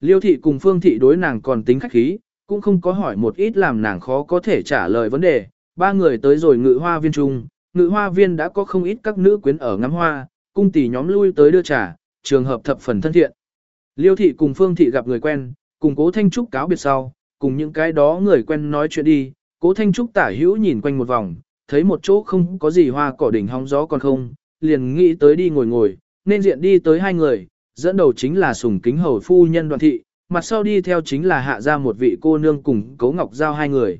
Liêu thị cùng Phương thị đối nàng còn tính khách khí, cũng không có hỏi một ít làm nàng khó có thể trả lời vấn đề. Ba người tới rồi ngự hoa viên trung, ngự hoa viên đã có không ít các nữ quyến ở ngắm hoa, cung tỷ nhóm lui tới đưa trà, trường hợp thập phần thân thiện. Liêu thị cùng Phương thị gặp người quen, cùng cố Thanh Trúc cáo biệt sau, cùng những cái đó người quen nói chuyện đi, cố Thanh Trúc tả hữu nhìn quanh một vòng, thấy một chỗ không có gì hoa cỏ đỉnh hóng gió còn không, liền nghĩ tới đi ngồi ngồi, nên diện đi tới hai người, dẫn đầu chính là sùng kính hầu phu nhân đoàn thị, mặt sau đi theo chính là hạ ra một vị cô nương cùng Cố Ngọc Giao hai người.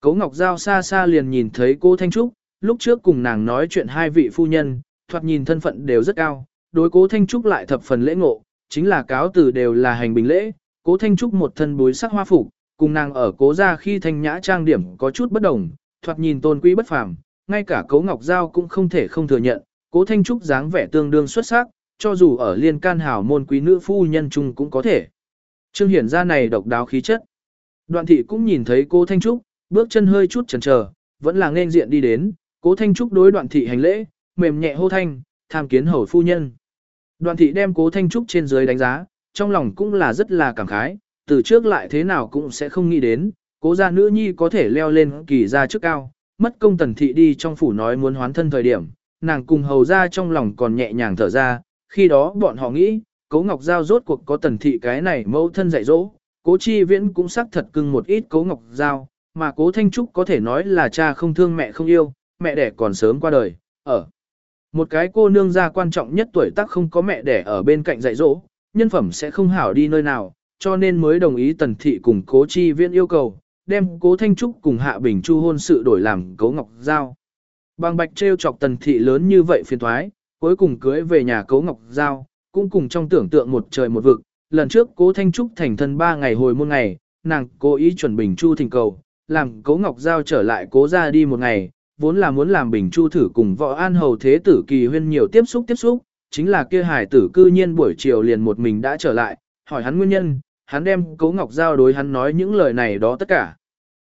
Cố Ngọc Giao xa xa liền nhìn thấy cô Thanh Trúc, lúc trước cùng nàng nói chuyện hai vị phu nhân, thoạt nhìn thân phận đều rất cao, đối cố Thanh Trúc lại thập phần lễ ngộ, chính là cáo từ đều là hành bình lễ, cố Thanh Trúc một thân bối sắc hoa phục, cùng nàng ở cố ra khi thanh nhã trang điểm có chút bất đồng, thoạt nhìn tôn quý bất phàm, ngay cả cố Ngọc Giao cũng không thể không thừa nhận, cố Thanh Trúc dáng vẻ tương đương xuất sắc, cho dù ở liên can hảo môn quý nữ phu nhân chung cũng có thể. Trương hiển ra này độc đáo khí chất. Đoạn thị cũng nhìn thấy cô Thanh Trúc, bước chân hơi chút chần chờ, vẫn là nên diện đi đến, cố Thanh Trúc đối đoạn thị hành lễ, mềm nhẹ hô thanh, tham kiến hầu phu nhân. Đoạn thị đem cố Thanh Trúc trên dưới đánh giá, trong lòng cũng là rất là cảm khái, từ trước lại thế nào cũng sẽ không nghĩ đến, cố gia nữ nhi có thể leo lên kỳ gia trước cao, mất công tần thị đi trong phủ nói muốn hoán thân thời điểm, nàng cùng hầu ra trong lòng còn nhẹ nhàng thở ra, khi đó bọn họ nghĩ, cố ngọc giao rốt cuộc có tần thị cái này mẫu thân dạy dỗ, cố chi viễn cũng xác thật cưng một ít cố ngọc giao, mà cố thanh trúc có thể nói là cha không thương mẹ không yêu, mẹ đẻ còn sớm qua đời, ở. Một cái cô nương gia quan trọng nhất tuổi tác không có mẹ đẻ ở bên cạnh dạy dỗ, nhân phẩm sẽ không hảo đi nơi nào, cho nên mới đồng ý tần thị cùng cố chi viễn yêu cầu, đem cố Thanh Trúc cùng Hạ Bình Chu hôn sự đổi làm cố Ngọc Giao. Bằng bạch treo chọc tần thị lớn như vậy phiền thoái, cuối cùng cưới về nhà cố Ngọc Giao, cũng cùng trong tưởng tượng một trời một vực. Lần trước cố Thanh Trúc thành thân ba ngày hồi môn ngày, nàng cố ý chuẩn Bình Chu thỉnh cầu, làm cố Ngọc Giao trở lại cố ra đi một ngày, vốn là muốn làm Bình Chu thử cùng võ an hầu thế tử kỳ huyên nhiều tiếp xúc tiếp xúc, chính là kia hải tử cư nhiên buổi chiều liền một mình đã trở lại, hỏi hắn nguyên nhân, hắn đem Cố Ngọc Giao đối hắn nói những lời này đó tất cả.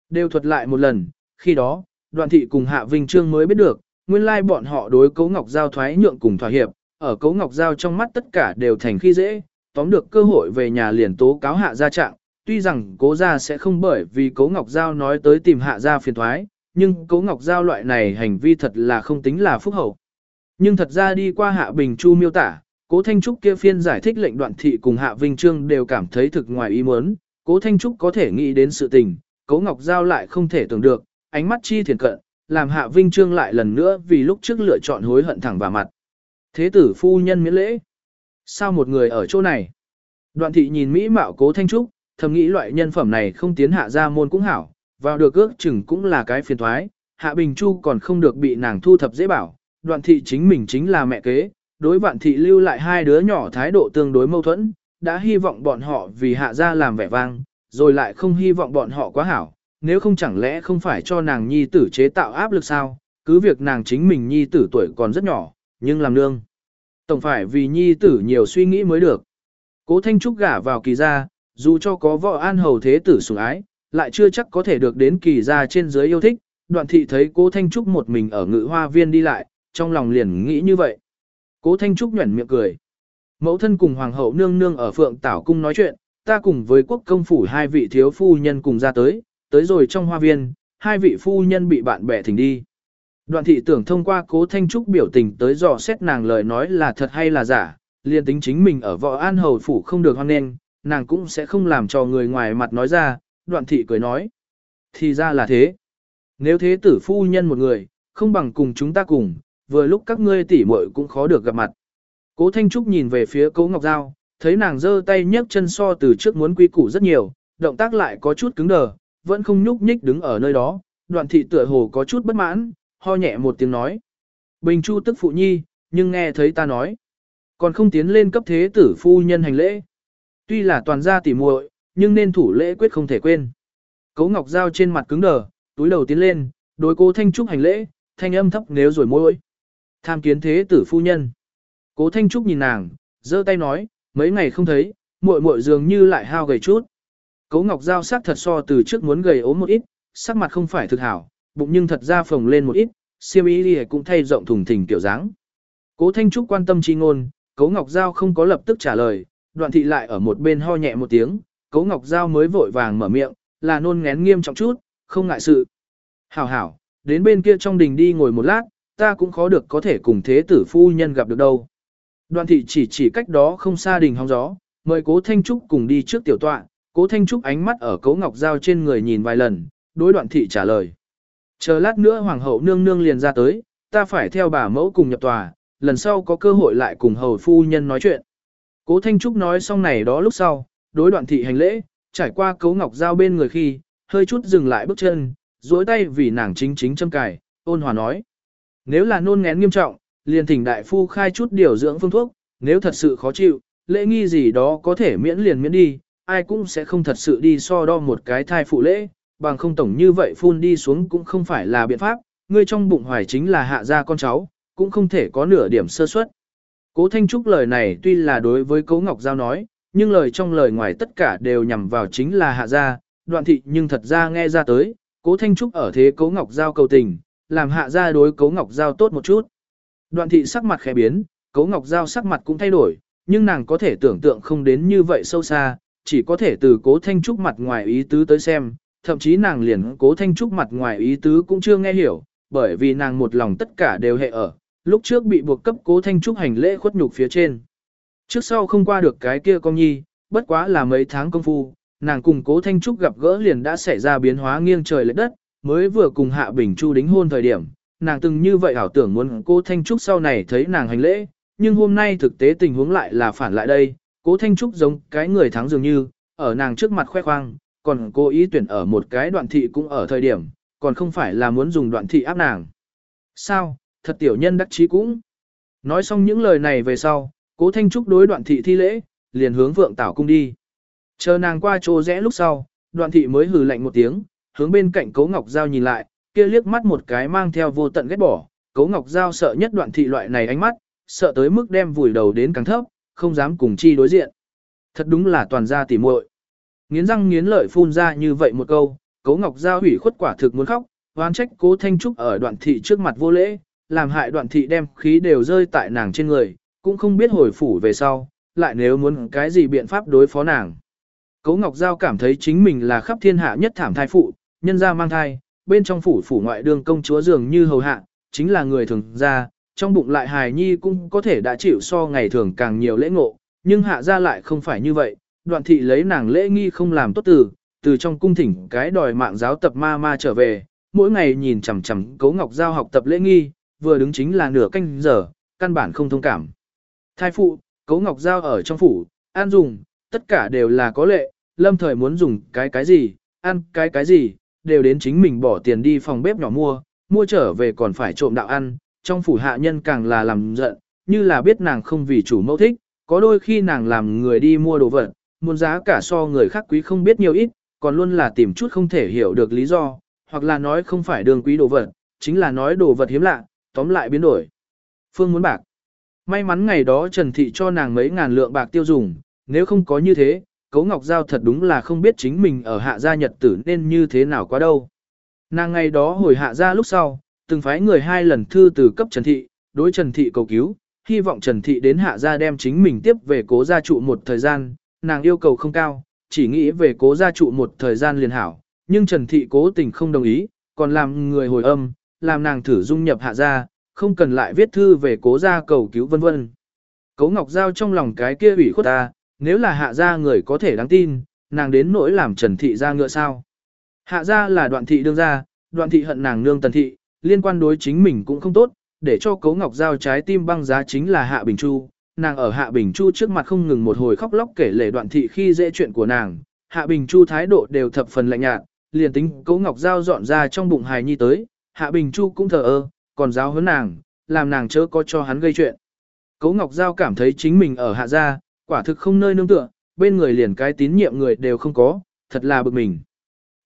Đều thuật lại một lần, khi đó, đoạn thị cùng Hạ Vinh Trương mới biết được, nguyên lai bọn họ đối Cố Ngọc Giao thoái nhượng cùng thỏa hiệp, ở Cố Ngọc Giao trong mắt tất cả đều thành khi dễ, tóm được cơ hội về nhà liền tố cáo Hạ gia trạng, tuy rằng Cố gia sẽ không bởi vì Cố Ngọc Giao nói tới tìm Hạ gia phiền thoái, nhưng Cố Ngọc Giao loại này hành vi thật là không tính là phúc hậu. Nhưng thật ra đi qua Hạ Bình Chu miêu tả, Cố Thanh Trúc kia phiên giải thích lệnh đoạn thị cùng Hạ Vinh Trương đều cảm thấy thực ngoài ý muốn, Cố Thanh Trúc có thể nghĩ đến sự tình, Cố Ngọc Giao lại không thể tưởng được, ánh mắt chi thiền cận, làm Hạ Vinh Trương lại lần nữa vì lúc trước lựa chọn hối hận thẳng vào mặt. Thế tử phu nhân miễn lễ. Sao một người ở chỗ này? Đoạn thị nhìn Mỹ mạo Cố Thanh Trúc, thầm nghĩ loại nhân phẩm này không tiến hạ ra môn cũng hảo, vào được ước chừng cũng là cái phiền thoái, Hạ Bình Chu còn không được bị nàng thu thập dễ bảo, đoạn thị chính mình chính là mẹ kế, đối vạn thị lưu lại hai đứa nhỏ thái độ tương đối mâu thuẫn, đã hy vọng bọn họ vì hạ gia làm vẻ vang, rồi lại không hy vọng bọn họ quá hảo, nếu không chẳng lẽ không phải cho nàng nhi tử chế tạo áp lực sao, cứ việc nàng chính mình nhi tử tuổi còn rất nhỏ, nhưng làm nương. Tổng phải vì nhi tử nhiều suy nghĩ mới được. Cố Thanh Trúc gả vào kỳ gia, dù cho có vợ an hầu thế tử sủng ái, lại chưa chắc có thể được đến kỳ gia trên dưới yêu thích, đoạn thị thấy cố Thanh Trúc một mình ở ngự hoa viên đi lại, trong lòng liền nghĩ như vậy. Cố Thanh Trúc nhuẩn miệng cười. Mẫu thân cùng hoàng hậu nương nương ở phượng tảo cung nói chuyện, ta cùng với quốc công phủ hai vị thiếu phu nhân cùng ra tới, tới rồi trong hoa viên, hai vị phu nhân bị bạn bè thỉnh đi. Đoạn thị tưởng thông qua cố Thanh Trúc biểu tình tới dò xét nàng lời nói là thật hay là giả, liền tính chính mình ở võ an hầu phủ không được hoan nghênh, nàng cũng sẽ không làm cho người ngoài mặt nói ra, đoạn thị cười nói. Thì ra là thế. Nếu thế tử phu nhân một người, không bằng cùng chúng ta cùng, vừa lúc các ngươi tỉ muội cũng khó được gặp mặt. Cố Thanh Trúc nhìn về phía Cố Ngọc Giao, thấy nàng giơ tay nhấc chân so từ trước muốn quy củ rất nhiều, động tác lại có chút cứng đờ, vẫn không nhúc nhích đứng ở nơi đó, đoạn thị tựa hồ có chút bất mãn, ho nhẹ một tiếng nói. Bình Chu tức phụ nhi, nhưng nghe thấy ta nói, còn không tiến lên cấp thế tử phu nhân hành lễ. Tuy là toàn gia tỉ muội, nhưng nên thủ lễ quyết không thể quên. Cố Ngọc Giao trên mặt cứng đờ, túi đầu tiến lên, đối cố Thanh Trúc hành lễ, thanh âm thấp nếu rồi môi. Tham kiến thế tử phu nhân. Cố Thanh Trúc nhìn nàng, giơ tay nói, mấy ngày không thấy, muội muội dường như lại hao gầy chút. Cố Ngọc Giao sắc thật so từ trước muốn gầy ốm một ít, sắc mặt không phải thực hảo, bụng nhưng thật ra phồng lên một ít, siêu ý đi cũng thay rộng thùng thình kiểu dáng. Cố Thanh Trúc quan tâm chi ngôn, Cố Ngọc Giao không có lập tức trả lời, đoạn thị lại ở một bên ho nhẹ một tiếng, Cố Ngọc Giao mới vội vàng mở miệng, là nôn ngén nghiêm trọng chút, không ngại sự. Hảo hảo, đến bên kia trong đình đi ngồi một lát, ta cũng khó được có thể cùng thế tử phu nhân gặp được đâu. Đoạn thị chỉ chỉ cách đó không xa đình hóng gió, mời cố Thanh Trúc cùng đi trước tiểu tọa, cố Thanh Trúc ánh mắt ở cố Ngọc Giao trên người nhìn vài lần, đối đoạn thị trả lời. Chờ lát nữa hoàng hậu nương nương liền ra tới, ta phải theo bà mẫu cùng nhập tòa, lần sau có cơ hội lại cùng hầu phu nhân nói chuyện. Cố Thanh Trúc nói xong này đó lúc sau, đối đoạn thị hành lễ, trải qua Cố ngọc giao bên người khi, hơi chút dừng lại bước chân, duỗi tay vì nàng chính chính châm cài, ôn hòa nói. Nếu là nôn ngén nghiêm trọng, liền thỉnh đại phu khai chút điều dưỡng phương thuốc, nếu thật sự khó chịu, lễ nghi gì đó có thể miễn liền miễn đi, ai cũng sẽ không thật sự đi so đo một cái thai phụ lễ, bằng không tổng như vậy phun đi xuống cũng không phải là biện pháp, ngươi trong bụng hoài chính là hạ gia con cháu, cũng không thể có nửa điểm sơ suất. Cố Thanh Trúc lời này tuy là đối với Cố Ngọc Giao nói, nhưng lời trong lời ngoài tất cả đều nhằm vào chính là hạ gia, đoạn thị nhưng thật ra nghe ra tới, Cố Thanh Trúc ở thế Cố Ngọc Giao cầu tình, làm hạ gia đối Cố Ngọc Giao tốt một chút. Đoạn thị sắc mặt khẽ biến, Cố Ngọc Giao sắc mặt cũng thay đổi, nhưng nàng có thể tưởng tượng không đến như vậy sâu xa, chỉ có thể từ Cố Thanh Trúc mặt ngoài ý tứ tới xem, thậm chí nàng liền Cố Thanh Trúc mặt ngoài ý tứ cũng chưa nghe hiểu, bởi vì nàng một lòng tất cả đều hệ ở, lúc trước bị buộc cấp cố thanh trúc hành lễ khuất nhục phía trên. Trước sau không qua được cái kia công nhi, bất quá là mấy tháng công phu, nàng cùng cố thanh trúc gặp gỡ liền đã xảy ra biến hóa nghiêng trời lệch đất, mới vừa cùng hạ bình chu đính hôn thời điểm, nàng từng như vậy ảo tưởng muốn cố thanh trúc sau này thấy nàng hành lễ, nhưng hôm nay thực tế tình huống lại là phản lại đây, cố thanh trúc giống cái người thắng dường như, ở nàng trước mặt khoe khoang, còn cố ý tuyển ở một cái đoạn thị cũng ở thời điểm, còn không phải là muốn dùng đoạn thị áp nàng. Sao, thật tiểu nhân đắc chí cũng. Nói xong những lời này về sau, cố Thanh Trúc đối đoạn thị thi lễ, liền hướng vượng tảo cung đi. Chờ nàng qua chỗ rẽ lúc sau, đoạn thị mới hừ lạnh một tiếng, hướng bên cạnh cố Ngọc Giao nhìn lại, kia liếc mắt một cái mang theo vô tận ghét bỏ, cố Ngọc Giao sợ nhất đoạn thị loại này ánh mắt, sợ tới mức đem vùi đầu đến càng thấp, không dám cùng chi đối diện. Thật đúng là toàn gia tỉ muội. Nghiến răng nghiến lợi phun ra như vậy một câu, cố Ngọc Giao hủy khuất quả thực muốn khóc, oan trách cố Thanh Trúc ở đoạn thị trước mặt vô lễ, làm hại đoạn thị đem khí đều rơi tại nàng trên người, cũng không biết hồi phủ về sau, lại nếu muốn cái gì biện pháp đối phó nàng. Cố Ngọc Giao cảm thấy chính mình là khắp thiên hạ nhất thảm thai phụ, nhân gia mang thai, bên trong phủ phủ ngoại đường công chúa dường như hầu hạ, chính là người thường gia trong bụng lại hài nhi cũng có thể đã chịu so ngày thường càng nhiều lễ ngộ, nhưng hạ ra lại không phải như vậy, đoạn thị lấy nàng lễ nghi không làm tốt từ, từ trong cung thỉnh cái đòi mạng giáo tập ma ma trở về, mỗi ngày nhìn chằm chằm Cố Ngọc Giao học tập lễ nghi, vừa đứng chính là nửa canh giờ, căn bản không thông cảm. Thai phụ, Cố Ngọc Giao ở trong phủ, an dùng, tất cả đều là có lệ, lâm thời muốn dùng cái cái gì, ăn cái cái gì, đều đến chính mình bỏ tiền đi phòng bếp nhỏ mua, mua trở về còn phải trộm đạo ăn, trong phủ hạ nhân càng là làm giận, như là biết nàng không vì chủ mẫu thích, có đôi khi nàng làm người đi mua đồ vật, muốn giá cả so người khác quý không biết nhiều ít, còn luôn là tìm chút không thể hiểu được lý do, hoặc là nói không phải đường quý đồ vật, chính là nói đồ vật hiếm lạ, tóm lại biến đổi. Phương muốn bạc. May mắn ngày đó Trần Thị cho nàng mấy ngàn lượng bạc tiêu dùng, nếu không có như thế, Cấu Ngọc Giao thật đúng là không biết chính mình ở hạ gia nhật tử nên như thế nào quá đâu. Nàng ngày đó hồi hạ gia lúc sau, từng phái người hai lần thư từ cấp Trần Thị, đối Trần Thị cầu cứu, hy vọng Trần Thị đến hạ gia đem chính mình tiếp về cố gia trụ một thời gian, nàng yêu cầu không cao, chỉ nghĩ về cố gia trụ một thời gian liền hảo, nhưng Trần Thị cố tình không đồng ý, còn làm người hồi âm, làm nàng thử dung nhập hạ gia, không cần lại viết thư về cố gia cầu cứu vân vân. Cố Ngọc Giao trong lòng cái kia ủy khuất ta, nếu là hạ gia người có thể đáng tin, nàng đến nỗi làm Trần Thị ra ngựa sao. Hạ gia là đoạn thị đương gia, đoạn thị hận nàng nương tần thị, liên quan đối chính mình cũng không tốt, để cho Cố Ngọc Giao trái tim băng giá chính là Hạ Bình Chu. Nàng ở Hạ Bình Chu trước mặt không ngừng một hồi khóc lóc kể lể đoạn thị khi dễ chuyện của nàng, Hạ Bình Chu thái độ đều thập phần lạnh nhạt, liền tính Cố Ngọc Giao dọn ra trong bụng hài nhi tới, Hạ Bình Chu cũng thờ ơ, còn giáo huấn nàng, làm nàng chớ có cho hắn gây chuyện. Cố Ngọc Giao cảm thấy chính mình ở hạ gia, quả thực không nơi nương tựa, bên người liền cái tín nhiệm người đều không có, thật là bực mình.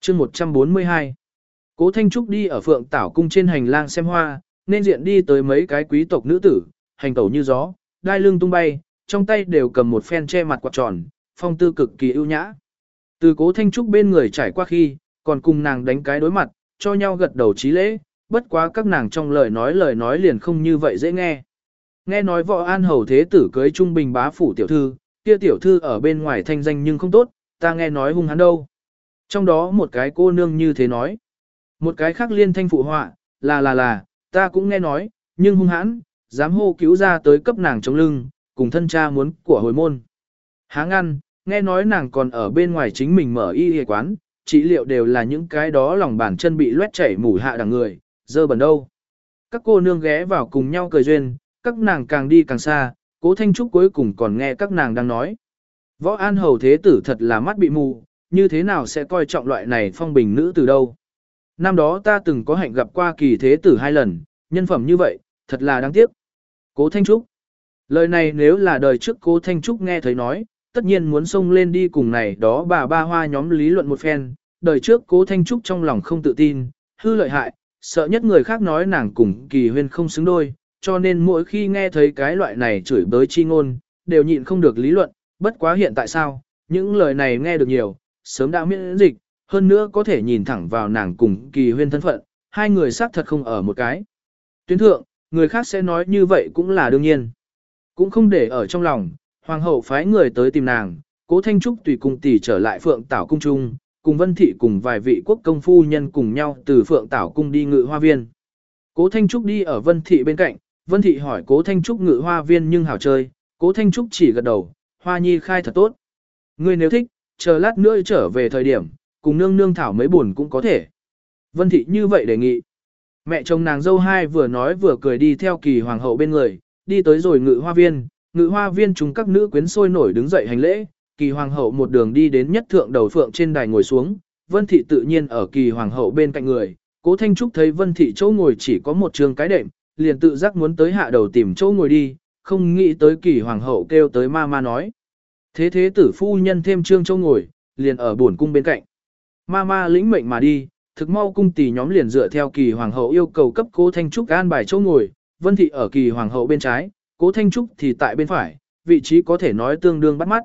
chương 142 Cố Thanh Trúc đi ở phượng tảo cung trên hành lang xem hoa, nên diện đi tới mấy cái quý tộc nữ tử, hành tẩu như gió, đai lưng tung bay, trong tay đều cầm một phen che mặt quạt tròn, phong tư cực kỳ ưu nhã. Từ cố Thanh Trúc bên người trải qua khi, còn cùng nàng đánh cái đối mặt, cho nhau gật đầu trí lễ, bất quá các nàng trong lời nói lời nói liền không như vậy dễ nghe. Nghe nói võ an hầu thế tử cưới trung bình bá phủ tiểu thư, kia tiểu thư ở bên ngoài thanh danh nhưng không tốt, ta nghe nói hung hắn đâu. Trong đó một cái cô nương như thế nói. Một cái khác liên thanh phụ họa, là là là, ta cũng nghe nói, nhưng hung hãn, dám hô cứu ra tới cấp nàng chống lưng, cùng thân cha muốn của hồi môn. Há ngăn, nghe nói nàng còn ở bên ngoài chính mình mở y y quán, trị liệu đều là những cái đó lòng bàn chân bị loét chảy mủ hạ đằng người, dơ bẩn đâu. Các cô nương ghé vào cùng nhau cười duyên, các nàng càng đi càng xa, cố thanh trúc cuối cùng còn nghe các nàng đang nói. Võ an hầu thế tử thật là mắt bị mù, như thế nào sẽ coi trọng loại này phong bình nữ từ đâu. Năm đó ta từng có hạnh gặp qua kỳ thế tử hai lần, nhân phẩm như vậy, thật là đáng tiếc. Cố Thanh Trúc Lời này nếu là đời trước cố Thanh Trúc nghe thấy nói, tất nhiên muốn xông lên đi cùng này đó bà ba hoa nhóm lý luận một phen. Đời trước cố Thanh Trúc trong lòng không tự tin, hư lợi hại, sợ nhất người khác nói nàng cùng kỳ huyên không xứng đôi, cho nên mỗi khi nghe thấy cái loại này chửi bới chi ngôn, đều nhịn không được lý luận, bất quá hiện tại sao, những lời này nghe được nhiều, sớm đã miễn dịch, hơn nữa có thể nhìn thẳng vào nàng cùng kỳ huyên thân phận, hai người xác thật không ở một cái. Tuyến thượng, người khác sẽ nói như vậy cũng là đương nhiên. Cũng không để ở trong lòng, hoàng hậu phái người tới tìm nàng, cố thanh trúc tùy cùng tỷ trở lại phượng tảo cung trung, cùng vân thị cùng vài vị quốc công phu nhân cùng nhau từ phượng tảo cung đi ngự hoa viên. Cố thanh trúc đi ở vân thị bên cạnh, vân thị hỏi cố thanh trúc ngự hoa viên nhưng hảo chơi, cố thanh trúc chỉ gật đầu, hoa nhi khai thật tốt. Ngươi nếu thích, chờ lát nữa trở về thời điểm, cùng nương nương thảo mấy buồn cũng có thể. Vân thị như vậy đề nghị. Mẹ chồng nàng dâu hai vừa nói vừa cười đi theo kỳ hoàng hậu bên người, đi tới rồi ngự hoa viên, ngự hoa viên chúng các nữ quyến sôi nổi đứng dậy hành lễ, kỳ hoàng hậu một đường đi đến nhất thượng đầu phượng trên đài ngồi xuống, vân thị tự nhiên ở kỳ hoàng hậu bên cạnh người, cố thanh trúc thấy vân thị chỗ ngồi chỉ có một trường cái đệm, liền tự giác muốn tới hạ đầu tìm chỗ ngồi đi, không nghĩ tới kỳ hoàng hậu kêu tới ma ma nói. Thế thế tử phu nhân thêm trương chỗ ngồi, liền ở buồn cung bên cạnh. Ma ma lĩnh mệnh mà đi, thực mau cung tỷ nhóm liền dựa theo kỳ hoàng hậu yêu cầu cấp cố thanh trúc an bài chỗ ngồi, vân thị ở kỳ hoàng hậu bên trái, cố thanh trúc thì tại bên phải, vị trí có thể nói tương đương bắt mắt.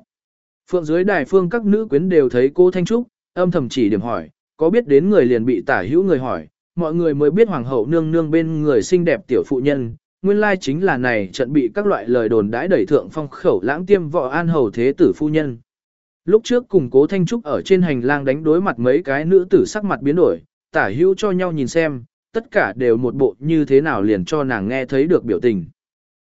Phượng dưới đài phương các nữ quyến đều thấy cố thanh trúc, âm thầm chỉ điểm hỏi, có biết đến người liền bị tả hữu người hỏi, mọi người mới biết hoàng hậu nương nương bên người xinh đẹp tiểu phụ nhân, nguyên lai chính là này trận bị các loại lời đồn đãi đẩy thượng phong khẩu lãng tiêm võ an hầu thế tử phu nhân. Lúc trước cùng cố Thanh Trúc ở trên hành lang đánh đối mặt mấy cái nữ tử sắc mặt biến đổi, tả hữu cho nhau nhìn xem, tất cả đều một bộ như thế nào liền cho nàng nghe thấy được biểu tình.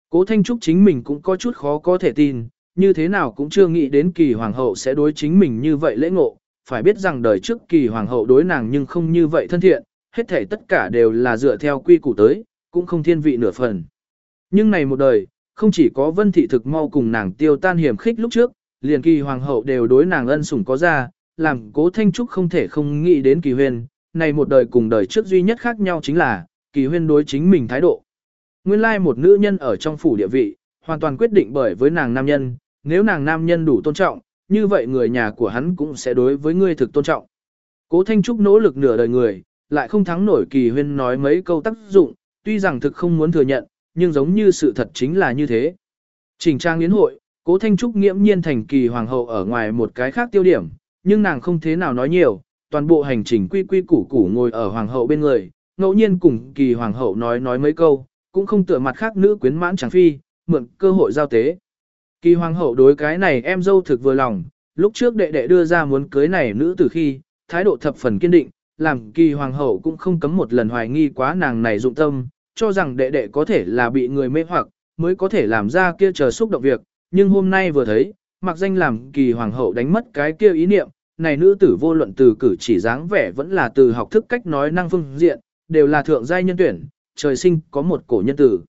Cố Thanh Trúc chính mình cũng có chút khó có thể tin, như thế nào cũng chưa nghĩ đến kỳ hoàng hậu sẽ đối chính mình như vậy lễ ngộ, phải biết rằng đời trước kỳ hoàng hậu đối nàng nhưng không như vậy thân thiện, hết thảy tất cả đều là dựa theo quy củ tới, cũng không thiên vị nửa phần. Nhưng này một đời, không chỉ có vân thị thực mau cùng nàng tiêu tan hiểm khích lúc trước, liền kỳ hoàng hậu đều đối nàng ân sủng có ra, làm cố thanh trúc không thể không nghĩ đến kỳ huyên, này một đời cùng đời trước duy nhất khác nhau chính là, kỳ huyên đối chính mình thái độ. Nguyên lai một nữ nhân ở trong phủ địa vị, hoàn toàn quyết định bởi với nàng nam nhân, nếu nàng nam nhân đủ tôn trọng, như vậy người nhà của hắn cũng sẽ đối với ngươi thực tôn trọng. Cố Thanh Trúc nỗ lực nửa đời người, lại không thắng nổi kỳ huyên nói mấy câu tác dụng, tuy rằng thực không muốn thừa nhận, nhưng giống như sự thật chính là như thế. Trình trang yến hội, cố Thanh Trúc nghiễm nhiên thành kỳ hoàng hậu ở ngoài một cái khác tiêu điểm, nhưng nàng không thế nào nói nhiều, toàn bộ hành trình quy quy củ củ ngồi ở hoàng hậu bên người, ngẫu nhiên cùng kỳ hoàng hậu nói nói mấy câu, cũng không tựa mặt khác nữ quyến mãn chẳng phi, mượn cơ hội giao tế. Kỳ hoàng hậu đối cái này em dâu thực vừa lòng, lúc trước đệ đệ đưa ra muốn cưới này nữ từ khi, thái độ thập phần kiên định, làm kỳ hoàng hậu cũng không cấm một lần hoài nghi quá nàng này dụng tâm, cho rằng đệ đệ có thể là bị người mê hoặc, mới có thể làm ra kia chờ xúc động việc, nhưng hôm nay vừa thấy, mặc danh làm kỳ hoàng hậu đánh mất cái kia ý niệm, này nữ tử vô luận từ cử chỉ dáng vẻ vẫn là từ học thức cách nói năng phương diện, đều là thượng giai nhân tuyển, trời sinh có một cổ nhân tử.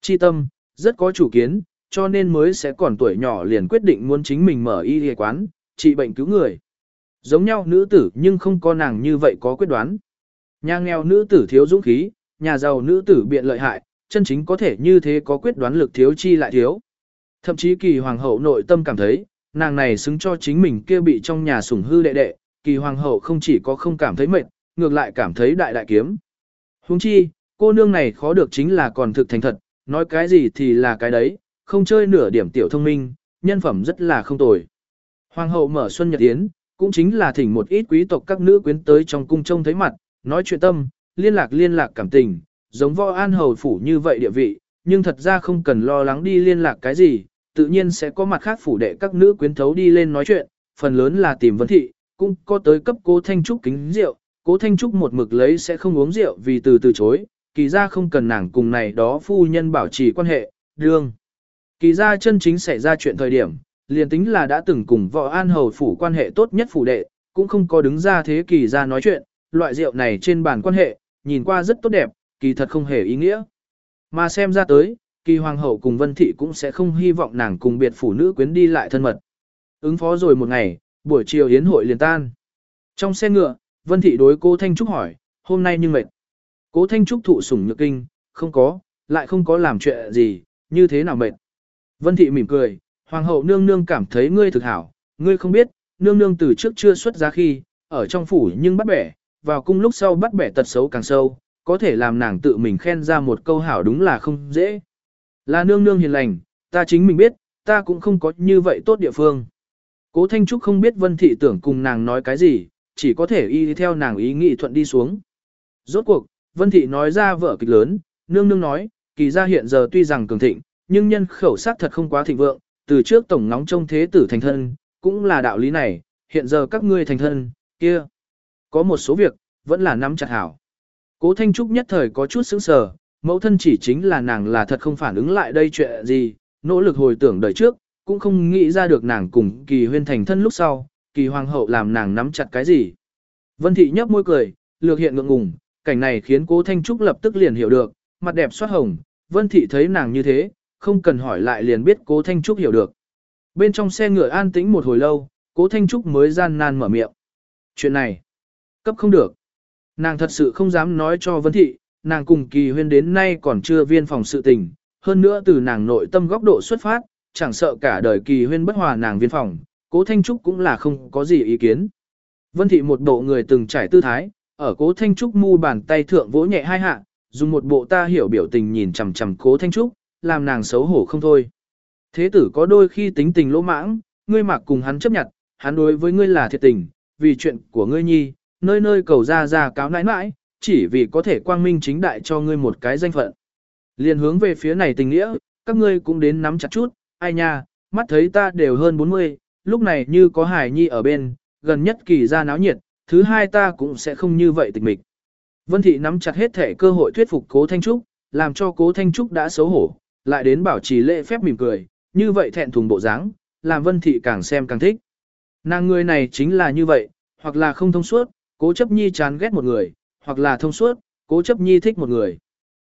Chi tâm, rất có chủ kiến, cho nên mới sẽ còn tuổi nhỏ liền quyết định muốn chính mình mở y y quán, trị bệnh cứu người. Giống nhau nữ tử nhưng không có nàng như vậy có quyết đoán. Nhà nghèo nữ tử thiếu dũng khí, nhà giàu nữ tử biện lợi hại, chân chính có thể như thế có quyết đoán lực thiếu chi lại thiếu. Thậm chí kỳ hoàng hậu nội tâm cảm thấy, nàng này xứng cho chính mình kia bị trong nhà sủng hư đệ đệ, kỳ hoàng hậu không chỉ có không cảm thấy mệt, ngược lại cảm thấy đại đại kiếm. Huống chi, cô nương này khó được chính là còn thực thành thật, nói cái gì thì là cái đấy, không chơi nửa điểm tiểu thông minh, nhân phẩm rất là không tồi. Hoàng hậu mở xuân nhật yến, cũng chính là thỉnh một ít quý tộc các nữ quyến tới trong cung trông thấy mặt, nói chuyện tâm, liên lạc liên lạc cảm tình, giống võ an hầu phủ như vậy địa vị, nhưng thật ra không cần lo lắng đi liên lạc cái gì, tự nhiên sẽ có mặt khác phủ đệ các nữ quyến thấu đi lên nói chuyện, phần lớn là tìm vấn thị, cũng có tới cấp cố Thanh Trúc kính rượu, cố Thanh Trúc một mực lấy sẽ không uống rượu vì từ từ chối, kỳ ra không cần nàng cùng này đó phu nhân bảo trì quan hệ, đương. Kỳ ra chân chính xảy ra chuyện thời điểm, liền tính là đã từng cùng võ an hầu phủ quan hệ tốt nhất phủ đệ, cũng không có đứng ra thế kỳ ra nói chuyện, loại rượu này trên bàn quan hệ, nhìn qua rất tốt đẹp, kỳ thật không hề ý nghĩa. Mà xem ra tới, kỳ hoàng hậu cùng vân thị cũng sẽ không hy vọng nàng cùng biệt phủ nữ quyến đi lại thân mật. Ứng phó rồi một ngày, buổi chiều yến hội liền tan. Trong xe ngựa, vân thị đối cô Thanh Trúc hỏi, hôm nay nhưng mệt. Cố Thanh Trúc thụ sủng nhược kinh, không có, lại không có làm chuyện gì, như thế nào mệt. Vân thị mỉm cười, hoàng hậu nương nương cảm thấy ngươi thực hảo, ngươi không biết, nương nương từ trước chưa xuất ra khi, ở trong phủ nhưng bắt bẻ, vào cung lúc sau bắt bẻ tật xấu càng sâu, có thể làm nàng tự mình khen ra một câu hảo đúng là không dễ. Là nương nương hiền lành, ta chính mình biết, ta cũng không có như vậy tốt địa phương. Cố Thanh Trúc không biết Vân Thị tưởng cùng nàng nói cái gì, chỉ có thể y theo nàng ý nghĩ thuận đi xuống. Rốt cuộc, Vân Thị nói ra vở kịch lớn, nương nương nói, kỳ gia hiện giờ tuy rằng cường thịnh, nhưng nhân khẩu sát thật không quá thịnh vượng, từ trước tổng nóng trông thế tử thành thân, cũng là đạo lý này, hiện giờ các ngươi thành thân, kia. Có một số việc, vẫn là nắm chặt hảo. Cố Thanh Trúc nhất thời có chút sững sờ, mẫu thân chỉ chính là nàng là thật không phản ứng lại đây chuyện gì, nỗ lực hồi tưởng đời trước, cũng không nghĩ ra được nàng cùng kỳ huyên thành thân lúc sau, kỳ hoàng hậu làm nàng nắm chặt cái gì. Vân thị nhấp môi cười, lược hiện ngượng ngùng, cảnh này khiến cố Thanh Trúc lập tức liền hiểu được, mặt đẹp xoát hồng, Vân thị thấy nàng như thế, không cần hỏi lại liền biết cố Thanh Trúc hiểu được. Bên trong xe ngựa an tĩnh một hồi lâu, cố Thanh Trúc mới gian nan mở miệng. Chuyện này, cấp không được. Nàng thật sự không dám nói cho Vân thị, nàng cùng kỳ huyên đến nay còn chưa viên phòng sự tình, hơn nữa từ nàng nội tâm góc độ xuất phát, chẳng sợ cả đời kỳ huyên bất hòa nàng viên phòng, cố Thanh Trúc cũng là không có gì ý kiến. Vân thị một bộ người từng trải tư thái, ở cố Thanh Trúc mu bàn tay thượng vỗ nhẹ hai hạ, dùng một bộ ta hiểu biểu tình nhìn chằm chằm cố Thanh Trúc, làm nàng xấu hổ không thôi. Thế tử có đôi khi tính tình lỗ mãng, ngươi mặc cùng hắn chấp nhận, hắn đối với ngươi là thiệt tình, vì chuyện của ngươi nhi, nơi nơi cầu ra ra cáo nãi nãi, chỉ vì có thể quang minh chính đại cho ngươi một cái danh phận. Liền hướng về phía này tình nghĩa, các ngươi cũng đến nắm chặt chút, ai nha, mắt thấy ta đều hơn 40, lúc này như có hải nhi ở bên, gần nhất kỳ ra náo nhiệt, thứ hai ta cũng sẽ không như vậy tịch mịch. Vân Thị nắm chặt hết thể cơ hội thuyết phục Cố Thanh Trúc, làm cho Cố Thanh Trúc đã xấu hổ, lại đến bảo trì lễ phép mỉm cười, như vậy thẹn thùng bộ dáng, làm Vân Thị càng xem càng thích. Nàng người này chính là như vậy, hoặc là không thông suốt, Cố chấp nhi chán ghét một người, hoặc là thông suốt, Cố chấp nhi thích một người.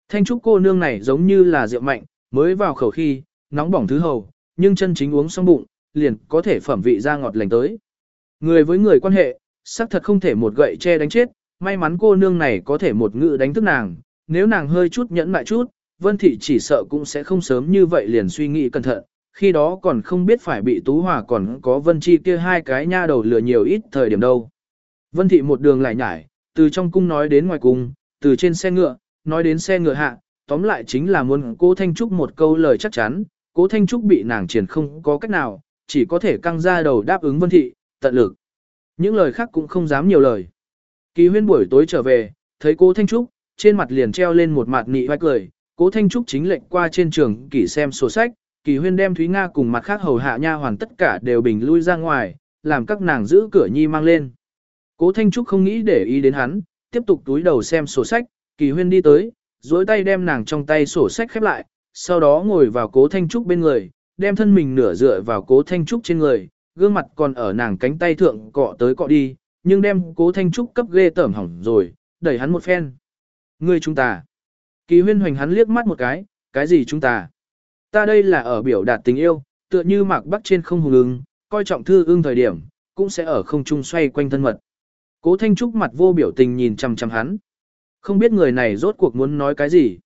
Thanh Trúc cô nương này giống như là rượu mạnh, mới vào khẩu khi, nóng bỏng thứ hầu, nhưng chân chính uống xong bụng, liền có thể phẩm vị ra ngọt lành tới. Người với người quan hệ, xác thật không thể một gậy che đánh chết, may mắn cô nương này có thể một ngự đánh thức nàng, nếu nàng hơi chút nhẫn lại chút, Vân Thị chỉ sợ cũng sẽ không sớm như vậy liền suy nghĩ cẩn thận, khi đó còn không biết phải bị Tú Hòa còn có Vân Chi kia hai cái nha đầu lừa nhiều ít thời điểm đâu. Vân Thị một đường lại nhải, từ trong cung nói đến ngoài cung, từ trên xe ngựa, nói đến xe ngựa hạ, tóm lại chính là muốn cố Thanh Trúc một câu lời chắc chắn, cố Thanh Trúc bị nàng triển không có cách nào, chỉ có thể căng ra đầu đáp ứng Vân Thị, tận lực. Những lời khác cũng không dám nhiều lời. Kỳ huyên buổi tối trở về, thấy cố Thanh Trúc, trên mặt liền treo lên một mặt nị vai cười, cố Thanh Trúc chính lệnh qua trên trường kỳ xem sổ sách, kỳ huyên đem Thúy Nga cùng mặt khác hầu hạ nha hoàn tất cả đều bình lui ra ngoài, làm các nàng giữ cửa nhi mang lên. Cố Thanh Trúc không nghĩ để ý đến hắn, tiếp tục túi đầu xem sổ sách, kỳ huyên đi tới, duỗi tay đem nàng trong tay sổ sách khép lại, sau đó ngồi vào cố Thanh Trúc bên người, đem thân mình nửa dựa vào cố Thanh Trúc trên người, gương mặt còn ở nàng cánh tay thượng cọ tới cọ đi, nhưng đem cố Thanh Trúc cấp ghê tởm hỏng rồi, đẩy hắn một phen. Ngươi chúng ta. Kỳ huyên hoành hắn liếc mắt một cái, cái gì chúng ta? Ta đây là ở biểu đạt tình yêu, tựa như mạc bắc trên không hùng ứng, coi trọng thư ưng thời điểm, cũng sẽ ở không trung xoay quanh thân mật. Cố Thanh Trúc mặt vô biểu tình nhìn chằm chằm hắn. Không biết người này rốt cuộc muốn nói cái gì.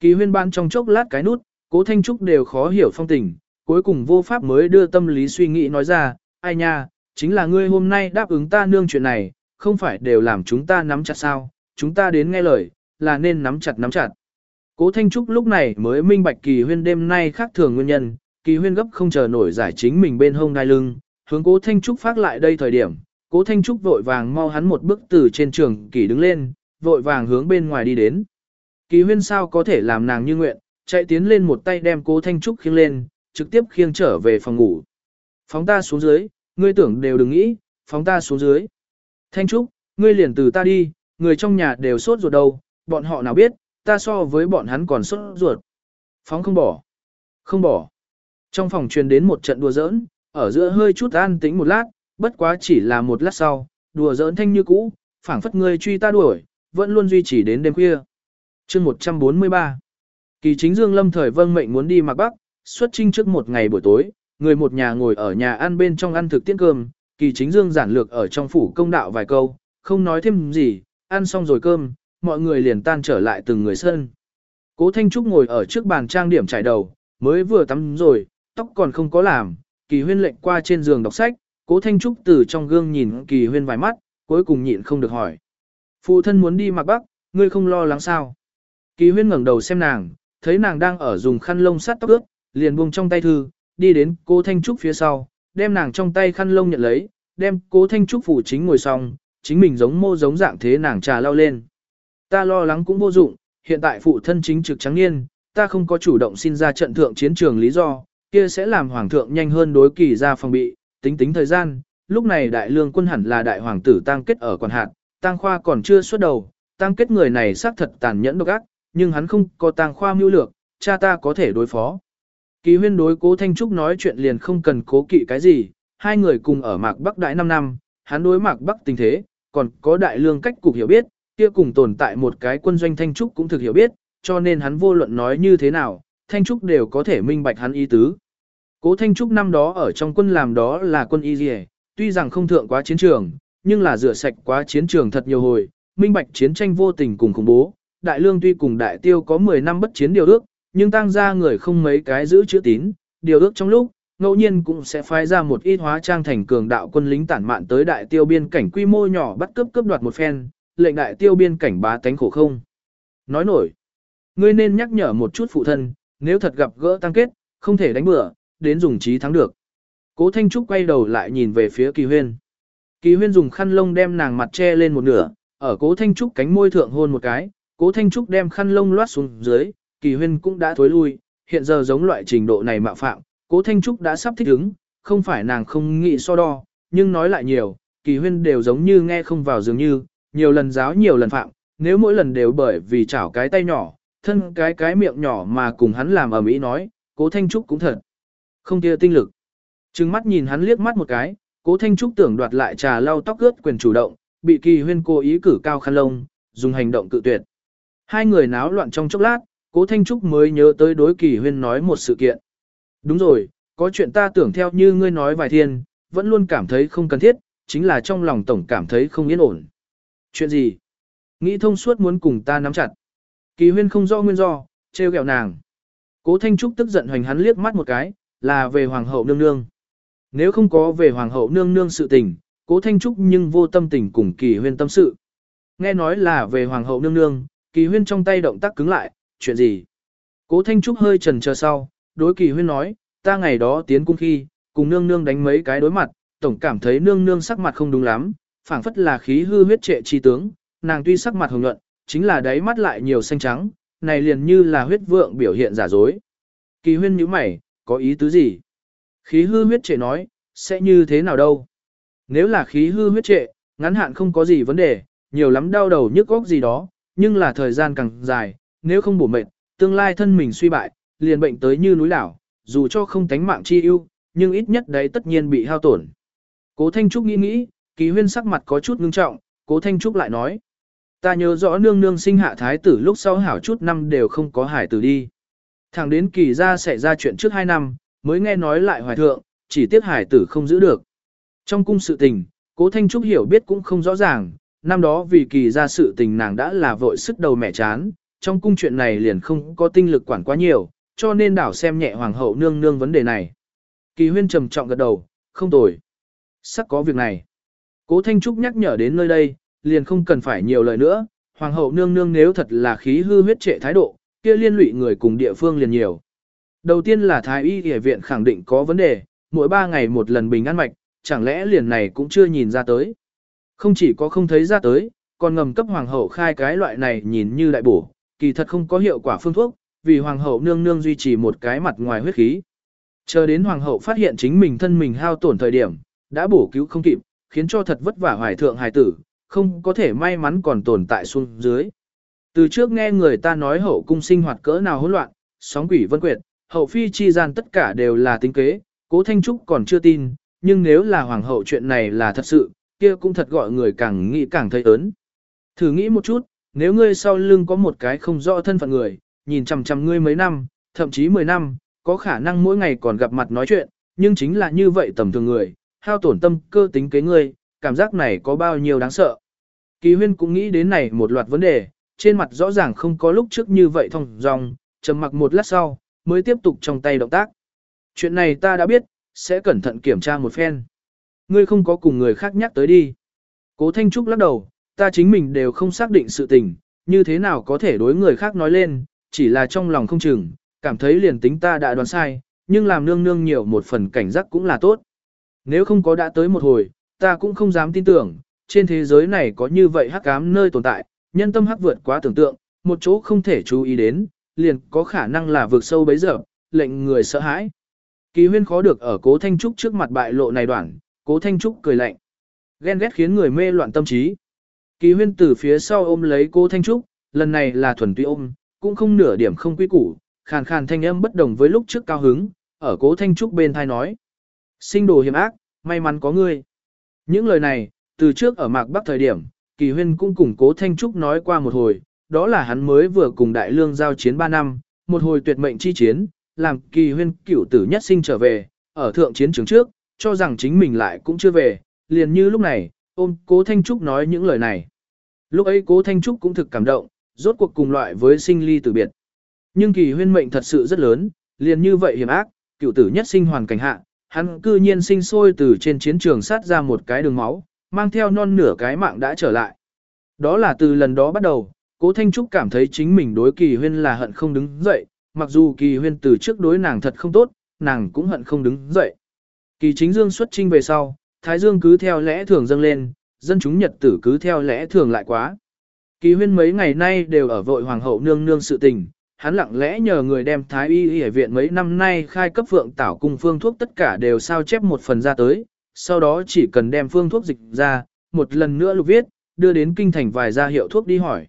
Kỳ huyên ban trong chốc lát cái nút, cố Thanh Trúc đều khó hiểu phong tình, cuối cùng vô pháp mới đưa tâm lý suy nghĩ nói ra, ai nha, chính là ngươi hôm nay đáp ứng ta nương chuyện này, không phải đều làm chúng ta nắm chặt sao, chúng ta đến nghe lời, là nên nắm chặt nắm chặt. Cố Thanh Trúc lúc này mới minh bạch kỳ huyên đêm nay khác thường nguyên nhân, kỳ huyên gấp không chờ nổi giải chính mình bên hông đai lưng, hướng cố Thanh Trúc phát lại đây thời điểm, cố Thanh Trúc vội vàng mau hắn một bước từ trên trường kỳ đứng lên, vội vàng hướng bên ngoài đi đến. Kỳ huyên sao có thể làm nàng như nguyện, chạy tiến lên một tay đem cố Thanh Trúc khiêng lên, trực tiếp khiêng trở về phòng ngủ. Phóng ta xuống dưới, ngươi tưởng đều đừng nghĩ, phóng ta xuống dưới. Thanh Trúc, ngươi liền từ ta đi, người trong nhà đều sốt ruột đầu, bọn họ nào biết, ta so với bọn hắn còn sốt ruột. Phóng không bỏ. Không bỏ. Trong phòng truyền đến một trận đùa giỡn, ở giữa hơi chút an tĩnh một lát, bất quá chỉ là một lát sau, đùa giỡn thanh như cũ, phảng phất ngươi truy ta đuổi, vẫn luôn duy trì đến đêm khuya. Chương 143 Kỳ chính Dương Lâm thời vâng mệnh muốn đi mặc Bắc, xuất trinh trước một ngày buổi tối, người một nhà ngồi ở nhà ăn bên trong ăn thực tiễn cơm, kỳ chính Dương giản lược ở trong phủ công đạo vài câu, không nói thêm gì, ăn xong rồi cơm, mọi người liền tan trở lại từng người sân. Cố Thanh Trúc ngồi ở trước bàn trang điểm trải đầu, mới vừa tắm rồi, tóc còn không có làm, kỳ huyên lệnh qua trên giường đọc sách, cố Thanh Trúc từ trong gương nhìn kỳ huyên vài mắt, cuối cùng nhịn không được hỏi. Phụ thân muốn đi mặc bắc, ngươi không lo lắng sao? Kỳ huyên ngẩng đầu xem nàng, thấy nàng đang ở dùng khăn lông sát tóc ướt, liền buông trong tay thư, đi đến cố Thanh Trúc phía sau, đem nàng trong tay khăn lông nhận lấy, đem cố Thanh Trúc phủ chính ngồi xong, chính mình giống mô giống dạng thế nàng trà lao lên. Ta lo lắng cũng vô dụng, hiện tại phụ thân chính trực trắng niên, ta không có chủ động xin ra trận thượng chiến trường lý do, kia sẽ làm hoàng thượng nhanh hơn đối kỳ ra phòng bị, tính tính thời gian, lúc này đại lương quân hẳn là đại hoàng tử tăng kết ở quản hạt, tăng khoa còn chưa xuất đầu, tăng kết người này xác thật tàn nhẫn độc ác, nhưng hắn không có tăng khoa mưu lược, cha ta có thể đối phó. Kỳ huyên đối cố Thanh Trúc nói chuyện liền không cần cố kỵ cái gì, hai người cùng ở Mạc Bắc Đại 5 năm, hắn đối Mạc Bắc tình thế, còn có đại lương cách cục hiểu biết, kia cùng tồn tại một cái quân doanh Thanh Trúc cũng thực hiểu biết, cho nên hắn vô luận nói như thế nào, Thanh Trúc đều có thể minh bạch hắn ý tứ. Cố Thanh Trúc năm đó ở trong quân làm đó là quân y dì tuy rằng không thượng quá chiến trường, nhưng là rửa sạch quá chiến trường thật nhiều hồi, minh bạch chiến tranh vô tình cùng khủng bố. Đại lương tuy cùng đại tiêu có 10 năm bất chiến điều ước, nhưng tăng ra người không mấy cái giữ chữ tín, điều ước trong lúc, ngẫu nhiên cũng sẽ phái ra một ít hóa trang thành cường đạo quân lính tản mạn tới đại tiêu biên cảnh quy mô nhỏ bắt cướp cướp đoạt một phen, lệnh đại tiêu biên cảnh bá tánh khổ không. Nói nổi, ngươi nên nhắc nhở một chút phụ thân, nếu thật gặp gỡ tăng kết, không thể đánh bừa, đến dùng trí thắng được. Cố Thanh Trúc quay đầu lại nhìn về phía Kỳ Huyên. Kỳ Huyên dùng khăn lông đem nàng mặt che lên một nửa, ở Cố Thanh Trúc cánh môi thượng hôn một cái, Cố Thanh Trúc đem khăn lông loát xuống dưới, Kỳ Huyên cũng đã thối lui, hiện giờ giống loại trình độ này mạo phạm, Cố Thanh Trúc đã sắp thích ứng, không phải nàng không nghĩ so đo, nhưng nói lại nhiều, Kỳ Huyên đều giống như nghe không vào dường như, nhiều lần giáo nhiều lần phạm, nếu mỗi lần đều bởi vì chảo cái tay nhỏ, thân cái cái miệng nhỏ mà cùng hắn làm ở mỹ nói, Cố Thanh Trúc cũng thật. Không kia tinh lực. Trừng mắt nhìn hắn liếc mắt một cái, cố Thanh Trúc tưởng đoạt lại trà lau tóc ướt quyền chủ động, bị kỳ huyên cố ý cử cao khăn lông, dùng hành động cự tuyệt. Hai người náo loạn trong chốc lát, cố Thanh Trúc mới nhớ tới đối kỳ huyên nói một sự kiện. Đúng rồi, có chuyện ta tưởng theo như ngươi nói vài thiên, vẫn luôn cảm thấy không cần thiết, chính là trong lòng tổng cảm thấy không yên ổn. Chuyện gì? Nghĩ thông suốt muốn cùng ta nắm chặt. Kỳ huyên không rõ nguyên do, trêu ghẹo nàng. Cố Thanh Trúc tức giận hoành hắn liếc mắt một cái, là về Hoàng hậu nương nương. Nếu không có về Hoàng hậu nương nương sự tình, cố Thanh Trúc nhưng vô tâm tình cùng kỳ huyên tâm sự. Nghe nói là về Hoàng hậu nương nương, kỳ huyên trong tay động tác cứng lại, chuyện gì? Cố Thanh Trúc hơi trần chờ sau, đối kỳ huyên nói, ta ngày đó tiến cung khi, cùng nương nương đánh mấy cái đối mặt, tổng cảm thấy nương nương sắc mặt không đúng lắm, phảng phất là khí hư huyết trệ chi tướng, nàng tuy sắc mặt hồng nhuận, chính là đáy mắt lại nhiều xanh trắng, này liền như là huyết vượng biểu hiện giả dối. Kỳ huyên nhíu mày, có ý tứ gì? Khí hư huyết trệ nói, sẽ như thế nào đâu? Nếu là khí hư huyết trệ, ngắn hạn không có gì vấn đề, nhiều lắm đau đầu nhức góc gì đó, nhưng là thời gian càng dài, nếu không bổ mệt, tương lai thân mình suy bại, liền bệnh tới như núi đảo, dù cho không tánh mạng chi ưu, nhưng ít nhất đấy tất nhiên bị hao tổn. Cố Thanh Trúc nghĩ nghĩ, kỳ huyên sắc mặt có chút ngưng trọng, Cố Thanh Trúc lại nói. Ta nhớ rõ nương nương sinh hạ thái tử lúc sau hảo chút năm đều không có hải tử đi. Thẳng đến kỳ ra xảy ra chuyện trước 2 năm, mới nghe nói lại hoài thượng, chỉ tiếc hải tử không giữ được. Trong cung sự tình, cố Thanh Trúc hiểu biết cũng không rõ ràng, năm đó vì kỳ ra sự tình nàng đã là vội sức đầu mẹ chán, trong cung chuyện này liền không có tinh lực quản quá nhiều, cho nên đảo xem nhẹ hoàng hậu nương nương vấn đề này. Kỳ huyên trầm trọng gật đầu, không tồi. Sắc có việc này. Cố Thanh Trúc nhắc nhở đến nơi đây, liền không cần phải nhiều lời nữa, hoàng hậu nương nương nếu thật là khí hư huyết trệ thái độ, kia liên lụy người cùng địa phương liền nhiều. Đầu tiên là Thái y y viện khẳng định có vấn đề, mỗi 3 ngày một lần bình ăn mạch, chẳng lẽ liền này cũng chưa nhìn ra tới. Không chỉ có không thấy ra tới, còn ngầm cấp hoàng hậu khai cái loại này nhìn như đại bổ, kỳ thật không có hiệu quả phương thuốc, vì hoàng hậu nương nương duy trì một cái mặt ngoài huyết khí. Chờ đến hoàng hậu phát hiện chính mình thân mình hao tổn thời điểm, đã bổ cứu không kịp, khiến cho thật vất vả hoài thượng hài tử, không có thể may mắn còn tồn tại xuống dưới. Từ trước nghe người ta nói hậu cung sinh hoạt cỡ nào hỗn loạn, sóng quỷ vân quyệt, hậu phi chi gian tất cả đều là tính kế, cố Thanh Trúc còn chưa tin, nhưng nếu là hoàng hậu chuyện này là thật sự, kia cũng thật gọi người càng nghĩ càng thấy ớn. Thử nghĩ một chút, nếu ngươi sau lưng có một cái không rõ thân phận người, nhìn chằm chằm ngươi mấy năm, thậm chí 10 năm, có khả năng mỗi ngày còn gặp mặt nói chuyện, nhưng chính là như vậy tầm thường người, hao tổn tâm cơ tính kế ngươi, cảm giác này có bao nhiêu đáng sợ. Kỳ huyên cũng nghĩ đến này một loạt vấn đề, trên mặt rõ ràng không có lúc trước như vậy thông dòng, trầm mặc một lát sau, mới tiếp tục trong tay động tác. Chuyện này ta đã biết, sẽ cẩn thận kiểm tra một phen. Ngươi không có cùng người khác nhắc tới đi. Cố Thanh Trúc lắc đầu, ta chính mình đều không xác định sự tình, như thế nào có thể đối người khác nói lên, chỉ là trong lòng không chừng, cảm thấy liền tính ta đã đoán sai, nhưng làm nương nương nhiều một phần cảnh giác cũng là tốt. Nếu không có đã tới một hồi, ta cũng không dám tin tưởng, trên thế giới này có như vậy hắc ám nơi tồn tại, nhân tâm hắc vượt quá tưởng tượng, một chỗ không thể chú ý đến, liền có khả năng là vượt sâu bấy giờ, lệnh người sợ hãi. Kỳ huyên khó được ở cố Thanh Trúc trước mặt bại lộ này đoạn, cố Thanh Trúc cười lạnh. Ghen ghét khiến người mê loạn tâm trí. Kỳ huyên từ phía sau ôm lấy cố Thanh Trúc, lần này là thuần túy ôm, cũng không nửa điểm không quy củ, khàn khàn thanh âm bất đồng với lúc trước cao hứng, ở cố Thanh Trúc bên thai nói. Sinh đồ hiểm ác, may mắn có ngươi. Những lời này, từ trước ở mạc bắc thời điểm, kỳ huyên cũng cùng cố Thanh Trúc nói qua một hồi, đó là hắn mới vừa cùng đại lương giao chiến 3 năm, một hồi tuyệt mệnh chi chiến, làm kỳ huyên cửu tử nhất sinh trở về, ở thượng chiến trường trước, cho rằng chính mình lại cũng chưa về, liền như lúc này, ôm cố Thanh Trúc nói những lời này. Lúc ấy cố Thanh Trúc cũng thực cảm động, rốt cuộc cùng loại với sinh ly tử biệt. Nhưng kỳ huyên mệnh thật sự rất lớn, liền như vậy hiểm ác, cựu tử nhất sinh hoàn cảnh hạ, hắn cư nhiên sinh sôi từ trên chiến trường sát ra một cái đường máu, mang theo non nửa cái mạng đã trở lại. Đó là từ lần đó bắt đầu, cố Thanh Trúc cảm thấy chính mình đối kỳ huyên là hận không đứng dậy, mặc dù kỳ huyên từ trước đối nàng thật không tốt, nàng cũng hận không đứng dậy. Kỳ chính dương xuất trinh về sau, Thái Dương cứ theo lẽ thường dâng lên, dân chúng nhật tử cứ theo lẽ thường lại quá. Kỳ huyên mấy ngày nay đều ở vội hoàng hậu nương nương sự tình, hắn lặng lẽ nhờ người đem Thái y y viện mấy năm nay khai cấp phượng tảo cùng phương thuốc tất cả đều sao chép một phần ra tới, sau đó chỉ cần đem phương thuốc dịch ra, một lần nữa lục viết, đưa đến kinh thành vài gia hiệu thuốc đi hỏi.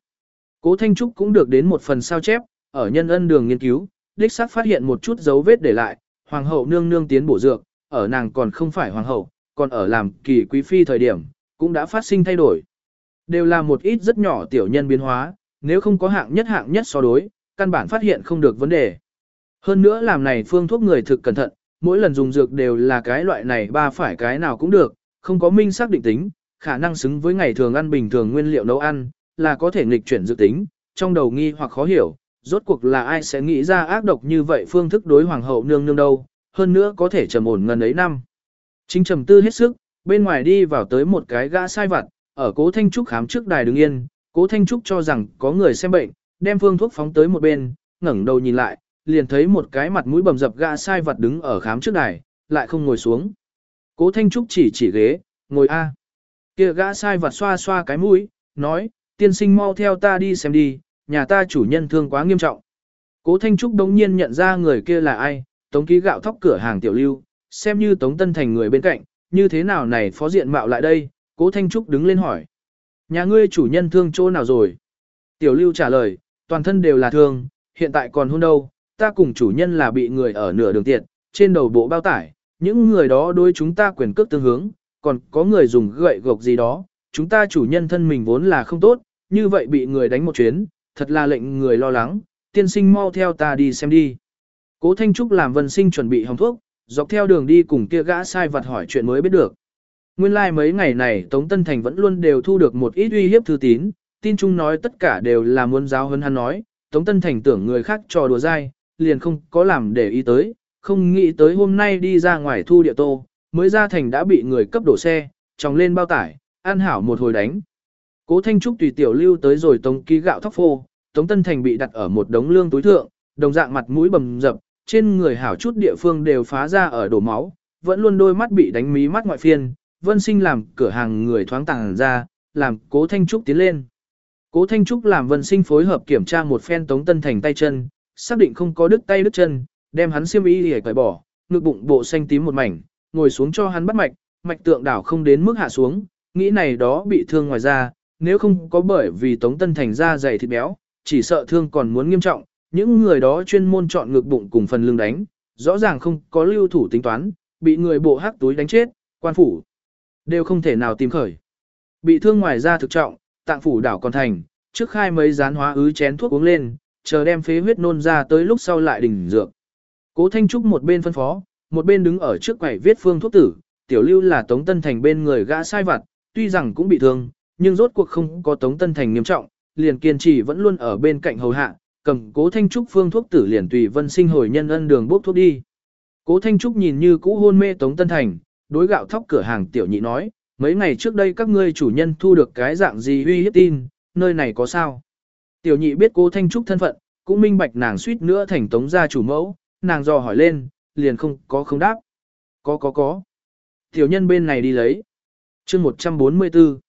Cố Thanh Trúc cũng được đến một phần sao chép, ở nhân ân đường nghiên cứu, đích xác phát hiện một chút dấu vết để lại, hoàng hậu nương nương tiến bổ dược, ở nàng còn không phải hoàng hậu, còn ở làm kỳ quý phi thời điểm, cũng đã phát sinh thay đổi. Đều là một ít rất nhỏ tiểu nhân biến hóa, nếu không có hạng nhất hạng nhất so đối, căn bản phát hiện không được vấn đề. Hơn nữa làm này phương thuốc người thực cẩn thận, mỗi lần dùng dược đều là cái loại này ba phải cái nào cũng được, không có minh xác định tính, khả năng xứng với ngày thường ăn bình thường nguyên liệu nấu ăn, là có thể nghịch chuyển dự tính, trong đầu nghi hoặc khó hiểu, rốt cuộc là ai sẽ nghĩ ra ác độc như vậy phương thức đối hoàng hậu nương nương đâu, hơn nữa có thể trầm ổn ngần ấy năm. Chính trầm tư hết sức, bên ngoài đi vào tới một cái gã sai vặt, ở cố Thanh Trúc khám trước đài đứng yên, cố Thanh Trúc cho rằng có người xem bệnh, đem phương thuốc phóng tới một bên, ngẩng đầu nhìn lại, liền thấy một cái mặt mũi bầm dập gã sai vật đứng ở khám trước đài, lại không ngồi xuống. Cố Thanh Trúc chỉ chỉ ghế, ngồi a. Kia gã sai vật xoa xoa cái mũi, nói, tiên sinh mau theo ta đi xem đi, nhà ta chủ nhân thương quá nghiêm trọng. Cố Thanh Trúc đống nhiên nhận ra người kia là ai, tống ký gạo thóc cửa hàng tiểu lưu, xem như tống tân thành người bên cạnh, như thế nào này phó diện mạo lại đây, cố Thanh Trúc đứng lên hỏi. Nhà ngươi chủ nhân thương chỗ nào rồi? Tiểu lưu trả lời, toàn thân đều là thương, hiện tại còn hôn đâu, ta cùng chủ nhân là bị người ở nửa đường tiện, trên đầu bộ bao tải, những người đó đối chúng ta quyền cước tương hướng, còn có người dùng gậy gộc gì đó, chúng ta chủ nhân thân mình vốn là không tốt, như vậy bị người đánh một chuyến, thật là lệnh người lo lắng, tiên sinh mau theo ta đi xem đi. Cố Thanh Trúc làm vân sinh chuẩn bị hồng thuốc, dọc theo đường đi cùng kia gã sai vật hỏi chuyện mới biết được. Nguyên lai like mấy ngày này Tống Tân Thành vẫn luôn đều thu được một ít uy hiếp thư tín, tin chung nói tất cả đều là muốn giáo hơn hắn nói, Tống Tân Thành tưởng người khác trò đùa dai, liền không có làm để ý tới, không nghĩ tới hôm nay đi ra ngoài thu địa tô, mới ra thành đã bị người cấp đổ xe, tròng lên bao tải, an hảo một hồi đánh. Cố Thanh Trúc tùy tiểu lưu tới rồi tống ký gạo thóc phô, Tống Tân Thành bị đặt ở một đống lương túi thượng, đồng dạng mặt mũi bầm dập, trên người hảo chút địa phương đều phá ra ở đổ máu, vẫn luôn đôi mắt bị đánh mí mắt ngoại phiên, vân sinh làm cửa hàng người thoáng tàng ra, làm cố Thanh Trúc tiến lên. Cố Thanh Trúc làm vân sinh phối hợp kiểm tra một phen Tống Tân Thành tay chân, xác định không có đứt tay đứt chân, đem hắn xiêm y để cởi bỏ, ngực bụng bộ xanh tím một mảnh, ngồi xuống cho hắn bắt mạch, mạch tượng đảo không đến mức hạ xuống, nghĩ này đó bị thương ngoài ra, nếu không có bởi vì Tống Tân Thành da dày thịt béo, chỉ sợ thương còn muốn nghiêm trọng, những người đó chuyên môn chọn ngực bụng cùng phần lưng đánh, rõ ràng không có lưu thủ tính toán, bị người bộ hắc túi đánh chết, quan phủ đều không thể nào tìm khởi. Bị thương ngoài ra thực trọng, tạng phủ đảo còn thành, trước khai mấy gián hóa ứ chén thuốc uống lên, chờ đem phế huyết nôn ra tới lúc sau lại đỉnh dược. Cố Thanh Trúc một bên phân phó, một bên đứng ở trước quầy viết phương thuốc tử, tiểu lưu là Tống Tân Thành bên người gã sai vặt, tuy rằng cũng bị thương, nhưng rốt cuộc không có Tống Tân Thành nghiêm trọng, liền kiên trì vẫn luôn ở bên cạnh hầu hạ, cầm Cố Thanh Trúc phương thuốc tử liền tùy Vân Sinh hồi nhân ân đường bốc thuốc đi. Cố Thanh Trúc nhìn như cũ hôn mê Tống Tân Thành, đối gạo thóc cửa hàng tiểu nhị nói, mấy ngày trước đây các ngươi chủ nhân thu được cái dạng gì uy hiếp tin, nơi này có sao? Tiểu nhị biết Cố Thanh Trúc thân phận, cũng minh bạch nàng suýt nữa thành Tống gia chủ mẫu, nàng dò hỏi lên, liền không có không đáp. Có có có. Tiểu nhân bên này đi lấy. Chương 144.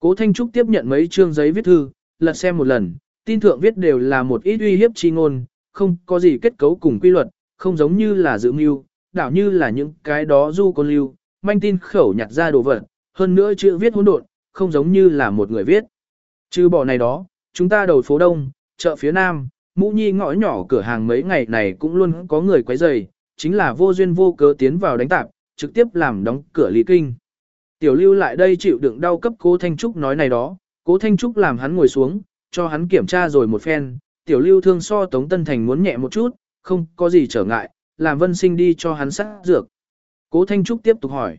Cố Thanh Trúc tiếp nhận mấy chương giấy viết thư, lật xem một lần, tin thượng viết đều là một ít uy hiếp chi ngôn, không có gì kết cấu cùng quy luật, không giống như là dự mưu, đảo như là những cái đó du con lưu, manh tin khẩu nhặt ra đồ vật, hơn nữa chữ viết hỗn độn, không giống như là một người viết. Trừ bỏ này đó, chúng ta đầu phố đông, chợ phía nam, mũ nhi ngõ nhỏ cửa hàng mấy ngày này cũng luôn có người quấy rầy, chính là vô duyên vô cớ tiến vào đánh tạp, trực tiếp làm đóng cửa lý kinh. Tiểu lưu lại đây chịu đựng đau cấp cố Thanh Trúc nói này đó, cố Thanh Trúc làm hắn ngồi xuống, cho hắn kiểm tra rồi một phen, tiểu lưu thương so Tống Tân Thành muốn nhẹ một chút, không có gì trở ngại, làm vân sinh đi cho hắn sát dược. Cố Thanh Trúc tiếp tục hỏi,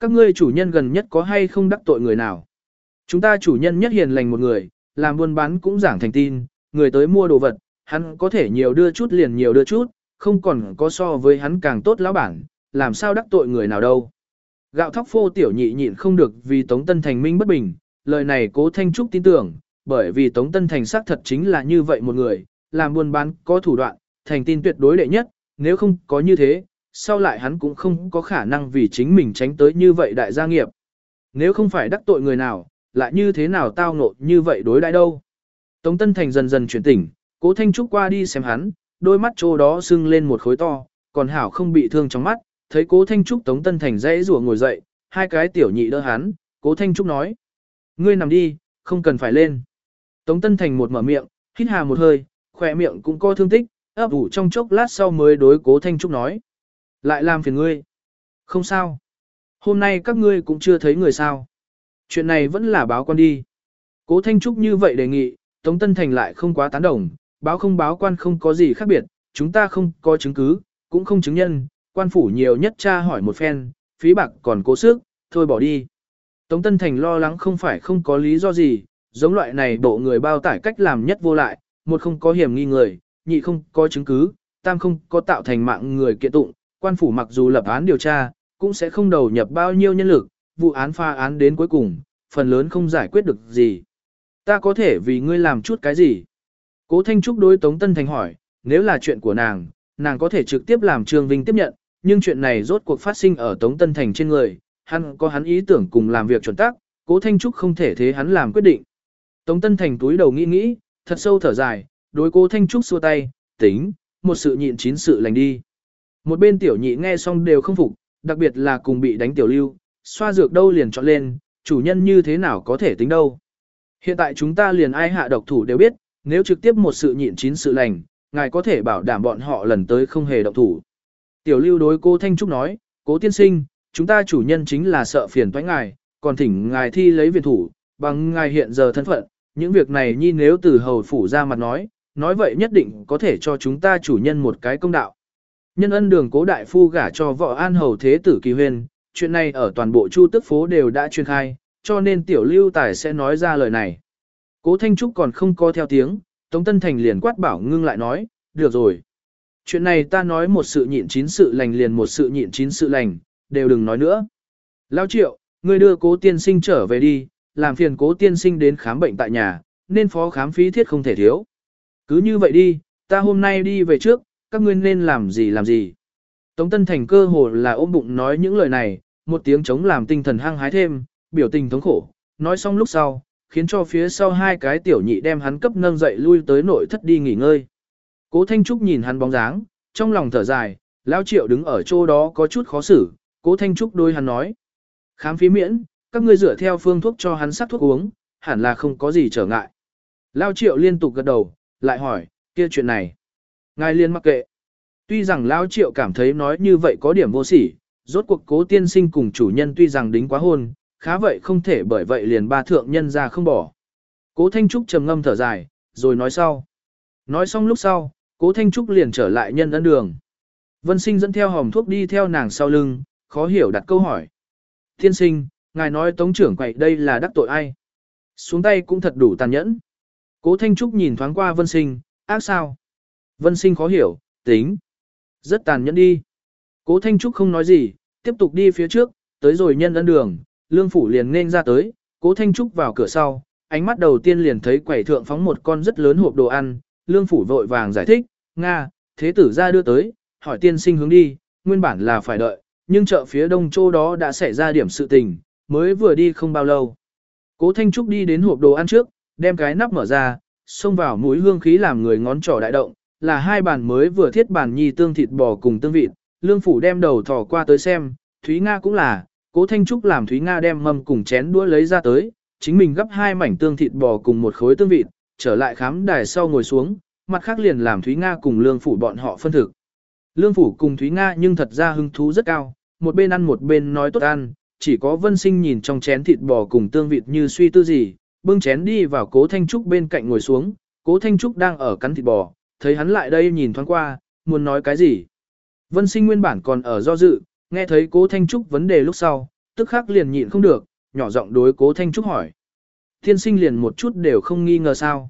các ngươi chủ nhân gần nhất có hay không đắc tội người nào? Chúng ta chủ nhân nhất hiền lành một người, làm buôn bán cũng giảng thành tin, người tới mua đồ vật, hắn có thể nhiều đưa chút liền nhiều đưa chút, không còn có so với hắn càng tốt lão bản, làm sao đắc tội người nào đâu. Gạo thóc phô tiểu nhị nhịn không được vì Tống Tân Thành minh bất bình, lời này cố Thanh Trúc tin tưởng, bởi vì Tống Tân Thành xác thật chính là như vậy một người, làm buôn bán có thủ đoạn, thành tin tuyệt đối đệ nhất, nếu không có như thế, sau lại hắn cũng không có khả năng vì chính mình tránh tới như vậy đại gia nghiệp. Nếu không phải đắc tội người nào, lại như thế nào tao ngộ như vậy đối đãi đâu. Tống Tân Thành dần dần chuyển tỉnh, cố Thanh Trúc qua đi xem hắn, đôi mắt trô đó sưng lên một khối to, còn hảo không bị thương trong mắt, thấy cố Thanh Trúc Tống Tân Thành dãy rủa ngồi dậy, hai cái tiểu nhị đỡ hắn, cố Thanh Trúc nói. Ngươi nằm đi, không cần phải lên. Tống Tân Thành một mở miệng, hít hà một hơi, khỏe miệng cũng có thương tích, ấp ủ trong chốc lát sau mới đối cố Thanh Trúc nói. Lại làm phiền ngươi. Không sao. Hôm nay các ngươi cũng chưa thấy người sao. Chuyện này vẫn là báo quan đi. Cố Thanh Trúc như vậy đề nghị, Tống Tân Thành lại không quá tán đồng, báo không báo quan không có gì khác biệt, chúng ta không có chứng cứ, cũng không chứng nhân, quan phủ nhiều nhất tra hỏi một phen, phí bạc còn cố sức, thôi bỏ đi. Tống Tân Thành lo lắng không phải không có lý do gì, giống loại này bộ người bao tải cách làm nhất vô lại, một không có hiểm nghi người, nhị không có chứng cứ, tam không có tạo thành mạng người kiện tụng, quan phủ mặc dù lập án điều tra, cũng sẽ không đầu nhập bao nhiêu nhân lực, vụ án pha án đến cuối cùng, phần lớn không giải quyết được gì. Ta có thể vì ngươi làm chút cái gì? Cố Thanh Trúc đối Tống Tân Thành hỏi, nếu là chuyện của nàng, nàng có thể trực tiếp làm Trương Vinh tiếp nhận, nhưng chuyện này rốt cuộc phát sinh ở Tống Tân Thành trên người, hắn có hắn ý tưởng cùng làm việc chuẩn tắc, Cố Thanh Trúc không thể thế hắn làm quyết định. Tống Tân Thành túi đầu nghĩ nghĩ, thật sâu thở dài, đối Cố Thanh Trúc xua tay, tính, một sự nhịn chín sự lành đi. Một bên tiểu nhị nghe xong đều không phục, đặc biệt là cùng bị đánh tiểu lưu, xoa dược đâu liền chọn lên, chủ nhân như thế nào có thể tính đâu. Hiện tại chúng ta liền ai hạ độc thủ đều biết, nếu trực tiếp một sự nhịn chín sự lành, ngài có thể bảo đảm bọn họ lần tới không hề động thủ. Tiểu lưu đối cô Thanh Trúc nói, cố tiên sinh, chúng ta chủ nhân chính là sợ phiền toái ngài, còn thỉnh ngài thi lấy viện thủ, bằng ngài hiện giờ thân phận, những việc này nhi nếu từ hầu phủ ra mặt nói, nói vậy nhất định có thể cho chúng ta chủ nhân một cái công đạo. Nhân ân đường cố đại phu gả cho vợ an hầu thế tử kỳ huyền, chuyện này ở toàn bộ chu tức phố đều đã truyền khai, cho nên tiểu lưu tài sẽ nói ra lời này. Cố Thanh Trúc còn không có theo tiếng, Tống Tân Thành liền quát bảo ngưng lại nói, được rồi. Chuyện này ta nói một sự nhịn chín sự lành liền một sự nhịn chín sự lành, đều đừng nói nữa. Lao triệu, ngươi đưa cố tiên sinh trở về đi, làm phiền cố tiên sinh đến khám bệnh tại nhà, nên phó khám phí thiết không thể thiếu. Cứ như vậy đi, ta hôm nay đi về trước, các ngươi nên làm gì làm gì. Tống Tân Thành cơ hồ là ôm bụng nói những lời này, một tiếng chống làm tinh thần hăng hái thêm, biểu tình thống khổ, nói xong lúc sau, khiến cho phía sau hai cái tiểu nhị đem hắn cấp nâng dậy lui tới nội thất đi nghỉ ngơi. Cố Thanh Trúc nhìn hắn bóng dáng, trong lòng thở dài, Lão triệu đứng ở chỗ đó có chút khó xử, cố Thanh Trúc đôi hắn nói. Khám phí miễn, các ngươi dựa theo phương thuốc cho hắn sắc thuốc uống, hẳn là không có gì trở ngại. Lão triệu liên tục gật đầu, lại hỏi, kia chuyện này. Ngài liên mặc kệ. Tuy rằng Lão triệu cảm thấy nói như vậy có điểm vô sỉ, rốt cuộc cố tiên sinh cùng chủ nhân tuy rằng đính quá hôn, khá vậy không thể bởi vậy liền ba thượng nhân ra không bỏ. Cố Thanh Trúc trầm ngâm thở dài, rồi nói sau. Nói xong lúc sau, Cố Thanh Trúc liền trở lại nhân ân đường. Vân sinh dẫn theo hòm thuốc đi theo nàng sau lưng, khó hiểu đặt câu hỏi. Thiên sinh, ngài nói tống trưởng quậy đây là đắc tội ai? Xuống tay cũng thật đủ tàn nhẫn. Cố Thanh Trúc nhìn thoáng qua vân sinh, ác sao? Vân sinh khó hiểu, tính. Rất tàn nhẫn đi. Cố Thanh Trúc không nói gì, tiếp tục đi phía trước, tới rồi nhân ân đường, lương phủ liền nên ra tới, cố Thanh Trúc vào cửa sau, ánh mắt đầu tiên liền thấy quầy thượng phóng một con rất lớn hộp đồ ăn, lương phủ vội vàng giải thích, Nga, thế tử ra đưa tới, hỏi tiên sinh hướng đi, nguyên bản là phải đợi, nhưng chợ phía đông chỗ đó đã xảy ra điểm sự tình, mới vừa đi không bao lâu. Cố Thanh Trúc đi đến hộp đồ ăn trước, đem cái nắp mở ra, xông vào mũi hương khí làm người ngón trỏ đại động, là hai bàn mới vừa thiết bàn nhi tương thịt bò cùng tương vịt, lương phủ đem đầu thò qua tới xem, Thúy Nga cũng là, Cố Thanh Trúc làm Thúy Nga đem mâm cùng chén đũa lấy ra tới, chính mình gấp hai mảnh tương thịt bò cùng một khối tương vịt, trở lại khám đài sau ngồi xuống, mặt khác liền làm Thúy Nga cùng Lương Phủ bọn họ phân thực. Lương Phủ cùng Thúy Nga nhưng thật ra hứng thú rất cao, một bên ăn một bên nói tốt ăn, chỉ có Vân Sinh nhìn trong chén thịt bò cùng tương vịt như suy tư gì, bưng chén đi vào Cố Thanh Trúc bên cạnh ngồi xuống, Cố Thanh Trúc đang ở cắn thịt bò, thấy hắn lại đây nhìn thoáng qua, muốn nói cái gì. Vân Sinh nguyên bản còn ở do dự, nghe thấy Cố Thanh Trúc vấn đề lúc sau, tức khắc liền nhịn không được, nhỏ giọng đối Cố Thanh Trúc hỏi. Tiên sinh liền một chút đều không nghi ngờ sao.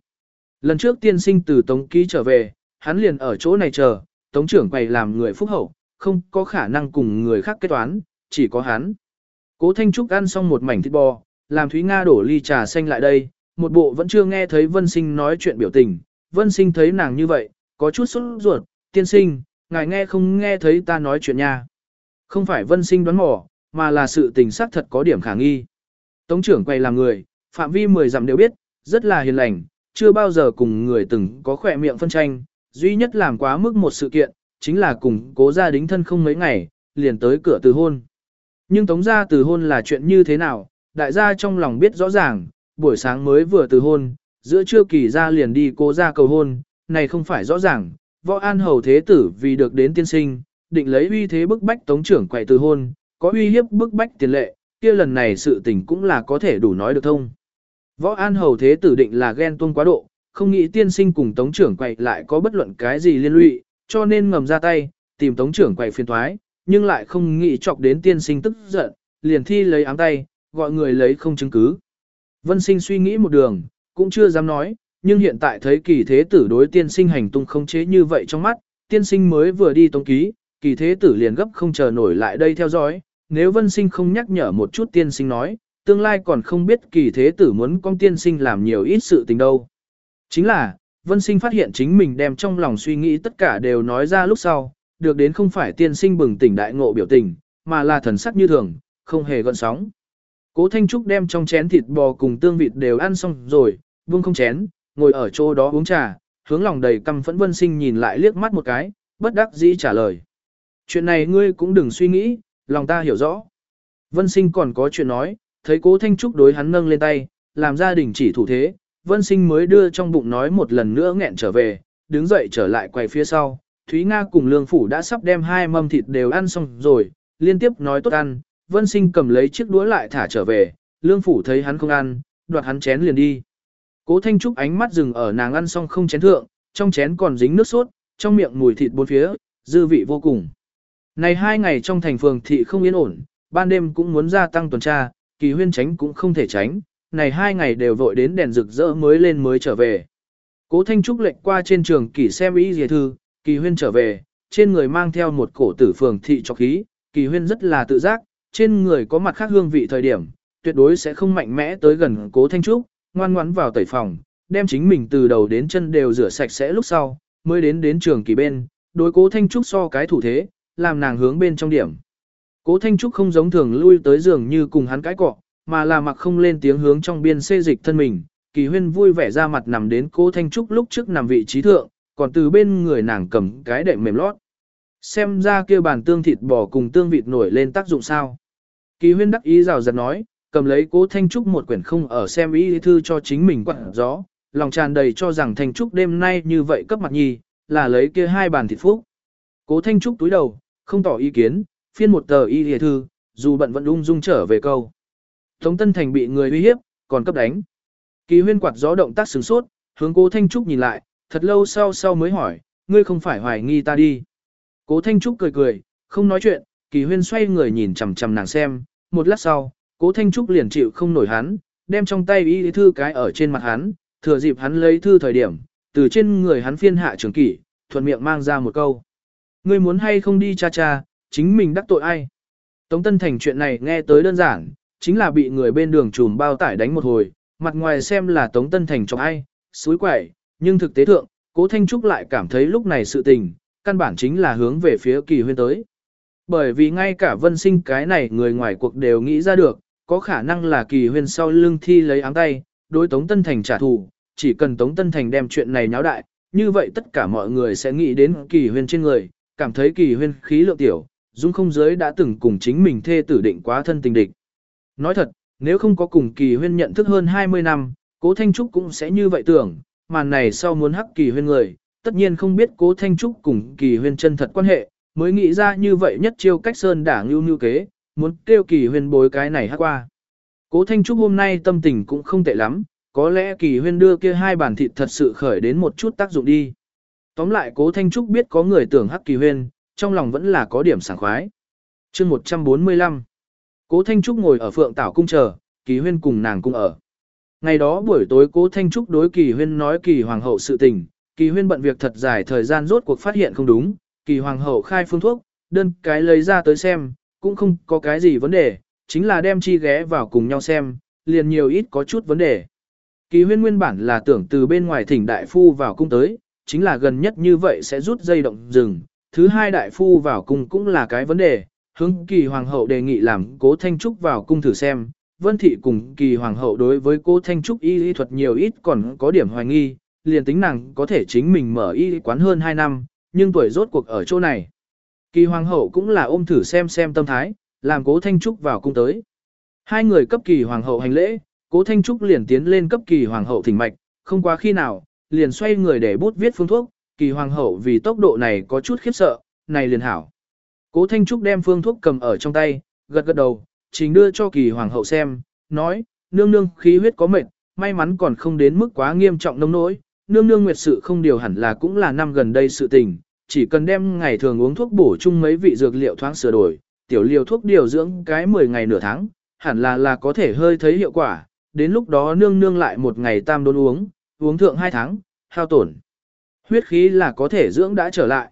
Lần trước tiên sinh từ Tống Ký trở về, hắn liền ở chỗ này chờ, Tống trưởng quầy làm người phúc hậu, không có khả năng cùng người khác kết toán, chỉ có hắn. Cố Thanh Trúc ăn xong một mảnh thịt bò, làm Thúy Nga đổ ly trà xanh lại đây, một bộ vẫn chưa nghe thấy Vân Sinh nói chuyện biểu tình. Vân Sinh thấy nàng như vậy, có chút sốt ruột, tiên sinh, ngài nghe không nghe thấy ta nói chuyện nha. Không phải Vân Sinh đoán mò, mà là sự tình xác thật có điểm khả nghi. Tống trưởng quay làm người, phạm vi 10 dặm đều biết, rất là hiền lành, chưa bao giờ cùng người từng có khỏe miệng phân tranh, duy nhất làm quá mức một sự kiện, chính là cùng cố gia đính thân không mấy ngày, liền tới cửa từ hôn. Nhưng tống gia từ hôn là chuyện như thế nào, đại gia trong lòng biết rõ ràng, buổi sáng mới vừa từ hôn, giữa trưa kỳ gia liền đi cố gia cầu hôn, này không phải rõ ràng, võ an hầu thế tử vì được đến tiên sinh, định lấy uy thế bức bách tống trưởng quậy từ hôn, có uy hiếp bức bách tiền lệ, kia lần này sự tình cũng là có thể đủ nói được thông. Võ An Hầu Thế tử định là ghen tuông quá độ, không nghĩ tiên sinh cùng Tống trưởng quậy lại có bất luận cái gì liên lụy, cho nên ngầm ra tay, tìm Tống trưởng quậy phiền thoái, nhưng lại không nghĩ chọc đến tiên sinh tức giận, liền thi lấy ám tay, gọi người lấy không chứng cứ. Vân sinh suy nghĩ một đường, cũng chưa dám nói, nhưng hiện tại thấy kỳ thế tử đối tiên sinh hành tung không chế như vậy trong mắt, tiên sinh mới vừa đi tống ký, kỳ thế tử liền gấp không chờ nổi lại đây theo dõi, nếu vân sinh không nhắc nhở một chút tiên sinh nói, tương lai còn không biết kỳ thế tử muốn con tiên sinh làm nhiều ít sự tình đâu. Chính là, vân sinh phát hiện chính mình đem trong lòng suy nghĩ tất cả đều nói ra lúc sau, được đến không phải tiên sinh bừng tỉnh đại ngộ biểu tình, mà là thần sắc như thường, không hề gợn sóng. Cố Thanh Trúc đem trong chén thịt bò cùng tương vịt đều ăn xong rồi, vương không chén, ngồi ở chỗ đó uống trà, hướng lòng đầy căm phẫn vân sinh nhìn lại liếc mắt một cái, bất đắc dĩ trả lời. Chuyện này ngươi cũng đừng suy nghĩ, lòng ta hiểu rõ. Vân sinh còn có chuyện nói, thấy cố Thanh Trúc đối hắn nâng lên tay, làm gia đình chỉ thủ thế, vân sinh mới đưa trong bụng nói một lần nữa nghẹn trở về, đứng dậy trở lại quay phía sau. Thúy Nga cùng Lương Phủ đã sắp đem hai mâm thịt đều ăn xong rồi, liên tiếp nói tốt ăn, vân sinh cầm lấy chiếc đũa lại thả trở về, Lương Phủ thấy hắn không ăn, đoạt hắn chén liền đi. Cố Thanh Trúc ánh mắt dừng ở nàng ăn xong không chén thượng, trong chén còn dính nước sốt, trong miệng mùi thịt bốn phía, dư vị vô cùng. Này hai ngày trong thành phường thị không yên ổn, ban đêm cũng muốn gia tăng tuần tra, kỳ huyên tránh cũng không thể tránh, này hai ngày đều vội đến đèn rực rỡ mới lên mới trở về. Cố Thanh Trúc lệnh qua trên trường kỳ xem ý dìa thư, kỳ huyên trở về, trên người mang theo một cổ tử phường thị cho khí, kỳ huyên rất là tự giác, trên người có mặt khác hương vị thời điểm, tuyệt đối sẽ không mạnh mẽ tới gần cố Thanh Trúc, ngoan ngoãn vào tẩy phòng, đem chính mình từ đầu đến chân đều rửa sạch sẽ lúc sau, mới đến đến trường kỳ bên, đối cố Thanh Trúc so cái thủ thế, làm nàng hướng bên trong điểm. Cố Thanh Trúc không giống thường lui tới giường như cùng hắn cái cọ, mà là mặc không lên tiếng hướng trong biên xê dịch thân mình. Kỳ huyên vui vẻ ra mặt nằm đến cố Thanh Trúc lúc trước nằm vị trí thượng, còn từ bên người nàng cầm cái đệm mềm lót. Xem ra kia bàn tương thịt bò cùng tương vịt nổi lên tác dụng sao. Kỳ huyên đắc ý rào rạt nói, cầm lấy cố Thanh Trúc một quyển không ở xem ý thư cho chính mình quặn gió, lòng tràn đầy cho rằng Thanh Trúc đêm nay như vậy cấp mặt nhi, là lấy kia hai bàn thịt phúc. Cố Thanh Trúc túi đầu, không tỏ ý kiến, phiên một tờ y thư, dù bận vẫn ung dung trở về câu. Tống Tân Thành bị người uy hiếp, còn cấp đánh. Kỳ huyên quạt gió động tác sửng sốt, hướng cố Thanh Trúc nhìn lại, thật lâu sau sau mới hỏi, ngươi không phải hoài nghi ta đi. Cố Thanh Trúc cười cười, không nói chuyện, kỳ huyên xoay người nhìn chằm chằm nàng xem, một lát sau, cố Thanh Trúc liền chịu không nổi hắn, đem trong tay y thư cái ở trên mặt hắn, thừa dịp hắn lấy thư thời điểm, từ trên người hắn phiên hạ trường kỷ, thuận miệng mang ra một câu. Ngươi muốn hay không đi cha cha, chính mình đắc tội ai. Tống Tân Thành chuyện này nghe tới đơn giản, chính là bị người bên đường trùm bao tải đánh một hồi, mặt ngoài xem là Tống Tân Thành chọc ai, suối quẩy, nhưng thực tế thượng, Cố Thanh Trúc lại cảm thấy lúc này sự tình, căn bản chính là hướng về phía kỳ huyên tới. Bởi vì ngay cả vân sinh cái này người ngoài cuộc đều nghĩ ra được, có khả năng là kỳ huyên sau lưng thi lấy áng tay, đối Tống Tân Thành trả thù, chỉ cần Tống Tân Thành đem chuyện này nháo đại, như vậy tất cả mọi người sẽ nghĩ đến kỳ huyên trên người, cảm thấy kỳ huyên khí lượng tiểu, dung không giới đã từng cùng chính mình thê tử định quá thân tình địch. Nói thật, nếu không có cùng kỳ huyên nhận thức hơn 20 năm, cố Thanh Trúc cũng sẽ như vậy tưởng, màn này sau muốn hắc kỳ huyên người, tất nhiên không biết cố Thanh Trúc cùng kỳ huyên chân thật quan hệ, mới nghĩ ra như vậy nhất chiêu cách sơn đả ngưu như kế, muốn kêu kỳ huyên bối cái này hát qua. Cố Thanh Trúc hôm nay tâm tình cũng không tệ lắm, có lẽ kỳ huyên đưa kia hai bản thịt thật sự khởi đến một chút tác dụng đi. Tóm lại cố Thanh Trúc biết có người tưởng hắc kỳ huyên, trong lòng vẫn là có điểm sảng khoái. chương 145 Cố Thanh Trúc ngồi ở phượng tảo cung chờ, kỳ huyên cùng nàng cung ở. Ngày đó buổi tối cố Thanh Trúc đối kỳ huyên nói kỳ hoàng hậu sự tình, kỳ huyên bận việc thật dài thời gian rốt cuộc phát hiện không đúng, kỳ hoàng hậu khai phương thuốc, đơn cái lấy ra tới xem, cũng không có cái gì vấn đề, chính là đem chi ghé vào cùng nhau xem, liền nhiều ít có chút vấn đề. Kỳ huyên nguyên bản là tưởng từ bên ngoài thỉnh đại phu vào cung tới, chính là gần nhất như vậy sẽ rút dây động rừng, thứ hai đại phu vào cung cũng là cái vấn đề, hướng kỳ hoàng hậu đề nghị làm cố thanh trúc vào cung thử xem. Vân thị cùng kỳ hoàng hậu đối với cố thanh trúc y y thuật nhiều ít còn có điểm hoài nghi, liền tính nàng có thể chính mình mở y quán hơn 2 năm, nhưng tuổi rốt cuộc ở chỗ này. Kỳ hoàng hậu cũng là ôm thử xem xem tâm thái, làm cố thanh trúc vào cung tới. Hai người cấp kỳ hoàng hậu hành lễ, cố thanh trúc liền tiến lên cấp kỳ hoàng hậu thỉnh mạch, không quá khi nào, liền xoay người để bút viết phương thuốc, kỳ hoàng hậu vì tốc độ này có chút khiếp sợ, này liền hảo. Cố thanh trúc đem phương thuốc cầm ở trong tay, gật gật đầu, trình đưa cho kỳ hoàng hậu xem, nói, nương nương khí huyết có mệt, may mắn còn không đến mức quá nghiêm trọng nông nỗi, nương nương nguyệt sự không điều hẳn là cũng là năm gần đây sự tình, chỉ cần đem ngày thường uống thuốc bổ chung mấy vị dược liệu thoáng sửa đổi, tiểu liều thuốc điều dưỡng cái 10 ngày nửa tháng, hẳn là là có thể hơi thấy hiệu quả, đến lúc đó nương nương lại một ngày tam đốn uống, uống thượng hai tháng, hao tổn. Huyết khí là có thể dưỡng đã trở lại.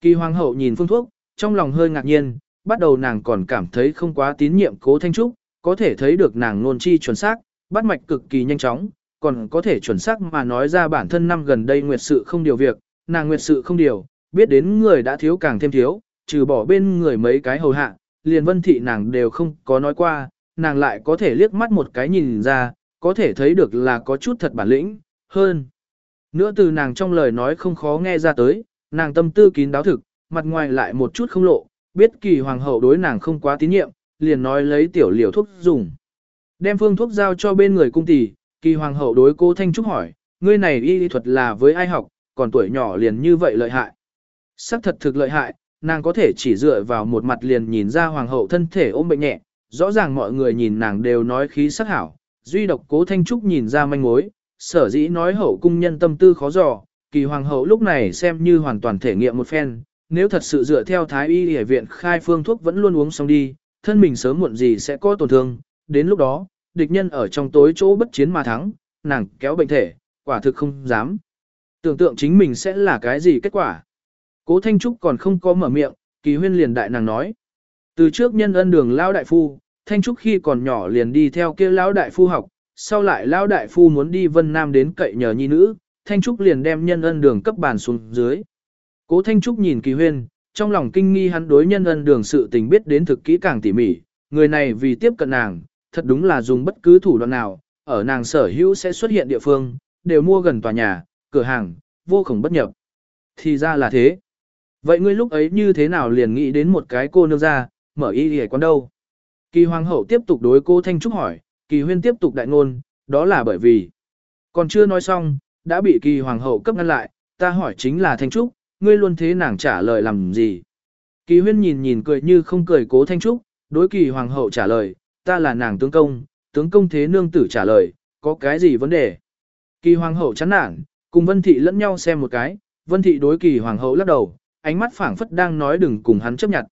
Kỳ hoàng hậu nhìn phương thuốc, trong lòng hơi ngạc nhiên, bắt đầu nàng còn cảm thấy không quá tín nhiệm cố thanh trúc, có thể thấy được nàng nôn chi chuẩn xác, bắt mạch cực kỳ nhanh chóng, còn có thể chuẩn xác mà nói ra bản thân năm gần đây nguyệt sự không điều việc, nàng nguyệt sự không điều, biết đến người đã thiếu càng thêm thiếu, trừ bỏ bên người mấy cái hầu hạ, liền vân thị nàng đều không có nói qua, nàng lại có thể liếc mắt một cái nhìn ra, có thể thấy được là có chút thật bản lĩnh, hơn. Nữa từ nàng trong lời nói không khó nghe ra tới, nàng tâm tư kín đáo thực, mặt ngoài lại một chút không lộ, biết kỳ hoàng hậu đối nàng không quá tín nhiệm, liền nói lấy tiểu liều thuốc dùng. Đem phương thuốc giao cho bên người cung tỷ, kỳ hoàng hậu đối cô Thanh Trúc hỏi, ngươi này y lý thuật là với ai học, còn tuổi nhỏ liền như vậy lợi hại. Sắc thật thực lợi hại, nàng có thể chỉ dựa vào một mặt liền nhìn ra hoàng hậu thân thể ôm bệnh nhẹ, rõ ràng mọi người nhìn nàng đều nói khí sắc hảo, duy độc cố Thanh Trúc nhìn ra manh mối, sở dĩ nói hậu cung nhân tâm tư khó dò, kỳ hoàng hậu lúc này xem như hoàn toàn thể nghiệm một phen, nếu thật sự dựa theo thái y y viện khai phương thuốc vẫn luôn uống xong đi, thân mình sớm muộn gì sẽ có tổn thương, đến lúc đó, địch nhân ở trong tối chỗ bất chiến mà thắng, nàng kéo bệnh thể, quả thực không dám. Tưởng tượng chính mình sẽ là cái gì kết quả. Cố Thanh Trúc còn không có mở miệng, kỳ huyên liền đại nàng nói. Từ trước nhân ân đường lao đại phu, Thanh Trúc khi còn nhỏ liền đi theo kia lão đại phu học, sau lại lão đại phu muốn đi Vân Nam đến cậy nhờ nhi nữ, Thanh Trúc liền đem nhân ân đường cấp bàn xuống dưới. Cố Thanh Trúc nhìn kỳ huyên, trong lòng kinh nghi hắn đối nhân ân đường sự tình biết đến thực kỹ càng tỉ mỉ, người này vì tiếp cận nàng, thật đúng là dùng bất cứ thủ đoạn nào, ở nàng sở hữu sẽ xuất hiện địa phương, đều mua gần tòa nhà, cửa hàng, vô khổng bất nhập. Thì ra là thế. Vậy ngươi lúc ấy như thế nào liền nghĩ đến một cái cô nương ra, mở y hề quán đâu? Kỳ hoàng hậu tiếp tục đối cô Thanh Trúc hỏi, kỳ huyên tiếp tục đại ngôn, đó là bởi vì. Còn chưa nói xong, đã bị kỳ hoàng hậu cấp ngăn lại, ta hỏi chính là Thanh Trúc, ngươi luôn thế nàng trả lời làm gì? Kỳ huyên nhìn nhìn cười như không cười cố Thanh Trúc, đối kỳ hoàng hậu trả lời, ta là nàng tướng công, tướng công thế nương tử trả lời, có cái gì vấn đề? Kỳ hoàng hậu chán nản, cùng vân thị lẫn nhau xem một cái, vân thị đối kỳ hoàng hậu lắc đầu, ánh mắt phảng phất đang nói đừng cùng hắn chấp nhận.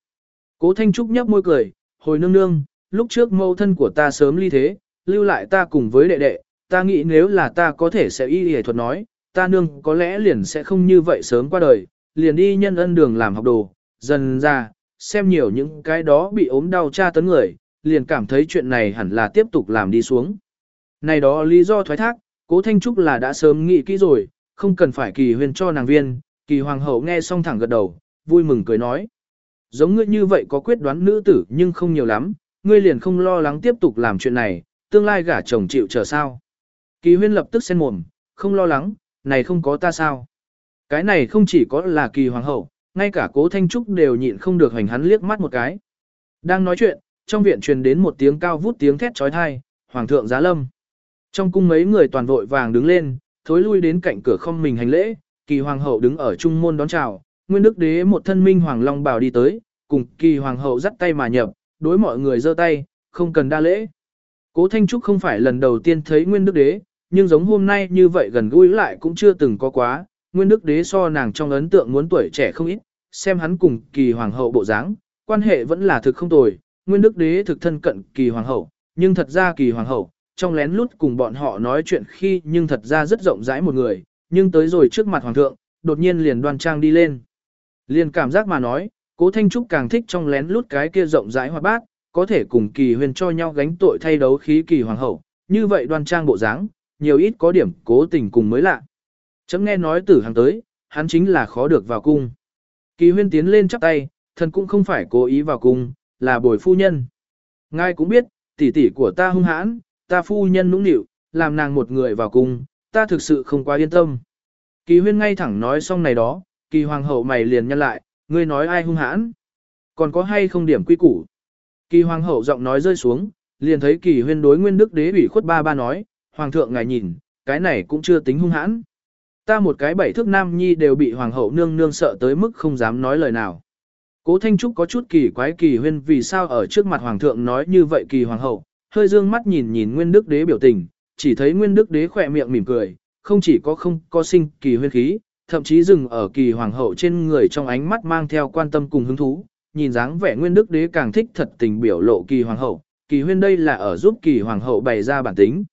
Cố Thanh Trúc nhấp môi cười, hồi nương nương, lúc trước mâu thân của ta sớm ly thế, lưu lại ta cùng với đệ đệ, ta nghĩ nếu là ta có thể sẽ y y thuật nói, ta nương có lẽ liền sẽ không như vậy sớm qua đời, liền đi nhân ân đường làm học đồ, dần ra, xem nhiều những cái đó bị ốm đau tra tấn người, liền cảm thấy chuyện này hẳn là tiếp tục làm đi xuống. Này đó lý do thoái thác, cố Thanh Trúc là đã sớm nghĩ kỹ rồi, không cần phải kỳ huyền cho nàng viên, kỳ hoàng hậu nghe xong thẳng gật đầu, vui mừng cười nói. Giống ngươi như vậy có quyết đoán nữ tử nhưng không nhiều lắm, ngươi liền không lo lắng tiếp tục làm chuyện này, tương lai gả chồng chịu chờ sao. Kỳ huyên lập tức sen mồm, không lo lắng, này không có ta sao. Cái này không chỉ có là kỳ hoàng hậu, ngay cả cố thanh trúc đều nhịn không được hành hắn liếc mắt một cái. Đang nói chuyện, trong viện truyền đến một tiếng cao vút tiếng thét trói thai, hoàng thượng giá lâm. Trong cung mấy người toàn vội vàng đứng lên, thối lui đến cạnh cửa không mình hành lễ, kỳ hoàng hậu đứng ở trung môn đón chào, nguyên đức đế một thân minh hoàng long bào đi tới, cùng kỳ hoàng hậu dắt tay mà nhập, đối mọi người giơ tay, không cần đa lễ. Cố Thanh Trúc không phải lần đầu tiên thấy nguyên đức đế, nhưng giống hôm nay như vậy gần gũi lại cũng chưa từng có quá, nguyên đức đế so nàng trong ấn tượng muốn tuổi trẻ không ít, xem hắn cùng kỳ hoàng hậu bộ dáng, quan hệ vẫn là thực không tồi, nguyên đức đế thực thân cận kỳ hoàng hậu, nhưng thật ra kỳ hoàng hậu, trong lén lút cùng bọn họ nói chuyện khi nhưng thật ra rất rộng rãi một người, nhưng tới rồi trước mặt hoàng thượng, đột nhiên liền đoan trang đi lên. Liền cảm giác mà nói, cố Thanh Trúc càng thích trong lén lút cái kia rộng rãi hoa bát, có thể cùng kỳ huyền cho nhau gánh tội thay đấu khí kỳ hoàng hậu, như vậy đoan trang bộ dáng, nhiều ít có điểm cố tình cùng mới lạ. Chấm nghe nói tử hàng tới, hắn chính là khó được vào cung. Kỳ huyên tiến lên chắp tay, thần cũng không phải cố ý vào cung, là bồi phu nhân. Ngài cũng biết, tỷ tỷ của ta hung hãn, ta phu nhân nũng nịu, làm nàng một người vào cung, ta thực sự không quá yên tâm. Kỳ huyên ngay thẳng nói xong này đó, kỳ hoàng hậu mày liền nhăn lại, ngươi nói ai hung hãn? Còn có hay không điểm quy củ? Kỳ hoàng hậu giọng nói rơi xuống, liền thấy kỳ huyên đối nguyên đức đế ủy khuất ba ba nói, hoàng thượng ngài nhìn, cái này cũng chưa tính hung hãn. Ta một cái bảy thước nam nhi đều bị hoàng hậu nương nương sợ tới mức không dám nói lời nào. Cố Thanh Trúc có chút kỳ quái kỳ huyên vì sao ở trước mặt hoàng thượng nói như vậy kỳ hoàng hậu, hơi dương mắt nhìn nhìn nguyên đức đế biểu tình, chỉ thấy nguyên đức đế khỏe miệng mỉm cười, không chỉ có không có sinh kỳ huyên khí, thậm chí dừng ở kỳ hoàng hậu trên người trong ánh mắt mang theo quan tâm cùng hứng thú, nhìn dáng vẻ nguyên đức đế càng thích thật tình biểu lộ kỳ hoàng hậu, kỳ huyên đây là ở giúp kỳ hoàng hậu bày ra bản tính.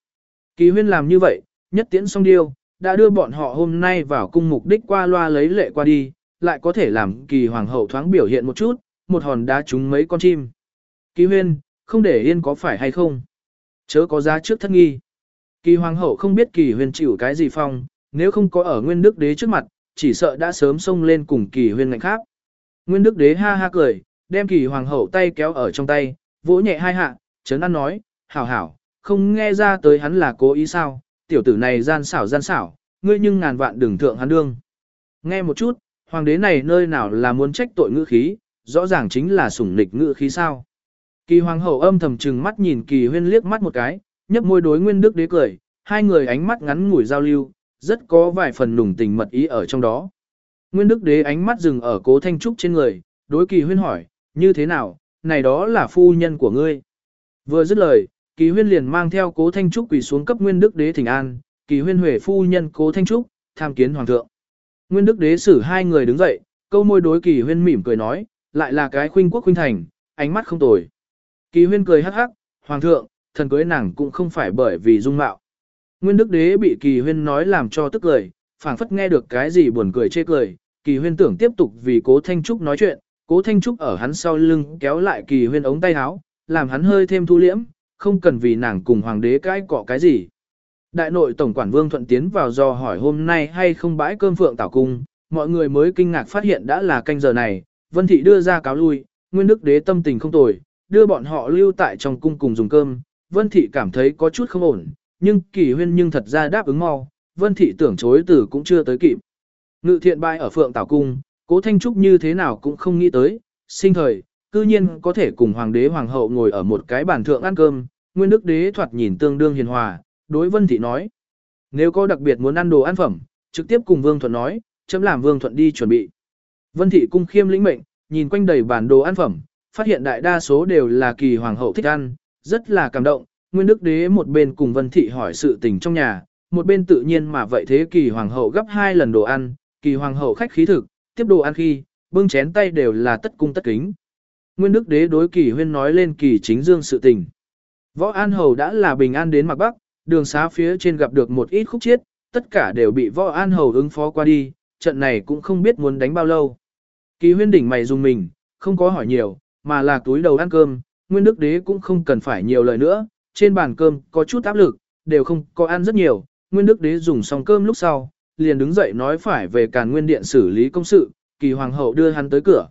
Kỳ huyên làm như vậy, nhất tiễn song điêu, đã đưa bọn họ hôm nay vào cung mục đích qua loa lấy lệ qua đi, lại có thể làm kỳ hoàng hậu thoáng biểu hiện một chút, một hòn đá trúng mấy con chim. Kỳ huyên, không để yên có phải hay không? Chớ có giá trước thất nghi. Kỳ hoàng hậu không biết kỳ huyên chịu cái gì phong, nếu không có ở nguyên đức đế trước mặt, chỉ sợ đã sớm xông lên cùng kỳ huyên ngạnh khác. Nguyên đức đế ha ha cười, đem kỳ hoàng hậu tay kéo ở trong tay, vỗ nhẹ hai hạ, chấn an nói, hảo hảo, không nghe ra tới hắn là cố ý sao, tiểu tử này gian xảo gian xảo, ngươi nhưng ngàn vạn đừng thượng hắn đương. Nghe một chút, hoàng đế này nơi nào là muốn trách tội ngữ khí, rõ ràng chính là sủng nịch ngữ khí sao. Kỳ hoàng hậu âm thầm trừng mắt nhìn kỳ huyên liếc mắt một cái, nhấp môi đối nguyên đức đế cười, hai người ánh mắt ngắn ngủi giao lưu, rất có vài phần nùng tình mật ý ở trong đó. Nguyên đức đế ánh mắt dừng ở cố thanh trúc trên người, đối kỳ huyên hỏi, như thế nào, này đó là phu nhân của ngươi. Vừa dứt lời, kỳ huyên liền mang theo cố thanh trúc quỳ xuống cấp nguyên đức đế thỉnh an, kỳ huyên huệ phu nhân cố thanh trúc, tham kiến hoàng thượng. Nguyên đức đế xử hai người đứng dậy, câu môi đối kỳ huyên mỉm cười nói, lại là cái khuynh quốc khuynh thành, ánh mắt không tồi. Kỳ huyên cười hắc hắc, hoàng thượng, thần cưới nàng cũng không phải bởi vì dung mạo. Nguyên đức đế bị kỳ huyên nói làm cho tức cười, phảng phất nghe được cái gì buồn cười chê cười, kỳ huyên tưởng tiếp tục vì cố thanh trúc nói chuyện, cố thanh trúc ở hắn sau lưng kéo lại kỳ huyên ống tay áo, làm hắn hơi thêm thu liễm, không cần vì nàng cùng hoàng đế cái cọ cái gì. Đại nội tổng quản vương thuận tiến vào do hỏi hôm nay hay không bãi cơm phượng tảo cung, mọi người mới kinh ngạc phát hiện đã là canh giờ này, vân thị đưa ra cáo lui, nguyên đức đế tâm tình không tồi, đưa bọn họ lưu tại trong cung cùng dùng cơm, vân thị cảm thấy có chút không ổn, nhưng kỳ huyên nhưng thật ra đáp ứng mau, vân thị tưởng chối từ cũng chưa tới kịp. Ngự thiện bại ở phượng tảo cung, Cố Thanh Trúc như thế nào cũng không nghĩ tới, sinh thời, cư nhiên có thể cùng hoàng đế hoàng hậu ngồi ở một cái bàn thượng ăn cơm, nguyên đức đế thoạt nhìn tương đương hiền hòa, đối vân thị nói. Nếu có đặc biệt muốn ăn đồ ăn phẩm, trực tiếp cùng Vương Thuận nói, chấm làm Vương Thuận đi chuẩn bị. Vân thị cung khiêm lĩnh mệnh, nhìn quanh đầy bản đồ ăn phẩm, phát hiện đại đa số đều là kỳ hoàng hậu thích ăn, rất là cảm động. Nguyên đức đế một bên cùng Vân thị hỏi sự tình trong nhà, một bên tự nhiên mà vậy thế kỳ hoàng hậu gấp hai lần đồ ăn, kỳ hoàng hậu khách khí thực, tiếp đồ ăn khi, bưng chén tay đều là tất cung tất kính. Nguyên đức đế đối kỳ huyên nói lên kỳ chính dương sự tình. Võ An Hầu đã là bình an đến Mạc Bắc, đường xá phía trên gặp được một ít khúc chiết, tất cả đều bị Võ An Hầu ứng phó qua đi, trận này cũng không biết muốn đánh bao lâu. Kỳ huyên đỉnh mày dùng mình, không có hỏi nhiều, mà là túi đầu ăn cơm, Nguyên Đức Đế cũng không cần phải nhiều lời nữa, trên bàn cơm có chút áp lực, đều không có ăn rất nhiều, Nguyên Đức Đế dùng xong cơm lúc sau, liền đứng dậy nói phải về càn nguyên điện xử lý công sự, kỳ hoàng hậu đưa hắn tới cửa.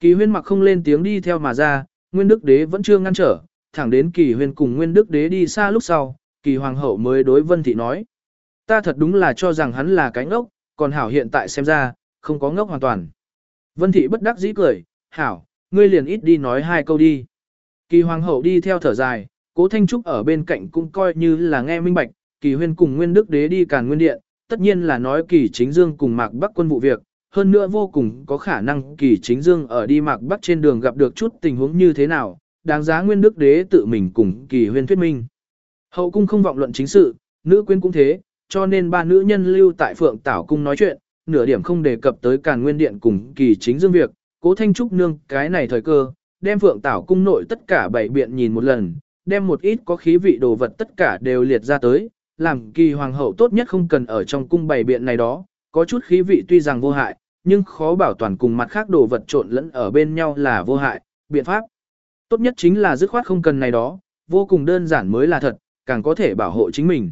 Kỳ huyên mặc không lên tiếng đi theo mà ra, Nguyên Đức Đế vẫn chưa ngăn trở, thẳng đến kỳ huyên cùng Nguyên Đức Đế đi xa lúc sau, kỳ hoàng hậu mới đối Vân Thị nói. Ta thật đúng là cho rằng hắn là cái ngốc, còn hảo hiện tại xem ra, không có ngốc hoàn toàn. Vân Thị bất đắc dĩ cười, hảo, ngươi liền ít đi nói hai câu đi. Kỳ hoàng hậu đi theo thở dài, cố Thanh Trúc ở bên cạnh cũng coi như là nghe minh bạch, kỳ huyên cùng Nguyên Đức Đế đi càn nguyên điện, tất nhiên là nói kỳ chính dương cùng mạc bắc quân vụ việc, hơn nữa vô cùng có khả năng kỳ chính dương ở đi mạc bắc trên đường gặp được chút tình huống như thế nào, đáng giá Nguyên Đức Đế tự mình cùng kỳ huyên thuyết minh. Hậu cung không vọng luận chính sự, nữ quyến cũng thế, cho nên ba nữ nhân lưu tại Phượng Tảo cung nói chuyện, nửa điểm không đề cập tới Càn Nguyên Điện cùng kỳ chính dương việc, Cố Thanh Trúc nương cái này thời cơ, đem Phượng Tảo cung nội tất cả bảy biện nhìn một lần, đem một ít có khí vị đồ vật tất cả đều liệt ra tới, làm kỳ hoàng hậu tốt nhất không cần ở trong cung bảy biện này đó, có chút khí vị tuy rằng vô hại, nhưng khó bảo toàn cùng mặt khác đồ vật trộn lẫn ở bên nhau là vô hại, biện pháp. Tốt nhất chính là dứt khoát không cần này đó, vô cùng đơn giản mới là thật, càng có thể bảo hộ chính mình.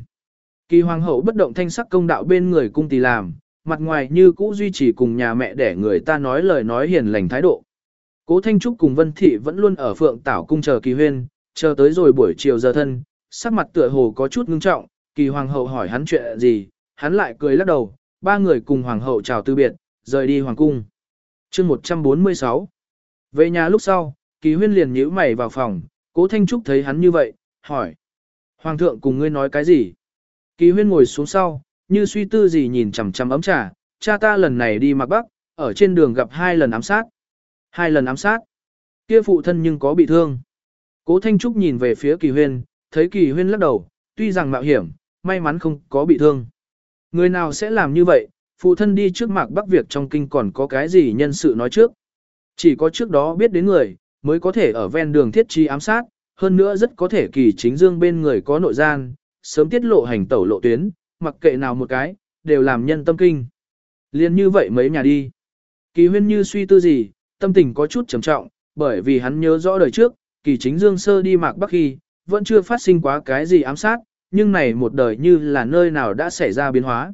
Kỳ hoàng hậu bất động thanh sắc công đạo bên người cung tỳ làm, mặt ngoài như cũ duy trì cùng nhà mẹ để người ta nói lời nói hiền lành thái độ. Cố Thanh Trúc cùng Vân Thị vẫn luôn ở phượng tảo cung chờ kỳ huyên, chờ tới rồi buổi chiều giờ thân, sắc mặt tựa hồ có chút ngưng trọng, kỳ hoàng hậu hỏi hắn chuyện gì, hắn lại cười lắc đầu, ba người cùng hoàng hậu chào từ biệt, rời đi hoàng cung. chương 146 Về nhà lúc sau, kỳ huyên liền nhíu mày vào phòng, cố Thanh Trúc thấy hắn như vậy, hỏi. Hoàng thượng cùng ngươi nói cái gì? Kỳ huyên ngồi xuống sau, như suy tư gì nhìn chằm chằm ấm trà, cha ta lần này đi mặc bắc, ở trên đường gặp hai lần ám sát. Hai lần ám sát. Kia phụ thân nhưng có bị thương. Cố Thanh Trúc nhìn về phía kỳ huyên, thấy kỳ huyên lắc đầu, tuy rằng mạo hiểm, may mắn không có bị thương. Người nào sẽ làm như vậy, phụ thân đi trước mạc bắc việc trong kinh còn có cái gì nhân sự nói trước. Chỉ có trước đó biết đến người, mới có thể ở ven đường thiết trí ám sát, hơn nữa rất có thể kỳ chính dương bên người có nội gian, sớm tiết lộ hành tẩu lộ tuyến, mặc kệ nào một cái, đều làm nhân tâm kinh. Liên như vậy mấy nhà đi. Kỳ huyên như suy tư gì, tâm tình có chút trầm trọng, bởi vì hắn nhớ rõ đời trước, kỳ chính dương sơ đi mạc bắc khi, vẫn chưa phát sinh quá cái gì ám sát, nhưng này một đời như là nơi nào đã xảy ra biến hóa.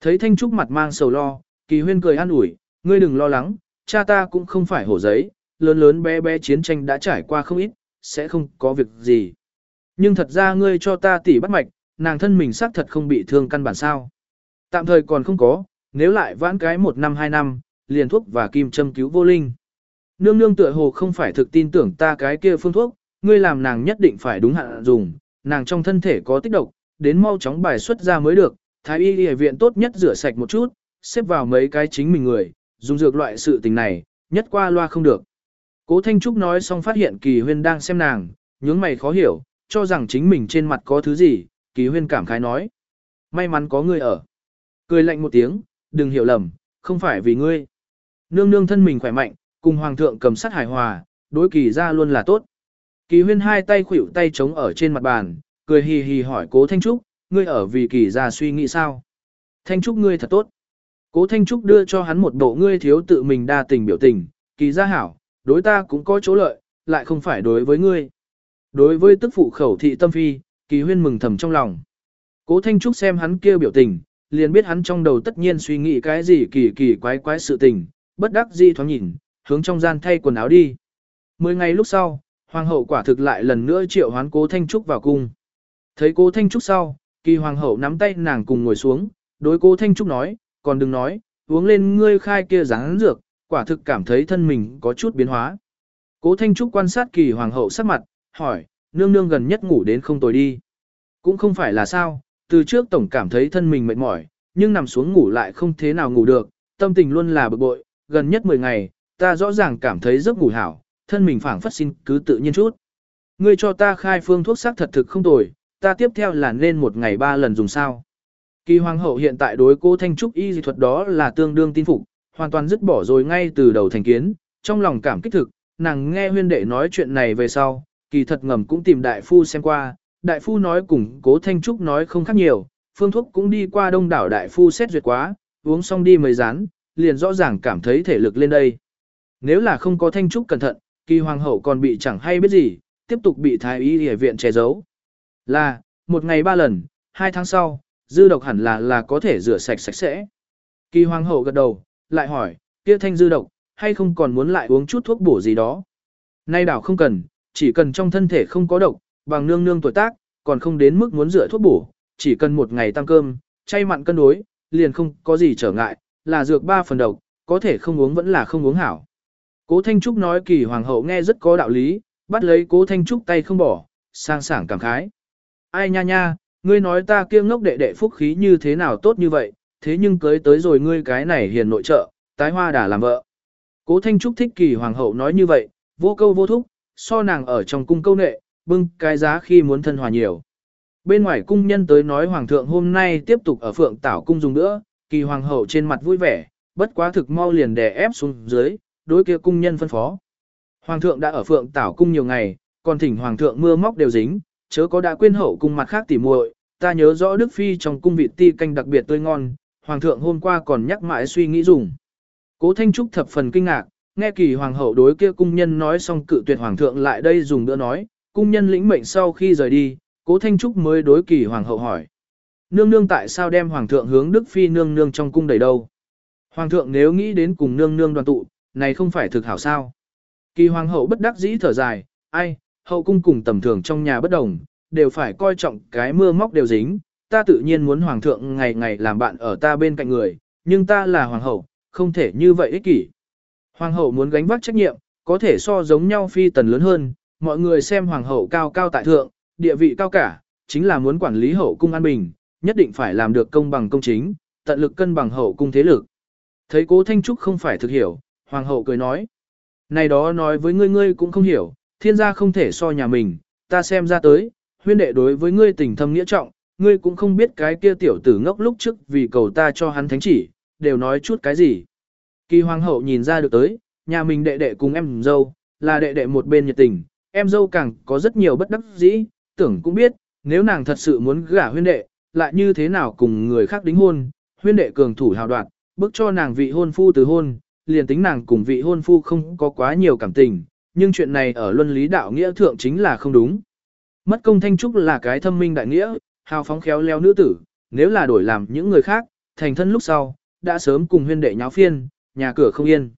Thấy Thanh Trúc mặt mang sầu lo, kỳ huyên cười an ủi, ngươi đừng lo lắng, cha ta cũng không phải hổ giấy, lớn lớn bé bé chiến tranh đã trải qua không ít, sẽ không có việc gì. Nhưng thật ra ngươi cho ta tỉ bắt mạch, nàng thân mình xác thật không bị thương căn bản sao. Tạm thời còn không có, nếu lại vãn cái một năm hai năm, liền thuốc và kim châm cứu vô linh. Nương nương tựa hồ không phải thực tin tưởng ta cái kia phương thuốc, ngươi làm nàng nhất định phải đúng hạn dùng, nàng trong thân thể có tích độc, đến mau chóng bài xuất ra mới được, thái y y viện tốt nhất rửa sạch một chút, xếp vào mấy cái chính mình người, dùng dược loại sự tình này, nhất qua loa không được. Cố Thanh Trúc nói xong phát hiện kỳ huyên đang xem nàng, nhướng mày khó hiểu, cho rằng chính mình trên mặt có thứ gì, kỳ huyên cảm khái nói. May mắn có ngươi ở. Cười lạnh một tiếng, đừng hiểu lầm, không phải vì ngươi. Nương nương thân mình khỏe mạnh, cùng hoàng thượng cầm sát hài hòa, đối kỳ ra luôn là tốt. Kỳ huyên hai tay khuỷu tay chống ở trên mặt bàn, cười hì hì hỏi cố Thanh Trúc, ngươi ở vì kỳ ra suy nghĩ sao? Thanh Trúc ngươi thật tốt. Cố Thanh Trúc đưa cho hắn một bộ ngươi thiếu tự mình đa tình biểu tình, kỳ ra hảo, đối ta cũng có chỗ lợi, lại không phải đối với ngươi. Đối với tức phụ khẩu thị tâm phi, kỳ huyên mừng thầm trong lòng. Cố Thanh Trúc xem hắn kia biểu tình, liền biết hắn trong đầu tất nhiên suy nghĩ cái gì kỳ kỳ quái quái sự tình, bất đắc dĩ thoáng nhìn, hướng trong gian thay quần áo đi. Mười ngày lúc sau, hoàng hậu quả thực lại lần nữa triệu hoán cố Thanh Trúc vào cung. Thấy cố Thanh Trúc sau, kỳ hoàng hậu nắm tay nàng cùng ngồi xuống, đối cố Thanh Trúc nói, còn đừng nói, uống lên ngươi khai kia rắn dược, quả thực cảm thấy thân mình có chút biến hóa. Cố Thanh Trúc quan sát kỳ hoàng hậu sắc mặt, hỏi, nương nương gần nhất ngủ đến không tồi đi. Cũng không phải là sao, từ trước tổng cảm thấy thân mình mệt mỏi, nhưng nằm xuống ngủ lại không thế nào ngủ được, tâm tình luôn là bực bội, gần nhất 10 ngày, ta rõ ràng cảm thấy giấc ngủ hảo, thân mình phảng phất xin cứ tự nhiên chút. Ngươi cho ta khai phương thuốc sắc thật thực không tồi, ta tiếp theo là nên một ngày ba lần dùng sao. Kỳ hoàng hậu hiện tại đối cô Thanh Trúc y dị thuật đó là tương đương tin phục, hoàn toàn dứt bỏ rồi ngay từ đầu thành kiến, trong lòng cảm kích thực, nàng nghe huyên đệ nói chuyện này về sau, kỳ thật ngầm cũng tìm đại phu xem qua, đại phu nói cùng cố Thanh Trúc nói không khác nhiều, phương thuốc cũng đi qua đông đảo đại phu xét duyệt quá, uống xong đi mời rán, liền rõ ràng cảm thấy thể lực lên đây. Nếu là không có Thanh Trúc cẩn thận, kỳ hoàng hậu còn bị chẳng hay biết gì, tiếp tục bị thái y y viện che giấu. Là, một ngày ba lần, hai tháng sau, dư độc hẳn là là có thể rửa sạch sạch sẽ. Kỳ hoàng hậu gật đầu, lại hỏi, kia thanh dư độc, hay không còn muốn lại uống chút thuốc bổ gì đó. Nay đảo không cần, chỉ cần trong thân thể không có độc, bằng nương nương tuổi tác, còn không đến mức muốn rửa thuốc bổ, chỉ cần một ngày tăng cơm, chay mặn cân đối, liền không có gì trở ngại, là dược ba phần độc, có thể không uống vẫn là không uống hảo. Cố Thanh Trúc nói kỳ hoàng hậu nghe rất có đạo lý, bắt lấy cố Thanh Trúc tay không bỏ, sang sảng cảm khái. Ai nha nha, ngươi nói ta kia ngốc đệ đệ phúc khí như thế nào tốt như vậy, thế nhưng cưới tới rồi ngươi cái này hiền nội trợ, tái hoa đã làm vợ. Cố Thanh Trúc thích kỳ hoàng hậu nói như vậy, vô câu vô thúc, so nàng ở trong cung câu nệ, bưng cái giá khi muốn thân hòa nhiều. Bên ngoài cung nhân tới nói hoàng thượng hôm nay tiếp tục ở phượng tảo cung dùng nữa, kỳ hoàng hậu trên mặt vui vẻ, bất quá thực mau liền đè ép xuống dưới, đối kia cung nhân phân phó. Hoàng thượng đã ở phượng tảo cung nhiều ngày, còn thỉnh hoàng thượng mưa móc đều dính, chớ có đã quên hậu cung mặt khác tỉ muội, ta nhớ rõ Đức Phi trong cung vị ti canh đặc biệt tươi ngon, hoàng thượng hôm qua còn nhắc mãi suy nghĩ dùng. Cố Thanh Trúc thập phần kinh ngạc, nghe kỳ hoàng hậu đối kia cung nhân nói xong cự tuyệt hoàng thượng lại đây dùng bữa nói, cung nhân lĩnh mệnh sau khi rời đi, Cố Thanh Trúc mới đối kỳ hoàng hậu hỏi. Nương nương tại sao đem hoàng thượng hướng Đức Phi nương nương trong cung đầy đâu? Hoàng thượng nếu nghĩ đến cùng nương nương đoàn tụ, này không phải thực hảo sao? Kỳ hoàng hậu bất đắc dĩ thở dài, ai, hậu cung cùng tầm thường trong nhà bất đồng, đều phải coi trọng cái mưa móc đều dính, ta tự nhiên muốn hoàng thượng ngày ngày làm bạn ở ta bên cạnh người, nhưng ta là hoàng hậu, không thể như vậy ích kỷ. Hoàng hậu muốn gánh vác trách nhiệm, có thể so giống nhau phi tần lớn hơn, mọi người xem hoàng hậu cao cao tại thượng, địa vị cao cả, chính là muốn quản lý hậu cung an bình, nhất định phải làm được công bằng công chính, tận lực cân bằng hậu cung thế lực. Thấy cố Thanh Trúc không phải thực hiểu, hoàng hậu cười nói. Này đó nói với ngươi ngươi cũng không hiểu, thiên gia không thể so nhà mình, ta xem ra tới, huyên đệ đối với ngươi tình thâm nghĩa trọng, ngươi cũng không biết cái kia tiểu tử ngốc lúc trước vì cầu ta cho hắn thánh chỉ, đều nói chút cái gì. Kỳ hoàng hậu nhìn ra được tới, nhà mình đệ đệ cùng em dâu, là đệ đệ một bên nhiệt tình, em dâu càng có rất nhiều bất đắc dĩ, tưởng cũng biết, nếu nàng thật sự muốn gả huyên đệ, lại như thế nào cùng người khác đính hôn, huyên đệ cường thủ hào đoạn, bức cho nàng vị hôn phu từ hôn, liền tính nàng cùng vị hôn phu không có quá nhiều cảm tình, nhưng chuyện này ở luân lý đạo nghĩa thượng chính là không đúng. Mất công thanh trúc là cái thâm minh đại nghĩa, hào phóng khéo leo nữ tử, nếu là đổi làm những người khác, thành thân lúc sau, đã sớm cùng huyên đệ nháo phiên, nhà cửa không yên.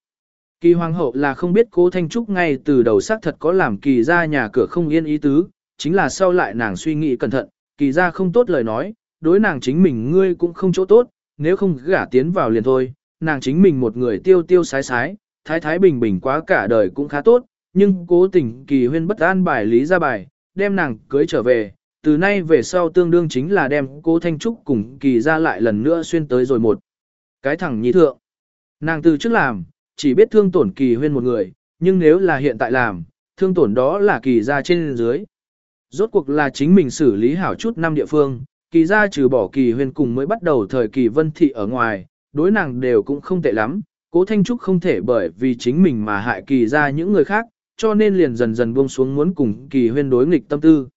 Kỳ hoàng hậu là không biết cố Thanh Trúc ngay từ đầu xác thật có làm kỳ ra nhà cửa không yên ý tứ, chính là sau lại nàng suy nghĩ cẩn thận, kỳ ra không tốt lời nói, đối nàng chính mình ngươi cũng không chỗ tốt, nếu không gả tiến vào liền thôi, nàng chính mình một người tiêu tiêu sái sái, thái thái bình bình quá cả đời cũng khá tốt, nhưng cố tình kỳ huyên bất an bài lý ra bài, đem nàng cưới trở về, từ nay về sau tương đương chính là đem cố Thanh Trúc cùng kỳ ra lại lần nữa xuyên tới rồi một. Cái thẳng nhị thượng. Nàng từ trước làm, chỉ biết thương tổn kỳ huyên một người, nhưng nếu là hiện tại làm, thương tổn đó là kỳ ra trên dưới. Rốt cuộc là chính mình xử lý hảo chút năm địa phương, kỳ ra trừ bỏ kỳ huyên cùng mới bắt đầu thời kỳ vân thị ở ngoài, đối nàng đều cũng không tệ lắm, cố Thanh Trúc không thể bởi vì chính mình mà hại kỳ ra những người khác, cho nên liền dần dần buông xuống muốn cùng kỳ huyên đối nghịch tâm tư.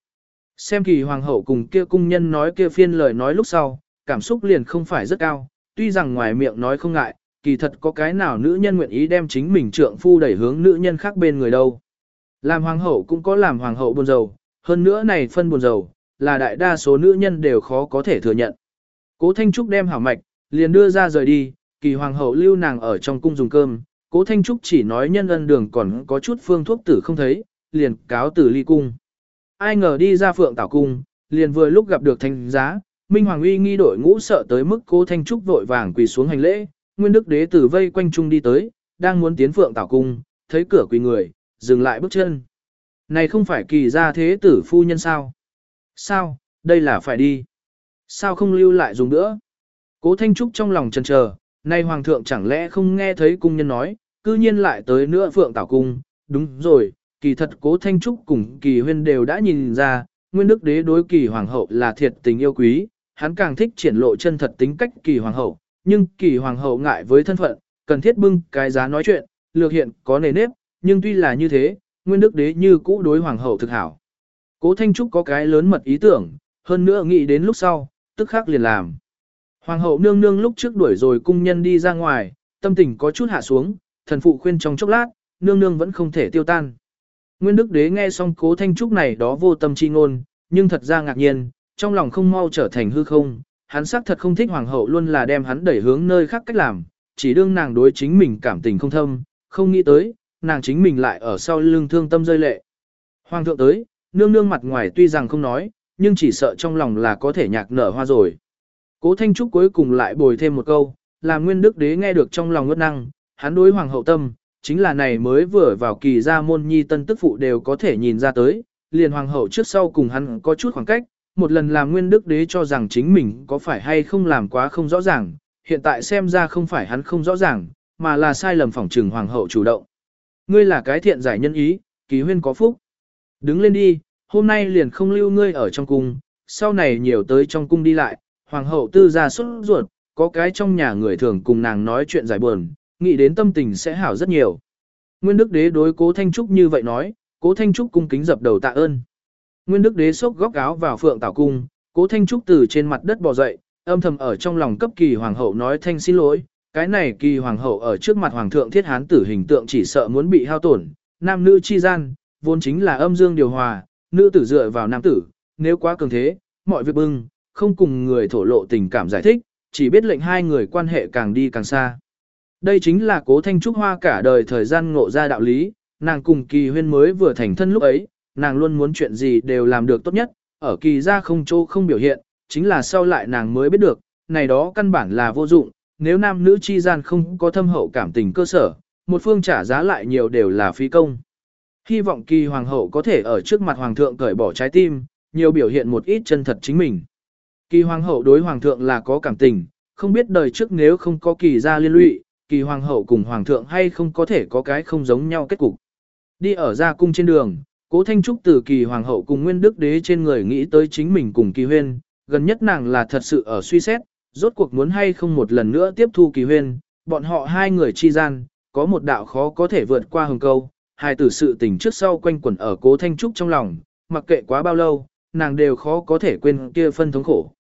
Xem kỳ hoàng hậu cùng kia cung nhân nói kia phiên lời nói lúc sau, cảm xúc liền không phải rất cao, tuy rằng ngoài miệng nói không ngại, kỳ thật có cái nào nữ nhân nguyện ý đem chính mình trượng phu đẩy hướng nữ nhân khác bên người đâu. Làm hoàng hậu cũng có làm hoàng hậu buồn rầu, hơn nữa này phân buồn rầu là đại đa số nữ nhân đều khó có thể thừa nhận. Cố Thanh Trúc đem hảo mạch, liền đưa ra rời đi, kỳ hoàng hậu lưu nàng ở trong cung dùng cơm, cố Thanh Trúc chỉ nói nhân ân đường còn có chút phương thuốc tử không thấy, liền cáo tử ly cung. Ai ngờ đi ra phượng tảo cung, liền vừa lúc gặp được thanh giá, Minh Hoàng uy nghi đội ngũ sợ tới mức cố Thanh Trúc vội vàng quỳ xuống hành lễ, Nguyên Đức Đế tử vây quanh trung đi tới, đang muốn tiến phượng tảo cung, thấy cửa quỳ người, dừng lại bước chân. Này không phải kỳ gia thế tử phu nhân sao? Sao, đây là phải đi. Sao không lưu lại dùng nữa? Cố Thanh Trúc trong lòng chần chờ, nay hoàng thượng chẳng lẽ không nghe thấy cung nhân nói, cư nhiên lại tới nữa phượng tảo cung, đúng rồi, kỳ thật cố Thanh Trúc cùng kỳ huyên đều đã nhìn ra, nguyên đức đế đối kỳ hoàng hậu là thiệt tình yêu quý, hắn càng thích triển lộ chân thật tính cách kỳ hoàng hậu, nhưng kỳ hoàng hậu ngại với thân phận, cần thiết bưng cái giá nói chuyện, lược hiện có nề nếp, nhưng tuy là như thế, nguyên đức đế như cũ đối hoàng hậu thực hảo. Cố Thanh Trúc có cái lớn mật ý tưởng, hơn nữa nghĩ đến lúc sau, tức khắc liền làm. Hoàng hậu nương nương lúc trước đuổi rồi cung nhân đi ra ngoài, tâm tình có chút hạ xuống, thần phụ khuyên trong chốc lát, nương nương vẫn không thể tiêu tan. Nguyên đức đế nghe xong cố thanh trúc này đó vô tâm chi ngôn, nhưng thật ra ngạc nhiên, trong lòng không mau trở thành hư không, hắn xác thật không thích hoàng hậu luôn là đem hắn đẩy hướng nơi khác cách làm, chỉ đương nàng đối chính mình cảm tình không thâm, không nghĩ tới, nàng chính mình lại ở sau lưng thương tâm rơi lệ. Hoàng thượng tới, nương nương mặt ngoài tuy rằng không nói, nhưng chỉ sợ trong lòng là có thể nhạc nở hoa rồi. Cố Thanh Trúc cuối cùng lại bồi thêm một câu, làm nguyên đức đế nghe được trong lòng ngất năng, hắn đối hoàng hậu tâm, chính là này mới vừa vào kỳ gia môn nhi tân tức phụ đều có thể nhìn ra tới, liền hoàng hậu trước sau cùng hắn có chút khoảng cách, một lần làm nguyên đức đế cho rằng chính mình có phải hay không làm quá không rõ ràng, hiện tại xem ra không phải hắn không rõ ràng, mà là sai lầm phỏng trừng hoàng hậu chủ động. Ngươi là cái thiện giải nhân ý, kỳ huyên có phúc. Đứng lên đi, hôm nay liền không lưu ngươi ở trong cung, sau này nhiều tới trong cung đi lại, hoàng hậu tư ra xuất ruột, có cái trong nhà người thường cùng nàng nói chuyện giải buồn, nghĩ đến tâm tình sẽ hảo rất nhiều. Nguyên Đức Đế đối Cố Thanh Trúc như vậy nói, Cố Thanh Trúc cung kính dập đầu tạ ơn. Nguyên Đức Đế xốc góc áo vào phượng tảo cung, Cố Thanh Trúc từ trên mặt đất bò dậy, âm thầm ở trong lòng cấp kỳ hoàng hậu nói thanh xin lỗi, cái này kỳ hoàng hậu ở trước mặt hoàng thượng thiết hán tử hình tượng chỉ sợ muốn bị hao tổn, nam nữ chi gian, vốn chính là âm dương điều hòa, nữ tử dựa vào nam tử, nếu quá cường thế, mọi việc bưng, không cùng người thổ lộ tình cảm giải thích, chỉ biết lệnh hai người quan hệ càng đi càng xa. Đây chính là cố thanh trúc hoa cả đời thời gian ngộ ra đạo lý, nàng cùng kỳ huyên mới vừa thành thân lúc ấy, nàng luôn muốn chuyện gì đều làm được tốt nhất, ở kỳ ra không chỗ không biểu hiện, chính là sau lại nàng mới biết được, này đó căn bản là vô dụng, nếu nam nữ chi gian không có thâm hậu cảm tình cơ sở, một phương trả giá lại nhiều đều là phi công. Hy vọng kỳ hoàng hậu có thể ở trước mặt hoàng thượng cởi bỏ trái tim, nhiều biểu hiện một ít chân thật chính mình. Kỳ hoàng hậu đối hoàng thượng là có cảm tình, không biết đời trước nếu không có kỳ gia liên lụy, kỳ hoàng hậu cùng hoàng thượng hay không có thể có cái không giống nhau kết cục. Đi ở ra cung trên đường, cố thanh trúc từ kỳ hoàng hậu cùng nguyên đức đế trên người nghĩ tới chính mình cùng kỳ huyên, gần nhất nàng là thật sự ở suy xét, rốt cuộc muốn hay không một lần nữa tiếp thu kỳ huyên, bọn họ hai người chi gian, có một đạo khó có thể vượt qua hừng câu, hai tử sự tình trước sau quanh quẩn ở cố thanh trúc trong lòng, mặc kệ quá bao lâu, nàng đều khó có thể quên kia phân thống khổ.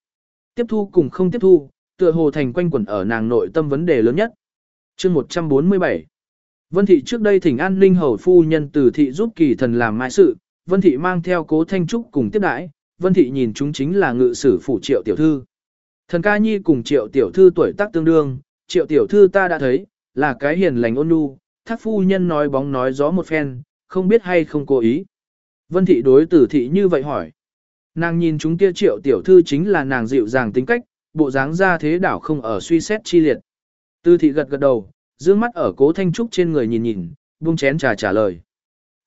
Tiếp thu cùng không tiếp thu, tựa hồ thành quanh quẩn ở nàng nội tâm vấn đề lớn nhất. chương 147 Vân Thị trước đây thỉnh an ninh hầu phu nhân từ thị giúp kỳ thần làm mai sự, Vân Thị mang theo cố thanh trúc cùng tiếp đãi, Vân Thị nhìn chúng chính là ngự sử phủ triệu tiểu thư. Thần ca nhi cùng triệu tiểu thư tuổi tác tương đương, triệu tiểu thư ta đã thấy, là cái hiền lành ôn nhu, thác phu nhân nói bóng nói gió một phen, không biết hay không cố ý. Vân Thị đối tử thị như vậy hỏi. Nàng nhìn chúng kia triệu tiểu thư chính là nàng dịu dàng tính cách, bộ dáng ra thế đảo không ở suy xét chi liệt. Tư thị gật gật đầu, dương mắt ở cố thanh trúc trên người nhìn nhìn, buông chén trà trả lời.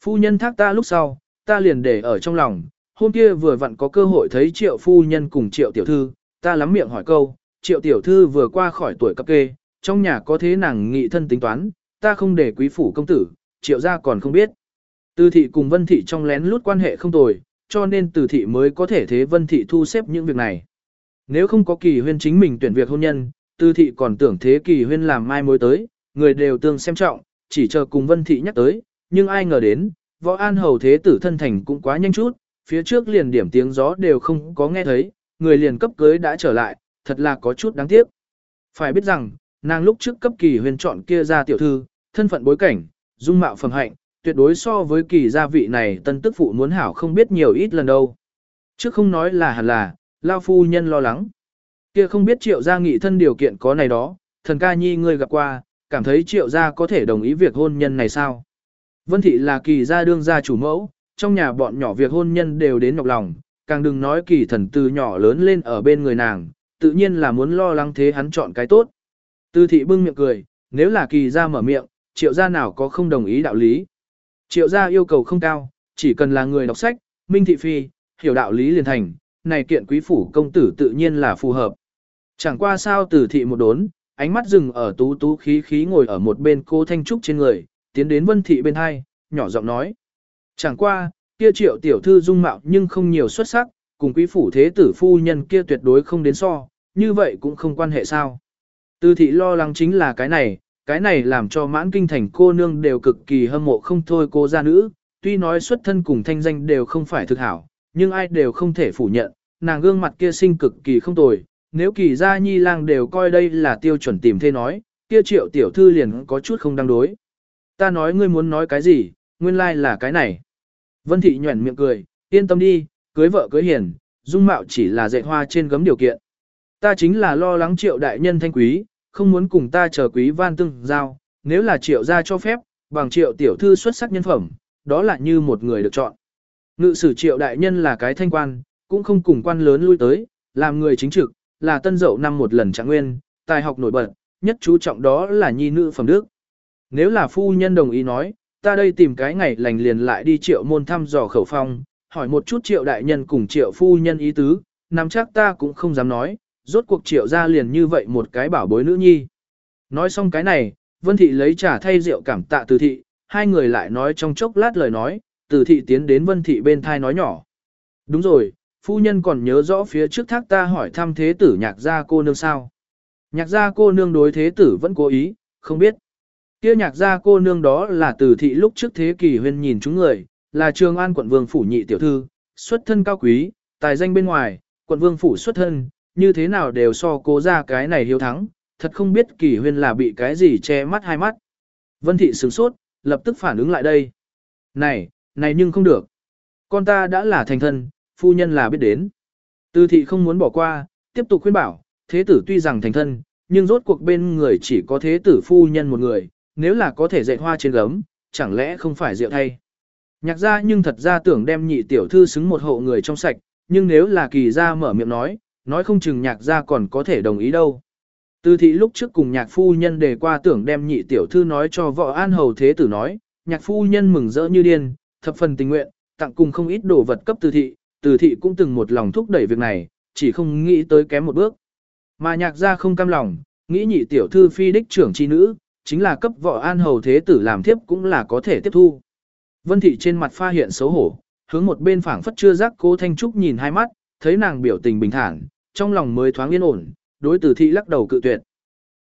Phu nhân thác ta lúc sau, ta liền để ở trong lòng, hôm kia vừa vặn có cơ hội thấy triệu phu nhân cùng triệu tiểu thư, ta lắm miệng hỏi câu, triệu tiểu thư vừa qua khỏi tuổi cấp kê, trong nhà có thế nàng nghị thân tính toán, ta không để quý phủ công tử, triệu gia còn không biết. Tư thị cùng vân thị trong lén lút quan hệ không tồi, cho nên từ thị mới có thể thế vân thị thu xếp những việc này. Nếu không có kỳ huyên chính mình tuyển việc hôn nhân, từ thị còn tưởng thế kỳ huyên làm mai mối tới, người đều tương xem trọng, chỉ chờ cùng vân thị nhắc tới, nhưng ai ngờ đến, võ an hầu thế tử thân thành cũng quá nhanh chút, phía trước liền điểm tiếng gió đều không có nghe thấy, người liền cấp cưới đã trở lại, thật là có chút đáng tiếc. Phải biết rằng, nàng lúc trước cấp kỳ huyên chọn kia ra tiểu thư, thân phận bối cảnh, dung mạo phẩm hạnh, tuyệt đối so với kỳ gia vị này tân tức phụ muốn hảo không biết nhiều ít lần đâu. Chứ không nói là hẳn là, lao phu nhân lo lắng. Kia không biết triệu gia nghị thân điều kiện có này đó, thần ca nhi ngươi gặp qua, cảm thấy triệu gia có thể đồng ý việc hôn nhân này sao? Vân thị là kỳ gia đương gia chủ mẫu, trong nhà bọn nhỏ việc hôn nhân đều đến nhọc lòng, càng đừng nói kỳ thần từ nhỏ lớn lên ở bên người nàng, tự nhiên là muốn lo lắng thế hắn chọn cái tốt. tư thị bưng miệng cười, nếu là kỳ gia mở miệng, triệu gia nào có không đồng ý đạo lý. Triệu gia yêu cầu không cao, chỉ cần là người đọc sách, minh thị phi, hiểu đạo lý liền thành, này kiện quý phủ công tử tự nhiên là phù hợp. Chẳng qua sao từ thị một đốn, ánh mắt dừng ở tú tú khí khí ngồi ở một bên cô Thanh Trúc trên người, tiến đến vân thị bên hai, nhỏ giọng nói. Chẳng qua, kia triệu tiểu thư dung mạo nhưng không nhiều xuất sắc, cùng quý phủ thế tử phu nhân kia tuyệt đối không đến so, như vậy cũng không quan hệ sao. Từ thị lo lắng chính là cái này, cái này làm cho mãn kinh thành cô nương đều cực kỳ hâm mộ không thôi cô gia nữ, tuy nói xuất thân cùng thanh danh đều không phải thực hảo, nhưng ai đều không thể phủ nhận, nàng gương mặt kia sinh cực kỳ không tồi, nếu kỳ gia nhi lang đều coi đây là tiêu chuẩn tìm thế nói, kia triệu tiểu thư liền có chút không đăng đối. Ta nói ngươi muốn nói cái gì, nguyên lai like là cái này. Vân thị nhuẩn miệng cười, yên tâm đi, cưới vợ cưới hiền, dung mạo chỉ là dạy hoa trên gấm điều kiện. Ta chính là lo lắng triệu đại nhân thanh quý, không muốn cùng ta chờ quý van tương giao, nếu là triệu gia cho phép, bằng triệu tiểu thư xuất sắc nhân phẩm, đó là như một người được chọn. Ngự sử triệu đại nhân là cái thanh quan, cũng không cùng quan lớn lui tới, làm người chính trực, là tân dậu năm một lần trạng nguyên, tài học nổi bật, nhất chú trọng đó là nhi nữ phẩm đức. Nếu là phu nhân đồng ý nói, ta đây tìm cái ngày lành liền lại đi triệu môn thăm dò khẩu phong, hỏi một chút triệu đại nhân cùng triệu phu nhân ý tứ, nắm chắc ta cũng không dám nói, rốt cuộc triệu ra liền như vậy một cái bảo bối nữ nhi. Nói xong cái này, Vân Thị lấy trà thay rượu cảm tạ từ thị, hai người lại nói trong chốc lát lời nói, từ thị tiến đến Vân Thị bên thai nói nhỏ. Đúng rồi, phu nhân còn nhớ rõ phía trước thác ta hỏi thăm thế tử nhạc gia cô nương sao. Nhạc gia cô nương đối thế tử vẫn cố ý, không biết. Kia nhạc gia cô nương đó là từ thị lúc trước thế kỷ huyên nhìn chúng người, là trường an quận vương phủ nhị tiểu thư, xuất thân cao quý, tài danh bên ngoài, quận vương phủ xuất thân, như thế nào đều so cố ra cái này hiếu thắng, thật không biết Kỳ huyên là bị cái gì che mắt hai mắt. Vân thị sửng sốt, lập tức phản ứng lại đây. Này, này nhưng không được. Con ta đã là thành thân, phu nhân là biết đến. Tư thị không muốn bỏ qua, tiếp tục khuyên bảo, thế tử tuy rằng thành thân, nhưng rốt cuộc bên người chỉ có thế tử phu nhân một người, nếu là có thể dạy hoa trên gấm, chẳng lẽ không phải rượu thay. Nhạc ra nhưng thật ra tưởng đem nhị tiểu thư xứng một hộ người trong sạch, nhưng nếu là kỳ ra mở miệng nói, nói không chừng nhạc gia còn có thể đồng ý đâu. Từ thị lúc trước cùng nhạc phu nhân đề qua tưởng đem nhị tiểu thư nói cho vợ an hầu thế tử nói, nhạc phu nhân mừng rỡ như điên, thập phần tình nguyện, tặng cùng không ít đồ vật cấp từ thị, từ thị cũng từng một lòng thúc đẩy việc này, chỉ không nghĩ tới kém một bước. Mà nhạc gia không cam lòng, nghĩ nhị tiểu thư phi đích trưởng chi nữ, chính là cấp vợ an hầu thế tử làm tiếp cũng là có thể tiếp thu. Vân thị trên mặt pha hiện xấu hổ, hướng một bên phảng phất chưa giác cố Thanh Trúc nhìn hai mắt, thấy nàng biểu tình bình thản, trong lòng mới thoáng yên ổn, đối tử thị lắc đầu cự tuyệt.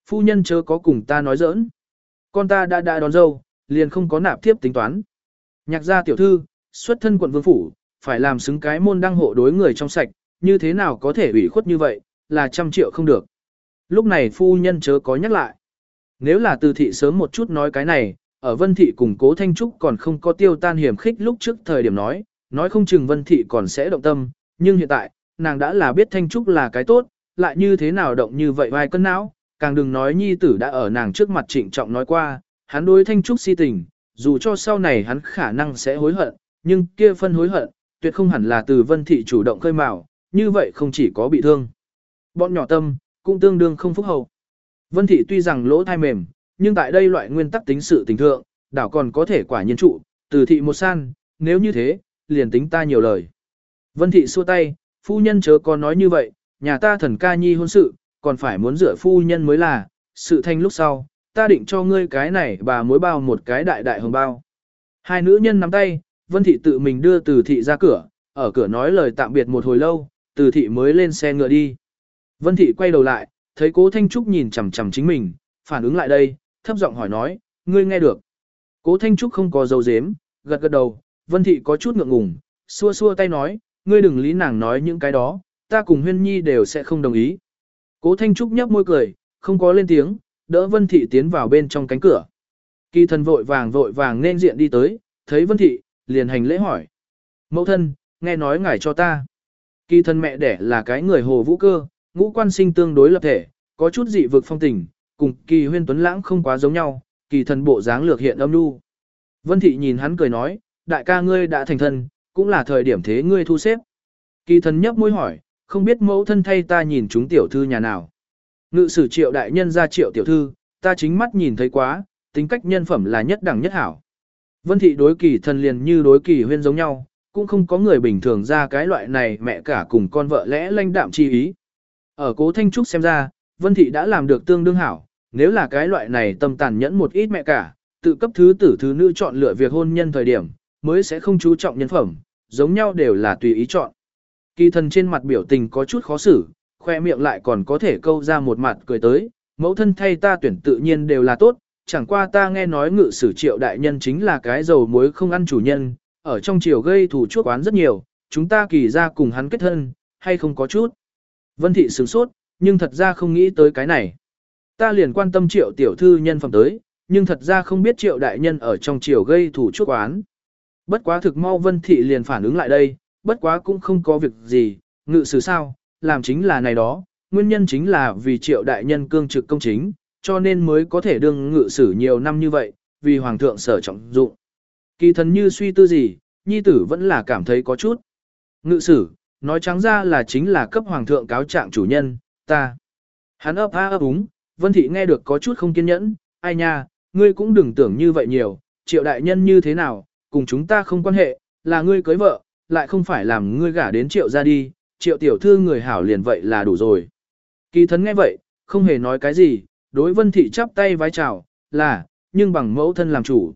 Phu nhân chớ có cùng ta nói giỡn. Con ta đã đã đón dâu, liền không có nạp thiếp tính toán. Nhạc gia tiểu thư, xuất thân quận vương phủ, phải làm xứng cái môn đăng hộ đối người trong sạch, như thế nào có thể ủy khuất như vậy, là trăm triệu không được. Lúc này phu nhân chớ có nhắc lại. Nếu là từ thị sớm một chút nói cái này, ở Vân Thị cùng Cố Thanh Trúc còn không có tiêu tan hiểm khích lúc trước thời điểm nói, nói không chừng Vân Thị còn sẽ động tâm, nhưng hiện tại, nàng đã là biết Thanh Trúc là cái tốt, lại như thế nào động như vậy vai cân não, càng đừng nói nhi tử đã ở nàng trước mặt trịnh trọng nói qua, hắn đối Thanh Trúc si tình, dù cho sau này hắn khả năng sẽ hối hận, nhưng kia phân hối hận, tuyệt không hẳn là từ Vân Thị chủ động khơi mào, như vậy không chỉ có bị thương. Bọn nhỏ tâm, cũng tương đương không phúc hậu. Vân Thị tuy rằng lỗ thai mềm, nhưng tại đây loại nguyên tắc tính sự tình thượng, đảo còn có thể quả nhiên trụ, từ thị một san, nếu như thế, liền tính ta nhiều lời. Vân thị xua tay, phu nhân chớ có nói như vậy, nhà ta thần ca nhi hôn sự, còn phải muốn rửa phu nhân mới là, sự thanh lúc sau, ta định cho ngươi cái này bà mối bao một cái đại đại hồng bao. Hai nữ nhân nắm tay, Vân thị tự mình đưa từ thị ra cửa, ở cửa nói lời tạm biệt một hồi lâu, từ thị mới lên xe ngựa đi. Vân thị quay đầu lại, thấy cố Thanh Trúc nhìn chằm chằm chính mình, phản ứng lại đây, thấp giọng hỏi nói, ngươi nghe được. Cố Thanh Trúc không có dấu dếm, gật gật đầu, Vân Thị có chút ngượng ngùng, xua xua tay nói, ngươi đừng lý nàng nói những cái đó, ta cùng Huyên Nhi đều sẽ không đồng ý. Cố Thanh Trúc nhấp môi cười, không có lên tiếng, đỡ Vân Thị tiến vào bên trong cánh cửa. Kỳ thần vội vàng vội vàng nên diện đi tới, thấy Vân Thị, liền hành lễ hỏi. Mẫu thân, nghe nói ngài cho ta. Kỳ thần mẹ đẻ là cái người hồ vũ cơ, ngũ quan sinh tương đối lập thể, có chút dị vực phong tình, cùng kỳ huyên tuấn lãng không quá giống nhau, kỳ thần bộ dáng lược hiện âm nu. Vân thị nhìn hắn cười nói, đại ca ngươi đã thành thân, cũng là thời điểm thế ngươi thu xếp. Kỳ thần nhấp môi hỏi, không biết mẫu thân thay ta nhìn chúng tiểu thư nhà nào. Ngự sử triệu đại nhân ra triệu tiểu thư, ta chính mắt nhìn thấy quá, tính cách nhân phẩm là nhất đẳng nhất hảo. Vân thị đối kỳ thần liền như đối kỳ huyên giống nhau, cũng không có người bình thường ra cái loại này mẹ cả cùng con vợ lẽ lanh đạm chi ý. Ở cố Thanh Trúc xem ra, Vân thị đã làm được tương đương hảo, nếu là cái loại này tâm tàn nhẫn một ít mẹ cả, tự cấp thứ tử thứ nữ chọn lựa việc hôn nhân thời điểm, mới sẽ không chú trọng nhân phẩm, giống nhau đều là tùy ý chọn. Kỳ thần trên mặt biểu tình có chút khó xử, khoe miệng lại còn có thể câu ra một mặt cười tới, mẫu thân thay ta tuyển tự nhiên đều là tốt, chẳng qua ta nghe nói ngự sử triệu đại nhân chính là cái dầu muối không ăn chủ nhân, ở trong triều gây thủ chuốc oán rất nhiều, chúng ta kỳ ra cùng hắn kết thân, hay không có chút. Vân thị sửng sốt, nhưng thật ra không nghĩ tới cái này. Ta liền quan tâm triệu tiểu thư nhân phẩm tới, nhưng thật ra không biết triệu đại nhân ở trong triều gây thủ chuốc oán. Bất quá thực mau vân thị liền phản ứng lại đây, bất quá cũng không có việc gì, ngự sử sao, làm chính là này đó, nguyên nhân chính là vì triệu đại nhân cương trực công chính, cho nên mới có thể đương ngự sử nhiều năm như vậy, vì hoàng thượng sở trọng dụng. Kỳ thần như suy tư gì, nhi tử vẫn là cảm thấy có chút. Ngự sử, nói trắng ra là chính là cấp hoàng thượng cáo trạng chủ nhân, ta. Hắn ấp a ấp úng, vân thị nghe được có chút không kiên nhẫn, ai nha, ngươi cũng đừng tưởng như vậy nhiều, triệu đại nhân như thế nào, cùng chúng ta không quan hệ, là ngươi cưới vợ, lại không phải làm ngươi gả đến triệu ra đi, triệu tiểu thư người hảo liền vậy là đủ rồi. Kỳ thần nghe vậy, không hề nói cái gì, đối vân thị chắp tay vái chào, là, nhưng bằng mẫu thân làm chủ.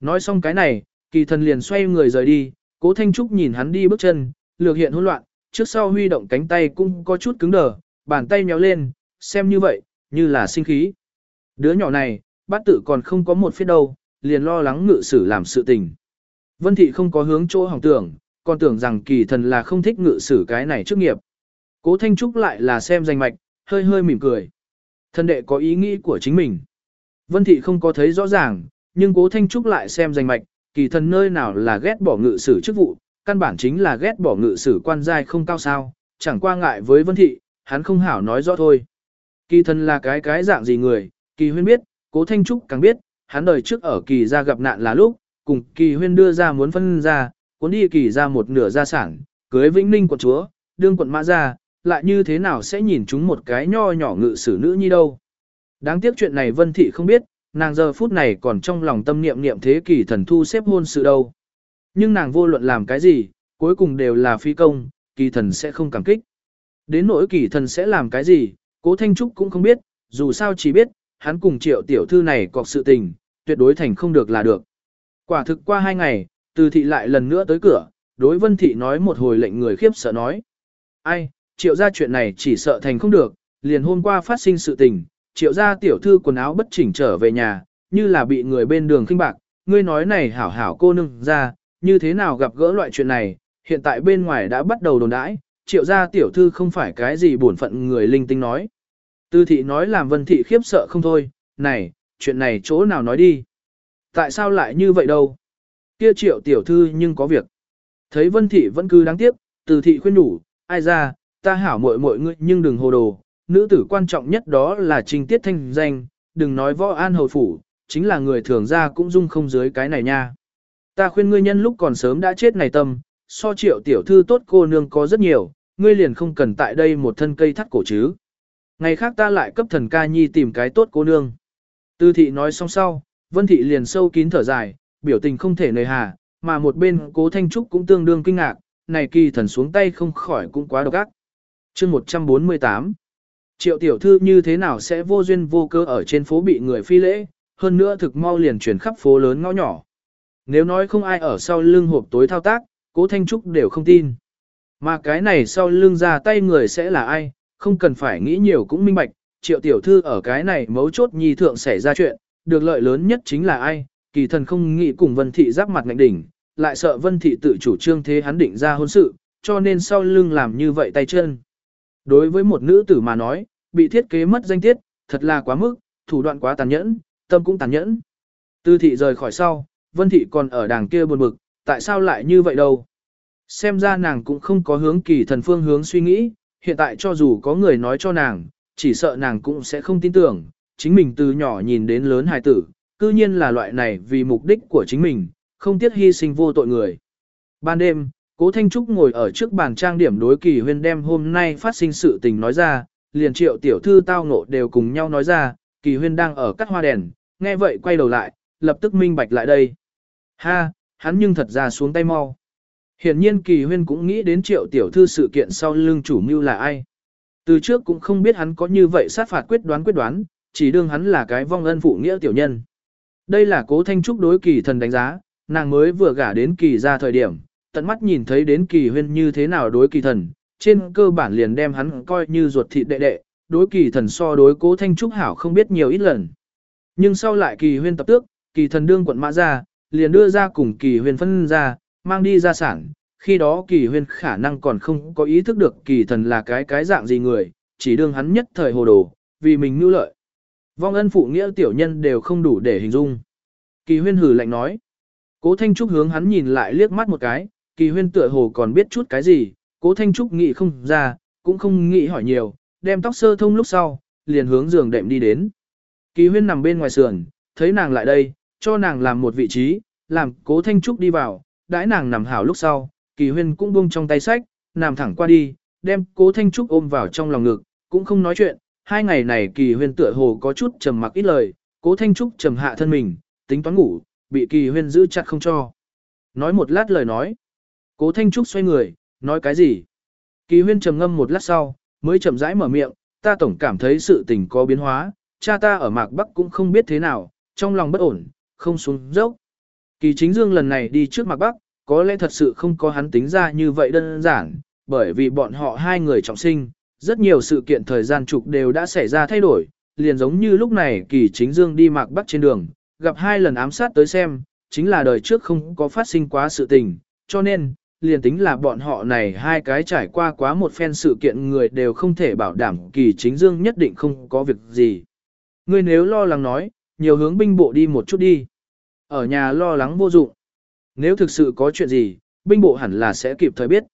Nói xong cái này, kỳ thần liền xoay người rời đi, cố thanh trúc nhìn hắn đi bước chân, lược hiện hỗn loạn, trước sau huy động cánh tay cũng có chút cứng đờ, bàn tay nhéo lên, xem như vậy, như là sinh khí. Đứa nhỏ này, bát tự còn không có một phía đâu, liền lo lắng ngự sử làm sự tình. Vân thị không có hướng chỗ hỏng tưởng, còn tưởng rằng kỳ thần là không thích ngự sử cái này trước nghiệp. Cố Thanh Trúc lại là xem danh mạch, hơi hơi mỉm cười. Thân đệ có ý nghĩ của chính mình. Vân thị không có thấy rõ ràng, nhưng cố Thanh Trúc lại xem danh mạch, kỳ thần nơi nào là ghét bỏ ngự sử chức vụ, căn bản chính là ghét bỏ ngự sử quan giai không cao sao, chẳng qua ngại với Vân thị, hắn không hảo nói rõ thôi. Kỳ thần là cái cái dạng gì người, kỳ huyên biết, cố Thanh Trúc càng biết, hắn đời trước ở kỳ ra gặp nạn là lúc, cùng kỳ huyên đưa ra muốn phân ra, cuốn đi kỳ ra một nửa gia sản, cưới Vĩnh Ninh quận chúa, đương quận mã ra, lại như thế nào sẽ nhìn chúng một cái nho nhỏ ngự sử nữ nhi đâu. Đáng tiếc chuyện này Vân Thị không biết, nàng giờ phút này còn trong lòng tâm niệm niệm thế kỷ thần thu xếp hôn sự đâu. Nhưng nàng vô luận làm cái gì, cuối cùng đều là phi công, kỳ thần sẽ không cảm kích. Đến nỗi kỳ thần sẽ làm cái gì, cố Thanh Trúc cũng không biết, dù sao chỉ biết, hắn cùng triệu tiểu thư này cọc sự tình, tuyệt đối thành không được là được. Quả thực qua hai ngày, từ thị lại lần nữa tới cửa, đối vân thị nói một hồi lệnh người khiếp sợ nói. Ai, triệu ra chuyện này chỉ sợ thành không được, liền hôm qua phát sinh sự tình, triệu ra tiểu thư quần áo bất chỉnh trở về nhà, như là bị người bên đường khinh bạc, ngươi nói này hảo hảo cô nương ra, như thế nào gặp gỡ loại chuyện này, hiện tại bên ngoài đã bắt đầu đồn đãi, triệu ra tiểu thư không phải cái gì bổn phận người linh tinh nói. Tư thị nói làm vân thị khiếp sợ không thôi, này, chuyện này chỗ nào nói đi. Tại sao lại như vậy đâu? Kia triệu tiểu thư nhưng có việc. Thấy vân thị vẫn cứ đáng tiếc, từ thị khuyên đủ, ai ra, ta hảo muội muội ngươi nhưng đừng hồ đồ, nữ tử quan trọng nhất đó là trình tiết thanh danh, đừng nói võ an hầu phủ, chính là người thường ra cũng dung không dưới cái này nha. Ta khuyên ngươi nhân lúc còn sớm đã chết này tâm, so triệu tiểu thư tốt cô nương có rất nhiều, ngươi liền không cần tại đây một thân cây thắt cổ chứ. Ngày khác ta lại cấp thần ca nhi tìm cái tốt cô nương. Tư thị nói xong sau, vân thị liền sâu kín thở dài, biểu tình không thể nề hà, mà một bên cố thanh trúc cũng tương đương kinh ngạc, này kỳ thần xuống tay không khỏi cũng quá độc ác. chương 148 Triệu tiểu thư như thế nào sẽ vô duyên vô cơ ở trên phố bị người phi lễ, hơn nữa thực mau liền chuyển khắp phố lớn ngõ nhỏ. Nếu nói không ai ở sau lưng hộp tối thao tác, cố Thanh Trúc đều không tin. Mà cái này sau lưng ra tay người sẽ là ai, không cần phải nghĩ nhiều cũng minh bạch, triệu tiểu thư ở cái này mấu chốt nhi thượng xảy ra chuyện, được lợi lớn nhất chính là ai, kỳ thần không nghĩ cùng vân thị giáp mặt ngạnh đỉnh, lại sợ vân thị tự chủ trương thế hắn định ra hôn sự, cho nên sau lưng làm như vậy tay chân. Đối với một nữ tử mà nói, bị thiết kế mất danh tiết, thật là quá mức, thủ đoạn quá tàn nhẫn, tâm cũng tàn nhẫn. Tư thị rời khỏi sau, vân thị còn ở đàng kia buồn bực, tại sao lại như vậy đâu? Xem ra nàng cũng không có hướng kỳ thần phương hướng suy nghĩ, hiện tại cho dù có người nói cho nàng, chỉ sợ nàng cũng sẽ không tin tưởng, chính mình từ nhỏ nhìn đến lớn hài tử, cư nhiên là loại này vì mục đích của chính mình, không tiếc hy sinh vô tội người. Ban đêm, Cố Thanh Trúc ngồi ở trước bàn trang điểm đối kỳ huyên đem hôm nay phát sinh sự tình nói ra, liền triệu tiểu thư tao ngộ đều cùng nhau nói ra, kỳ huyên đang ở cắt hoa đèn, nghe vậy quay đầu lại, lập tức minh bạch lại đây. Ha, hắn nhưng thật ra xuống tay mau. Hiển nhiên kỳ huyên cũng nghĩ đến triệu tiểu thư sự kiện sau lưng chủ mưu là ai. Từ trước cũng không biết hắn có như vậy sát phạt quyết đoán quyết đoán, chỉ đương hắn là cái vong ân phụ nghĩa tiểu nhân. Đây là cố thanh trúc đối kỳ thần đánh giá, nàng mới vừa gả đến kỳ ra thời điểm, tận mắt nhìn thấy đến kỳ huyên như thế nào đối kỳ thần, trên cơ bản liền đem hắn coi như ruột thịt đệ đệ, đối kỳ thần so đối cố thanh trúc hảo không biết nhiều ít lần. Nhưng sau lại kỳ huyên tập tước, kỳ thần đương quận mã ra, liền đưa ra cùng kỳ huyên phân ra, mang đi ra sản, khi đó kỳ huyên khả năng còn không có ý thức được kỳ thần là cái cái dạng gì người, chỉ đương hắn nhất thời hồ đồ, vì mình nưu lợi. Vong ân phụ nghĩa tiểu nhân đều không đủ để hình dung. Kỳ huyên hử lạnh nói. Cố Thanh Trúc hướng hắn nhìn lại liếc mắt một cái, kỳ huyên tựa hồ còn biết chút cái gì, cố Thanh Trúc nghĩ không ra, cũng không nghĩ hỏi nhiều, đem tóc sơ thông lúc sau, liền hướng giường đệm đi đến. Kỳ huyên nằm bên ngoài sườn, thấy nàng lại đây, cho nàng làm một vị trí, làm cố Thanh Trúc đi vào, đãi nàng nằm hảo lúc sau, kỳ huyên cũng buông trong tay sách, nằm thẳng qua đi, đem cố Thanh Trúc ôm vào trong lòng ngực, cũng không nói chuyện, hai ngày này kỳ huyên tựa hồ có chút trầm mặc ít lời, cố Thanh Trúc trầm hạ thân mình, tính toán ngủ, bị kỳ huyên giữ chặt không cho. Nói một lát lời nói, cố Thanh Trúc xoay người, nói cái gì? Kỳ huyên trầm ngâm một lát sau, mới chậm rãi mở miệng, ta tổng cảm thấy sự tình có biến hóa, cha ta ở Mạc Bắc cũng không biết thế nào, trong lòng bất ổn, không xuống dốc. Kỳ chính dương lần này đi trước Mạc Bắc, có lẽ thật sự không có hắn tính ra như vậy đơn giản, bởi vì bọn họ hai người trọng sinh, rất nhiều sự kiện thời gian trục đều đã xảy ra thay đổi, liền giống như lúc này kỳ chính dương đi Mạc Bắc trên đường, gặp hai lần ám sát tới xem, chính là đời trước không có phát sinh quá sự tình, cho nên, liền tính là bọn họ này hai cái trải qua quá một phen sự kiện người đều không thể bảo đảm kỳ chính dương nhất định không có việc gì. Ngươi nếu lo lắng nói, nhiều hướng binh bộ đi một chút đi. Ở nhà lo lắng vô dụng. Nếu thực sự có chuyện gì, binh bộ hẳn là sẽ kịp thời biết.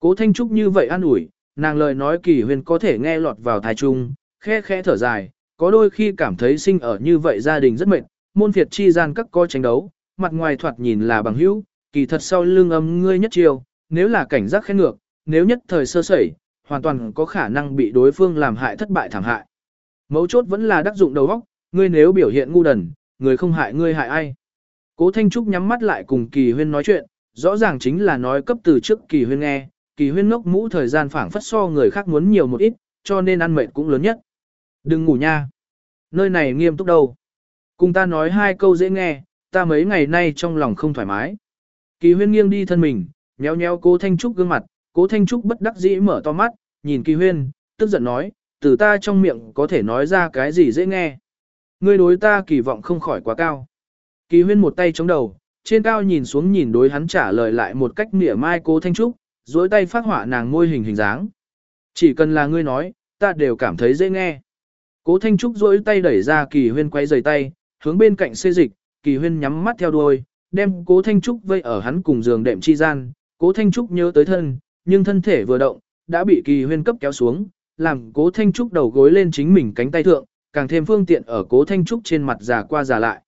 Cố Thanh Trúc như vậy an ủi, nàng lời nói kỳ huyền có thể nghe lọt vào thai trung, khẽ khẽ thở dài, có đôi khi cảm thấy sinh ở như vậy gia đình rất mệt, môn phiệt chi gian các co tranh đấu, mặt ngoài thoạt nhìn là bằng hữu, kỳ thật sau lưng âm ngươi nhất chiều, nếu là cảnh giác khen ngược, nếu nhất thời sơ sẩy, hoàn toàn có khả năng bị đối phương làm hại thất bại thảm hại. Mấu chốt vẫn là đắc dụng đầu óc, ngươi nếu biểu hiện ngu đần, người không hại ngươi hại ai. Cố Thanh Trúc nhắm mắt lại cùng Kỳ Huyên nói chuyện, rõ ràng chính là nói cấp từ trước Kỳ Huyên nghe, Kỳ Huyên ngốc mũ thời gian phảng phất so người khác muốn nhiều một ít, cho nên ăn mệt cũng lớn nhất. Đừng ngủ nha. Nơi này nghiêm túc đâu. Cùng ta nói hai câu dễ nghe, ta mấy ngày nay trong lòng không thoải mái. Kỳ huyên nghiêng đi thân mình, nhéo nhéo cố Thanh Trúc gương mặt, cố Thanh Trúc bất đắc dĩ mở to mắt, nhìn kỳ huyên, tức giận nói, từ ta trong miệng có thể nói ra cái gì dễ nghe. Ngươi đối ta kỳ vọng không khỏi quá cao. Kỳ huyên một tay chống đầu, trên cao nhìn xuống nhìn đối hắn trả lời lại một cách mỉa mai cố Thanh Trúc, duỗi tay phát họa nàng môi hình hình dáng. Chỉ cần là ngươi nói, ta đều cảm thấy dễ nghe. Cố Thanh Trúc duỗi tay đẩy ra kỳ huyên quay rời tay, hướng bên cạnh xê dịch, kỳ huyên nhắm mắt theo đuôi, đem cố Thanh Trúc vây ở hắn cùng giường đệm chi gian, cố Thanh Trúc nhớ tới thân, nhưng thân thể vừa động, đã bị kỳ huyên cấp kéo xuống, làm cố Thanh Trúc đầu gối lên chính mình cánh tay thượng, càng thêm phương tiện ở cố Thanh Trúc trên mặt già qua già lại.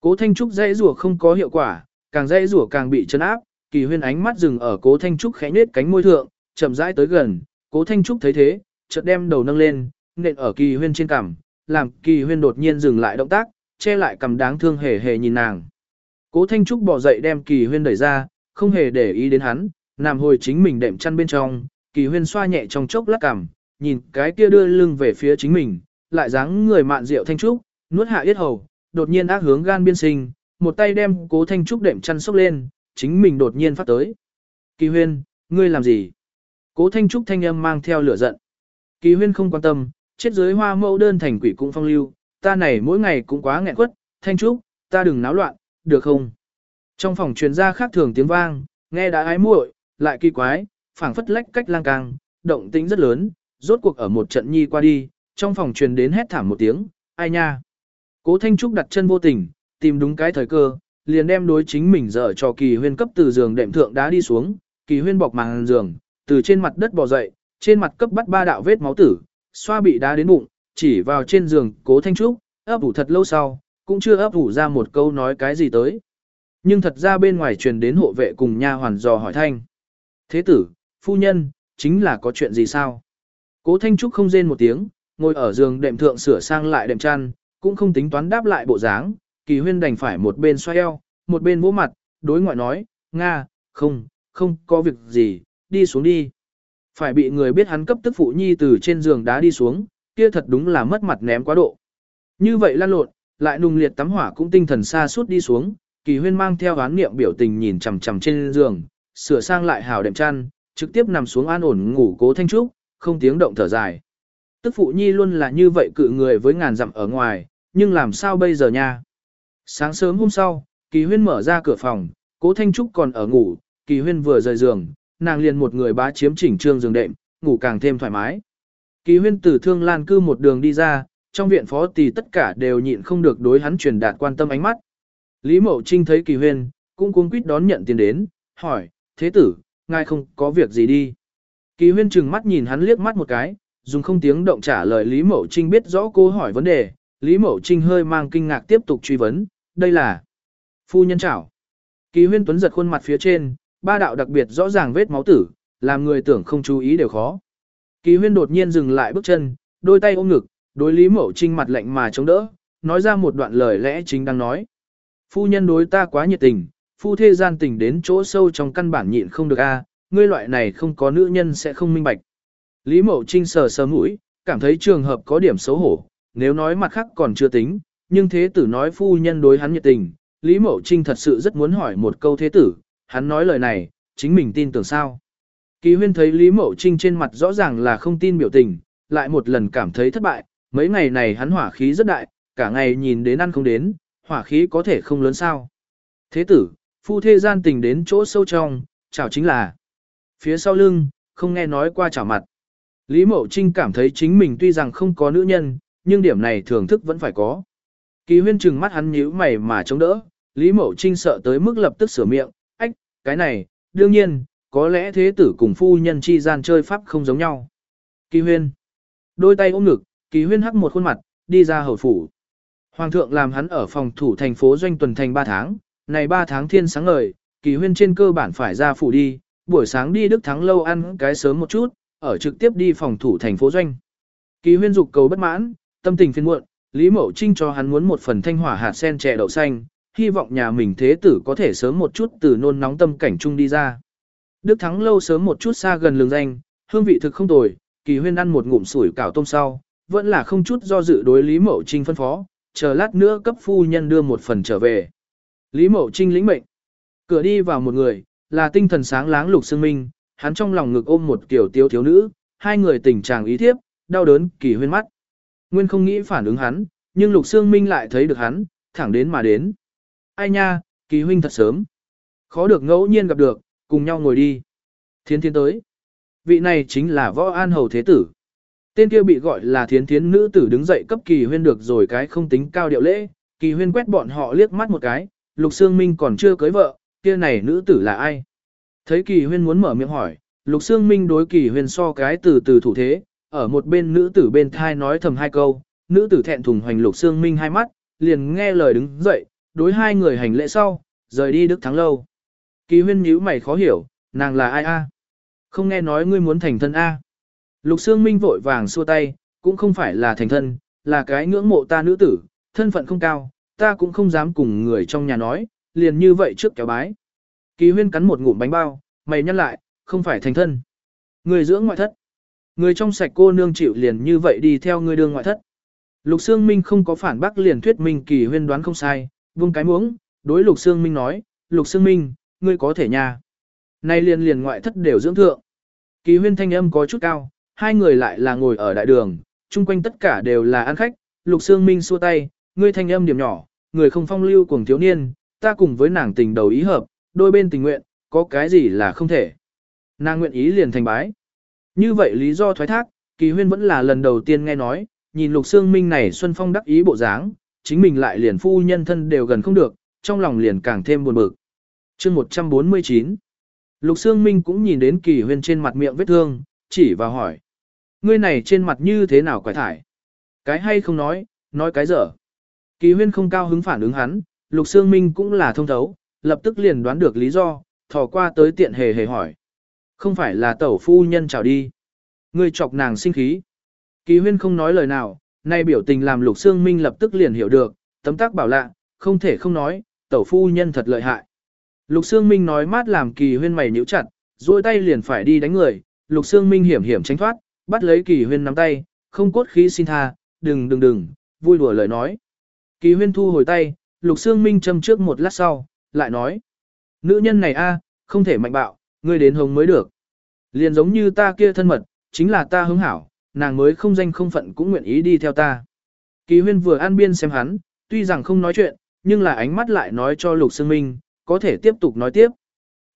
Cố Thanh Trúc dãy rủa không có hiệu quả, càng dãy rủa càng bị chấn áp, kỳ huyên ánh mắt dừng ở cố Thanh Trúc khẽ nết cánh môi thượng, chậm rãi tới gần, cố Thanh Trúc thấy thế, chợt đem đầu nâng lên, nện ở kỳ huyên trên cằm, làm kỳ huyên đột nhiên dừng lại động tác, che lại cằm đáng thương hề hề nhìn nàng. Cố Thanh Trúc bỏ dậy đem kỳ huyên đẩy ra, không hề để ý đến hắn, nằm hồi chính mình đệm chăn bên trong, kỳ huyên xoa nhẹ trong chốc lát cằm, nhìn cái kia đưa lưng về phía chính mình, lại dáng người mạn rượu Thanh Trúc, nuốt hạ yết hầu, đột nhiên ác hướng gan biên sinh, một tay đem cố Thanh Trúc đệm chăn sốc lên, chính mình đột nhiên phát tới. Kỳ huyên, ngươi làm gì? Cố Thanh Trúc thanh âm mang theo lửa giận. Kỳ huyên không quan tâm, chết dưới hoa mẫu đơn thành quỷ cũng phong lưu, ta này mỗi ngày cũng quá nghẹn quất, Thanh Trúc, ta đừng náo loạn, được không? Trong phòng truyền ra khác thường tiếng vang, nghe đã ái muội, lại kỳ quái, phảng phất lách cách lang càng, động tĩnh rất lớn, rốt cuộc ở một trận nhi qua đi, trong phòng truyền đến hét thảm một tiếng, ai nha. Cố Thanh Trúc đặt chân vô tình, tìm đúng cái thời cơ, liền đem đối chính mình dở cho kỳ huyên cấp từ giường đệm thượng đá đi xuống, kỳ huyên bọc màng giường, từ trên mặt đất bò dậy, trên mặt cấp bắt ba đạo vết máu tử, xoa bị đá đến bụng, chỉ vào trên giường cố Thanh Trúc, ấp ủ thật lâu sau, cũng chưa ấp ủ ra một câu nói cái gì tới. Nhưng thật ra bên ngoài truyền đến hộ vệ cùng nha hoàn dò hỏi thanh. Thế tử, phu nhân, chính là có chuyện gì sao? Cố Thanh Trúc không rên một tiếng, ngồi ở giường đệm thượng sửa sang lại đệm chăn, cũng không tính toán đáp lại bộ dáng, kỳ huyên đành phải một bên xoay eo, một bên vỗ mặt, đối ngoại nói, Nga, không, không có việc gì, đi xuống đi. Phải bị người biết hắn cấp tức phụ nhi từ trên giường đá đi xuống, kia thật đúng là mất mặt ném quá độ. Như vậy lan lộn, lại nung liệt tắm hỏa cũng tinh thần xa suốt đi xuống, kỳ huyên mang theo án niệm biểu tình nhìn chằm chằm trên giường, sửa sang lại hào đệm chăn, trực tiếp nằm xuống an ổn ngủ cố thanh trúc, không tiếng động thở dài. Tức phụ nhi luôn là như vậy cự người với ngàn dặm ở ngoài, nhưng làm sao bây giờ nha? Sáng sớm hôm sau, kỳ huyên mở ra cửa phòng, cố thanh trúc còn ở ngủ, kỳ huyên vừa rời giường, nàng liền một người bá chiếm chỉnh trương giường đệm, ngủ càng thêm thoải mái. Kỳ huyên từ thương lan cư một đường đi ra, trong viện phó tỳ tất cả đều nhịn không được đối hắn truyền đạt quan tâm ánh mắt. Lý Mậu Trinh thấy kỳ huyên, cũng cuống quýt đón nhận tiền đến, hỏi, thế tử, ngài không có việc gì đi. Kỳ huyên trừng mắt nhìn hắn liếc mắt một cái, dùng không tiếng động trả lời Lý Mậu Trinh biết rõ cô hỏi vấn đề, Lý Mậu Trinh hơi mang kinh ngạc tiếp tục truy vấn, đây là phu nhân chảo. Kỳ huyên tuấn giật khuôn mặt phía trên, ba đạo đặc biệt rõ ràng vết máu tử, làm người tưởng không chú ý đều khó. Kỳ huyên đột nhiên dừng lại bước chân, đôi tay ôm ngực, đối Lý Mậu Trinh mặt lạnh mà chống đỡ, nói ra một đoạn lời lẽ chính đang nói. Phu nhân đối ta quá nhiệt tình, phu thê gian tình đến chỗ sâu trong căn bản nhịn không được a, ngươi loại này không có nữ nhân sẽ không minh bạch. Lý Mậu Trinh sờ sờ mũi, cảm thấy trường hợp có điểm xấu hổ, nếu nói mặt khác còn chưa tính, nhưng thế tử nói phu nhân đối hắn nhiệt tình, Lý Mậu Trinh thật sự rất muốn hỏi một câu thế tử, hắn nói lời này, chính mình tin tưởng sao. Kỳ huyên thấy Lý Mậu Trinh trên mặt rõ ràng là không tin biểu tình, lại một lần cảm thấy thất bại, mấy ngày này hắn hỏa khí rất đại, cả ngày nhìn đến ăn không đến, hỏa khí có thể không lớn sao. Thế tử, phu thê gian tình đến chỗ sâu trong, chào chính là phía sau lưng, không nghe nói qua chào mặt. Lý Mậu Trinh cảm thấy chính mình tuy rằng không có nữ nhân, nhưng điểm này thưởng thức vẫn phải có. Kỳ huyên trừng mắt hắn nhíu mày mà chống đỡ, Lý Mậu Trinh sợ tới mức lập tức sửa miệng, ách, cái này, đương nhiên, có lẽ thế tử cùng phu nhân chi gian chơi pháp không giống nhau. Kỳ huyên, đôi tay ôm ngực, kỳ huyên hắc một khuôn mặt, đi ra hầu phủ. Hoàng thượng làm hắn ở phòng thủ thành phố doanh tuần thành 3 tháng, này 3 tháng thiên sáng ngời, kỳ huyên trên cơ bản phải ra phủ đi, buổi sáng đi Đức Thắng lâu ăn cái sớm một chút, ở trực tiếp đi phòng thủ thành phố doanh. Kỳ huyên dục cầu bất mãn, tâm tình phiền muộn, Lý Mậu Trinh cho hắn muốn một phần thanh hỏa hạt sen chè đậu xanh, hy vọng nhà mình thế tử có thể sớm một chút từ nôn nóng tâm cảnh chung đi ra. Đức Thắng lâu sớm một chút xa gần lường danh, hương vị thực không tồi, kỳ huyên ăn một ngụm sủi cảo tôm sau, vẫn là không chút do dự đối Lý Mậu Trinh phân phó, chờ lát nữa cấp phu nhân đưa một phần trở về. Lý Mậu Trinh lĩnh mệnh. Cửa đi vào một người, là tinh thần sáng láng lục xương minh, hắn trong lòng ngực ôm một kiểu tiếu thiếu nữ, hai người tình chàng ý thiếp, đau đớn, kỳ huyên mắt. Nguyên không nghĩ phản ứng hắn, nhưng lục Sương minh lại thấy được hắn, thẳng đến mà đến. Ai nha, kỳ huynh thật sớm. Khó được ngẫu nhiên gặp được, cùng nhau ngồi đi. Thiến thiến tới. Vị này chính là võ an hầu thế tử. Tên kia bị gọi là thiến thiến nữ tử đứng dậy cấp kỳ huyên được rồi cái không tính cao điệu lễ. Kỳ huyên quét bọn họ liếc mắt một cái, lục Sương minh còn chưa cưới vợ, kia này nữ tử là ai? Thấy kỳ huyên muốn mở miệng hỏi, lục Sương minh đối kỳ huyên so cái từ từ thủ thế, ở một bên nữ tử bên thai nói thầm hai câu, nữ tử thẹn thùng hoành lục xương minh hai mắt, liền nghe lời đứng dậy, đối hai người hành lễ sau, rời đi Đức Thắng Lâu. Kỳ huyên nhíu mày khó hiểu, nàng là ai a? Không nghe nói ngươi muốn thành thân a? Lục xương minh vội vàng xua tay, cũng không phải là thành thân, là cái ngưỡng mộ ta nữ tử, thân phận không cao, ta cũng không dám cùng người trong nhà nói, liền như vậy trước kéo bái. Kỳ huyên cắn một ngụm bánh bao, mày nhắc lại, không phải thành thân. Người dưỡng ngoại thất. Người trong sạch cô nương chịu liền như vậy đi theo người đương ngoại thất. Lục Sương Minh không có phản bác liền thuyết minh kỳ huyên đoán không sai, vung cái muỗng, đối Lục Sương Minh nói, Lục Sương Minh, ngươi có thể nha. Nay liền liền ngoại thất đều dưỡng thượng. Kỳ huyên thanh âm có chút cao, hai người lại là ngồi ở đại đường, chung quanh tất cả đều là ăn khách, Lục Sương Minh xua tay, ngươi thanh âm điểm nhỏ, người không phong lưu cùng thiếu niên, ta cùng với nàng tình đầu ý hợp, đôi bên tình nguyện, có cái gì là không thể. Nàng nguyện ý liền thành bái. Như vậy lý do thoái thác, kỳ huyên vẫn là lần đầu tiên nghe nói, nhìn lục xương minh này Xuân Phong đắc ý bộ dáng, chính mình lại liền phu nhân thân đều gần không được, trong lòng liền càng thêm buồn bực. chương 149 Lục xương minh cũng nhìn đến kỳ huyên trên mặt miệng vết thương, chỉ vào hỏi. Ngươi này trên mặt như thế nào quải thải? Cái hay không nói, nói cái dở. Kỳ huyên không cao hứng phản ứng hắn, lục xương minh cũng là thông thấu, lập tức liền đoán được lý do, thò qua tới tiện hề hề hỏi. Không phải là tẩu phu nhân chào đi. Ngươi chọc nàng sinh khí. Kỳ huyên không nói lời nào, nay biểu tình làm lục xương minh lập tức liền hiểu được, tấm tác bảo lạ, không thể không nói, tẩu phu nhân thật lợi hại. Lục xương minh nói mát làm kỳ huyên mày nhíu chặt, duỗi tay liền phải đi đánh người, lục xương minh hiểm hiểm tránh thoát, bắt lấy kỳ huyên nắm tay, không cốt khí xin tha, đừng đừng đừng, vui đùa lời nói. Kỳ huyên thu hồi tay, lục xương minh châm trước một lát sau, lại nói. Nữ nhân này a, không thể mạnh bạo, ngươi đến hống mới được. Liền giống như ta kia thân mật, chính là ta hứng hảo, nàng mới không danh không phận cũng nguyện ý đi theo ta. Kỳ huyên vừa an biên xem hắn, tuy rằng không nói chuyện, nhưng là ánh mắt lại nói cho lục Sương minh, có thể tiếp tục nói tiếp.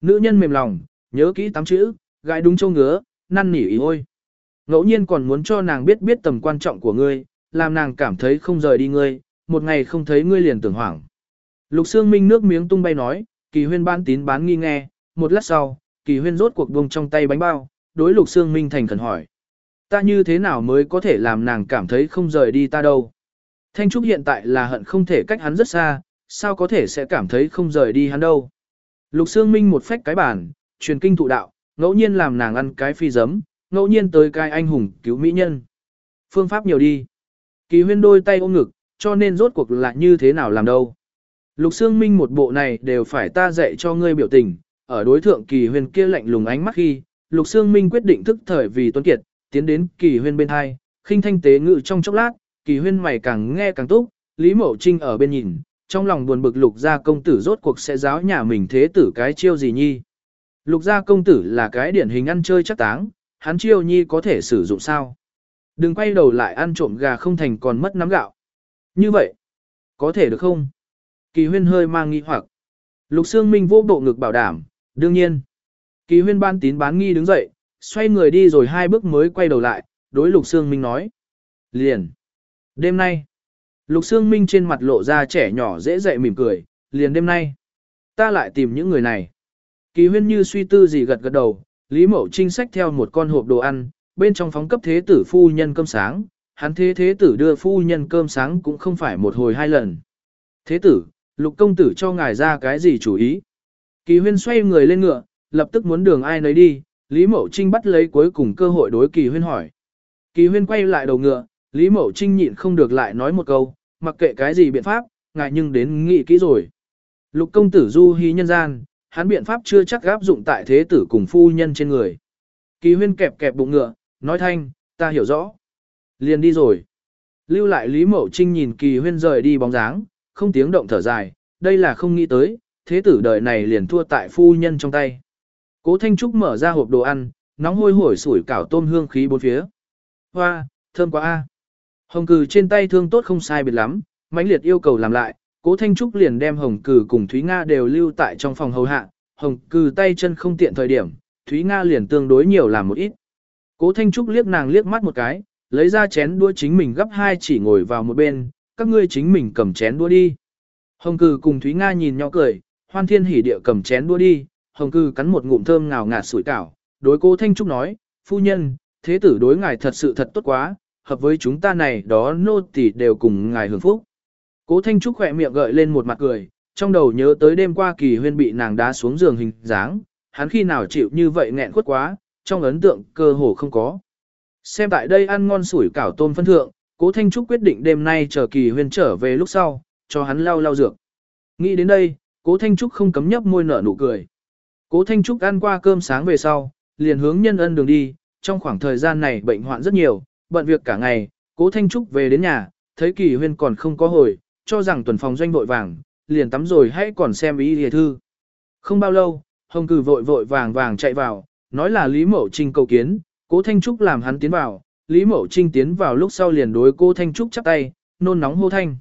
Nữ nhân mềm lòng, nhớ kỹ tám chữ, gãi đúng châu ngứa, năn nỉ ý ôi. Ngẫu nhiên còn muốn cho nàng biết biết tầm quan trọng của ngươi, làm nàng cảm thấy không rời đi ngươi, một ngày không thấy ngươi liền tưởng hoảng. Lục Sương Minh nước miếng tung bay nói, kỳ huyên ban tín bán nghi nghe, một lát sau, kỳ huyên rốt cuộc buông trong tay bánh bao, đối Lục Sương Minh thành khẩn hỏi. Ta như thế nào mới có thể làm nàng cảm thấy không rời đi ta đâu? Thanh Trúc hiện tại là hận không thể cách hắn rất xa, sao có thể sẽ cảm thấy không rời đi hắn đâu? Lục Sương Minh một phách cái bản, truyền kinh thụ đạo, ngẫu nhiên làm nàng ăn cái phi giấm, ngẫu nhiên tới cái anh hùng cứu mỹ nhân. Phương pháp nhiều đi. Kỳ huyên đôi tay ôm ngực, cho nên rốt cuộc là như thế nào làm đâu. Lục Sương Minh một bộ này đều phải ta dạy cho ngươi biểu tình, ở đối thượng kỳ huyên kia lạnh lùng ánh mắt khi, Lục Sương Minh quyết định thức thời vì tuấn kiệt, tiến đến kỳ huyên bên hai, khinh thanh tế ngự trong chốc lát, kỳ huyên mày càng nghe càng túc, Lý Mậu Trinh ở bên nhìn, trong lòng buồn bực lục gia công tử rốt cuộc sẽ giáo nhà mình thế tử cái chiêu gì nhi. Lục gia công tử là cái điển hình ăn chơi chắc táng, hắn chiêu nhi có thể sử dụng sao. Đừng quay đầu lại ăn trộm gà không thành còn mất nắm gạo. Như vậy, có thể được không? Kỳ huyên hơi mang nghi hoặc. Lục Sương Minh vô bộ ngực bảo đảm, đương nhiên. Kỳ huyên ban tín bán nghi đứng dậy, xoay người đi rồi hai bước mới quay đầu lại, đối Lục Sương Minh nói. Liền. Đêm nay. Lục Sương Minh trên mặt lộ ra trẻ nhỏ dễ dậy mỉm cười, liền đêm nay. Ta lại tìm những người này. Kỳ huyên như suy tư gì gật gật đầu, Lý Mậu Trinh sách theo một con hộp đồ ăn, bên trong phóng cấp thế tử phu nhân cơm sáng, hắn thế thế tử đưa phu nhân cơm sáng cũng không phải một hồi hai lần. Thế tử, lục công tử cho ngài ra cái gì chủ ý? Kỳ huyên xoay người lên ngựa, lập tức muốn đường ai nấy đi, Lý Mậu Trinh bắt lấy cuối cùng cơ hội đối kỳ huyên hỏi. Kỳ huyên quay lại đầu ngựa, Lý Mậu Trinh nhịn không được lại nói một câu, mặc kệ cái gì biện pháp, ngại nhưng đến nghĩ kỹ rồi. Lục công tử du hí nhân gian, hắn biện pháp chưa chắc áp dụng tại thế tử cùng phu nhân trên người. Kỳ huyên kẹp kẹp bụng ngựa, nói thanh, ta hiểu rõ. Liền đi rồi. Lưu lại Lý Mậu Trinh nhìn kỳ huyên rời đi bóng dáng, không tiếng động thở dài, đây là không nghĩ tới, thế tử đời này liền thua tại phu nhân trong tay. Cố Thanh Trúc mở ra hộp đồ ăn, nóng hôi hổi sủi cảo tôm hương khí bốn phía. Hoa, thơm quá a. Hồng cừ trên tay thương tốt không sai biệt lắm, mãnh liệt yêu cầu làm lại, Cố Thanh Trúc liền đem Hồng Cừ cùng Thúy Nga đều lưu tại trong phòng hầu hạ, Hồng Cừ tay chân không tiện thời điểm, Thúy Nga liền tương đối nhiều làm một ít. Cố Thanh Trúc liếc nàng liếc mắt một cái, lấy ra chén đũa chính mình gấp hai chỉ ngồi vào một bên, các ngươi chính mình cầm chén đũa đi. Hồng Cừ cùng Thúy Nga nhìn nhau cười, hoan thiên hỉ địa cầm chén đua đi, Hồng Cư cắn một ngụm thơm ngào ngạt sủi cảo, đối Cố Thanh Trúc nói, phu nhân, thế tử đối ngài thật sự thật tốt quá, hợp với chúng ta này đó nô tỳ đều cùng ngài hưởng phúc. Cố Thanh Trúc khỏe miệng gợi lên một mặt cười, trong đầu nhớ tới đêm qua kỳ huyên bị nàng đá xuống giường hình dáng, hắn khi nào chịu như vậy nghẹn khuất quá, trong ấn tượng cơ hồ không có. Xem tại đây ăn ngon sủi cảo tôm phân thượng, Cố Thanh Trúc quyết định đêm nay chờ kỳ huyên trở về lúc sau, cho hắn lau lau dược. Nghĩ đến đây, Cố Thanh Trúc không cấm nhấp môi nở nụ cười. Cố Thanh Trúc ăn qua cơm sáng về sau, liền hướng nhân ân đường đi, trong khoảng thời gian này bệnh hoạn rất nhiều, bận việc cả ngày, Cố Thanh Trúc về đến nhà, thấy kỳ huyên còn không có hồi, cho rằng tuần phòng doanh vội vàng, liền tắm rồi hãy còn xem ý hề thư. Không bao lâu, Hồng Cử vội vội vàng vàng chạy vào, nói là Lý Mậu Trinh cầu kiến, cố Thanh Trúc làm hắn tiến vào, Lý Mậu Trinh tiến vào lúc sau liền đối Cố Thanh Trúc chắp tay, nôn nóng hô thanh.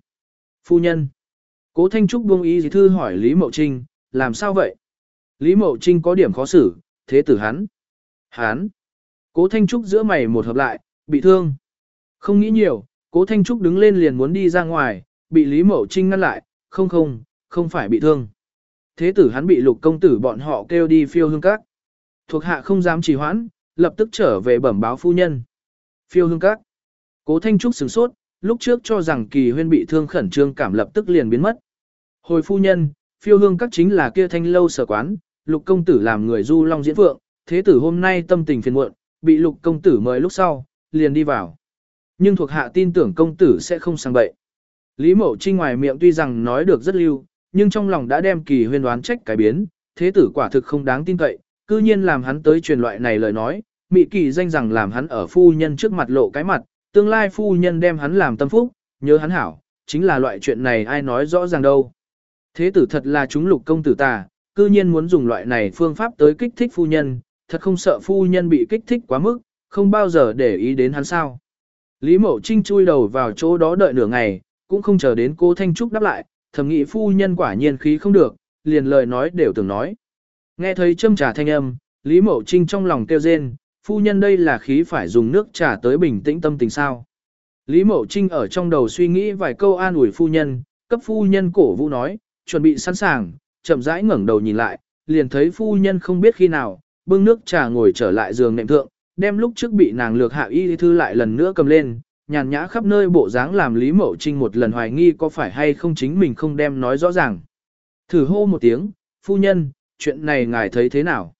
Phu nhân. Cố Thanh Trúc buông ý gì thư hỏi Lý Mậu Trinh, làm sao vậy? Lý Mậu Trinh có điểm khó xử, thế tử hắn. Hắn. Cố Thanh Trúc giữa mày một hợp lại, bị thương. Không nghĩ nhiều, Cố Thanh Trúc đứng lên liền muốn đi ra ngoài, bị Lý Mậu Trinh ngăn lại, không không, không phải bị thương. Thế tử hắn bị lục công tử bọn họ kêu đi phiêu hương các. Thuộc hạ không dám trì hoãn, lập tức trở về bẩm báo phu nhân. Phiêu hương các. Cố Thanh Trúc sửng sốt, lúc trước cho rằng kỳ huyên bị thương khẩn trương cảm lập tức liền biến mất. Hồi phu nhân, phiêu hương các chính là kia thanh lâu sở quán, lục công tử làm người du long diễn vượng, thế tử hôm nay tâm tình phiền muộn, bị lục công tử mời lúc sau, liền đi vào. Nhưng thuộc hạ tin tưởng công tử sẽ không sang bậy. Lý Mậu Trinh ngoài miệng tuy rằng nói được rất lưu, nhưng trong lòng đã đem kỳ huyên đoán trách cái biến, thế tử quả thực không đáng tin cậy, cư nhiên làm hắn tới truyền loại này lời nói, mị kỳ danh rằng làm hắn ở phu nhân trước mặt lộ cái mặt, tương lai phu nhân đem hắn làm tâm phúc, nhớ hắn hảo, chính là loại chuyện này ai nói rõ ràng đâu. Thế tử thật là chúng lục công tử ta, cư nhiên muốn dùng loại này phương pháp tới kích thích phu nhân, thật không sợ phu nhân bị kích thích quá mức, không bao giờ để ý đến hắn sao. Lý Mậu Trinh chui đầu vào chỗ đó đợi nửa ngày, cũng không chờ đến cô Thanh Trúc đáp lại, thầm nghĩ phu nhân quả nhiên khí không được, liền lời nói đều tưởng nói. Nghe thấy châm trà thanh âm, Lý Mậu Trinh trong lòng kêu rên, phu nhân đây là khí phải dùng nước trà tới bình tĩnh tâm tình sao. Lý Mậu Trinh ở trong đầu suy nghĩ vài câu an ủi phu nhân, cấp phu nhân cổ vũ nói, chuẩn bị sẵn sàng, chậm rãi ngẩng đầu nhìn lại, liền thấy phu nhân không biết khi nào, bưng nước trà ngồi trở lại giường nệm thượng, đem lúc trước bị nàng lược hạ y thư lại lần nữa cầm lên, nhàn nhã khắp nơi bộ dáng làm Lý Mậu Trinh một lần hoài nghi có phải hay không chính mình không đem nói rõ ràng. Thử hô một tiếng, phu nhân, chuyện này ngài thấy thế nào?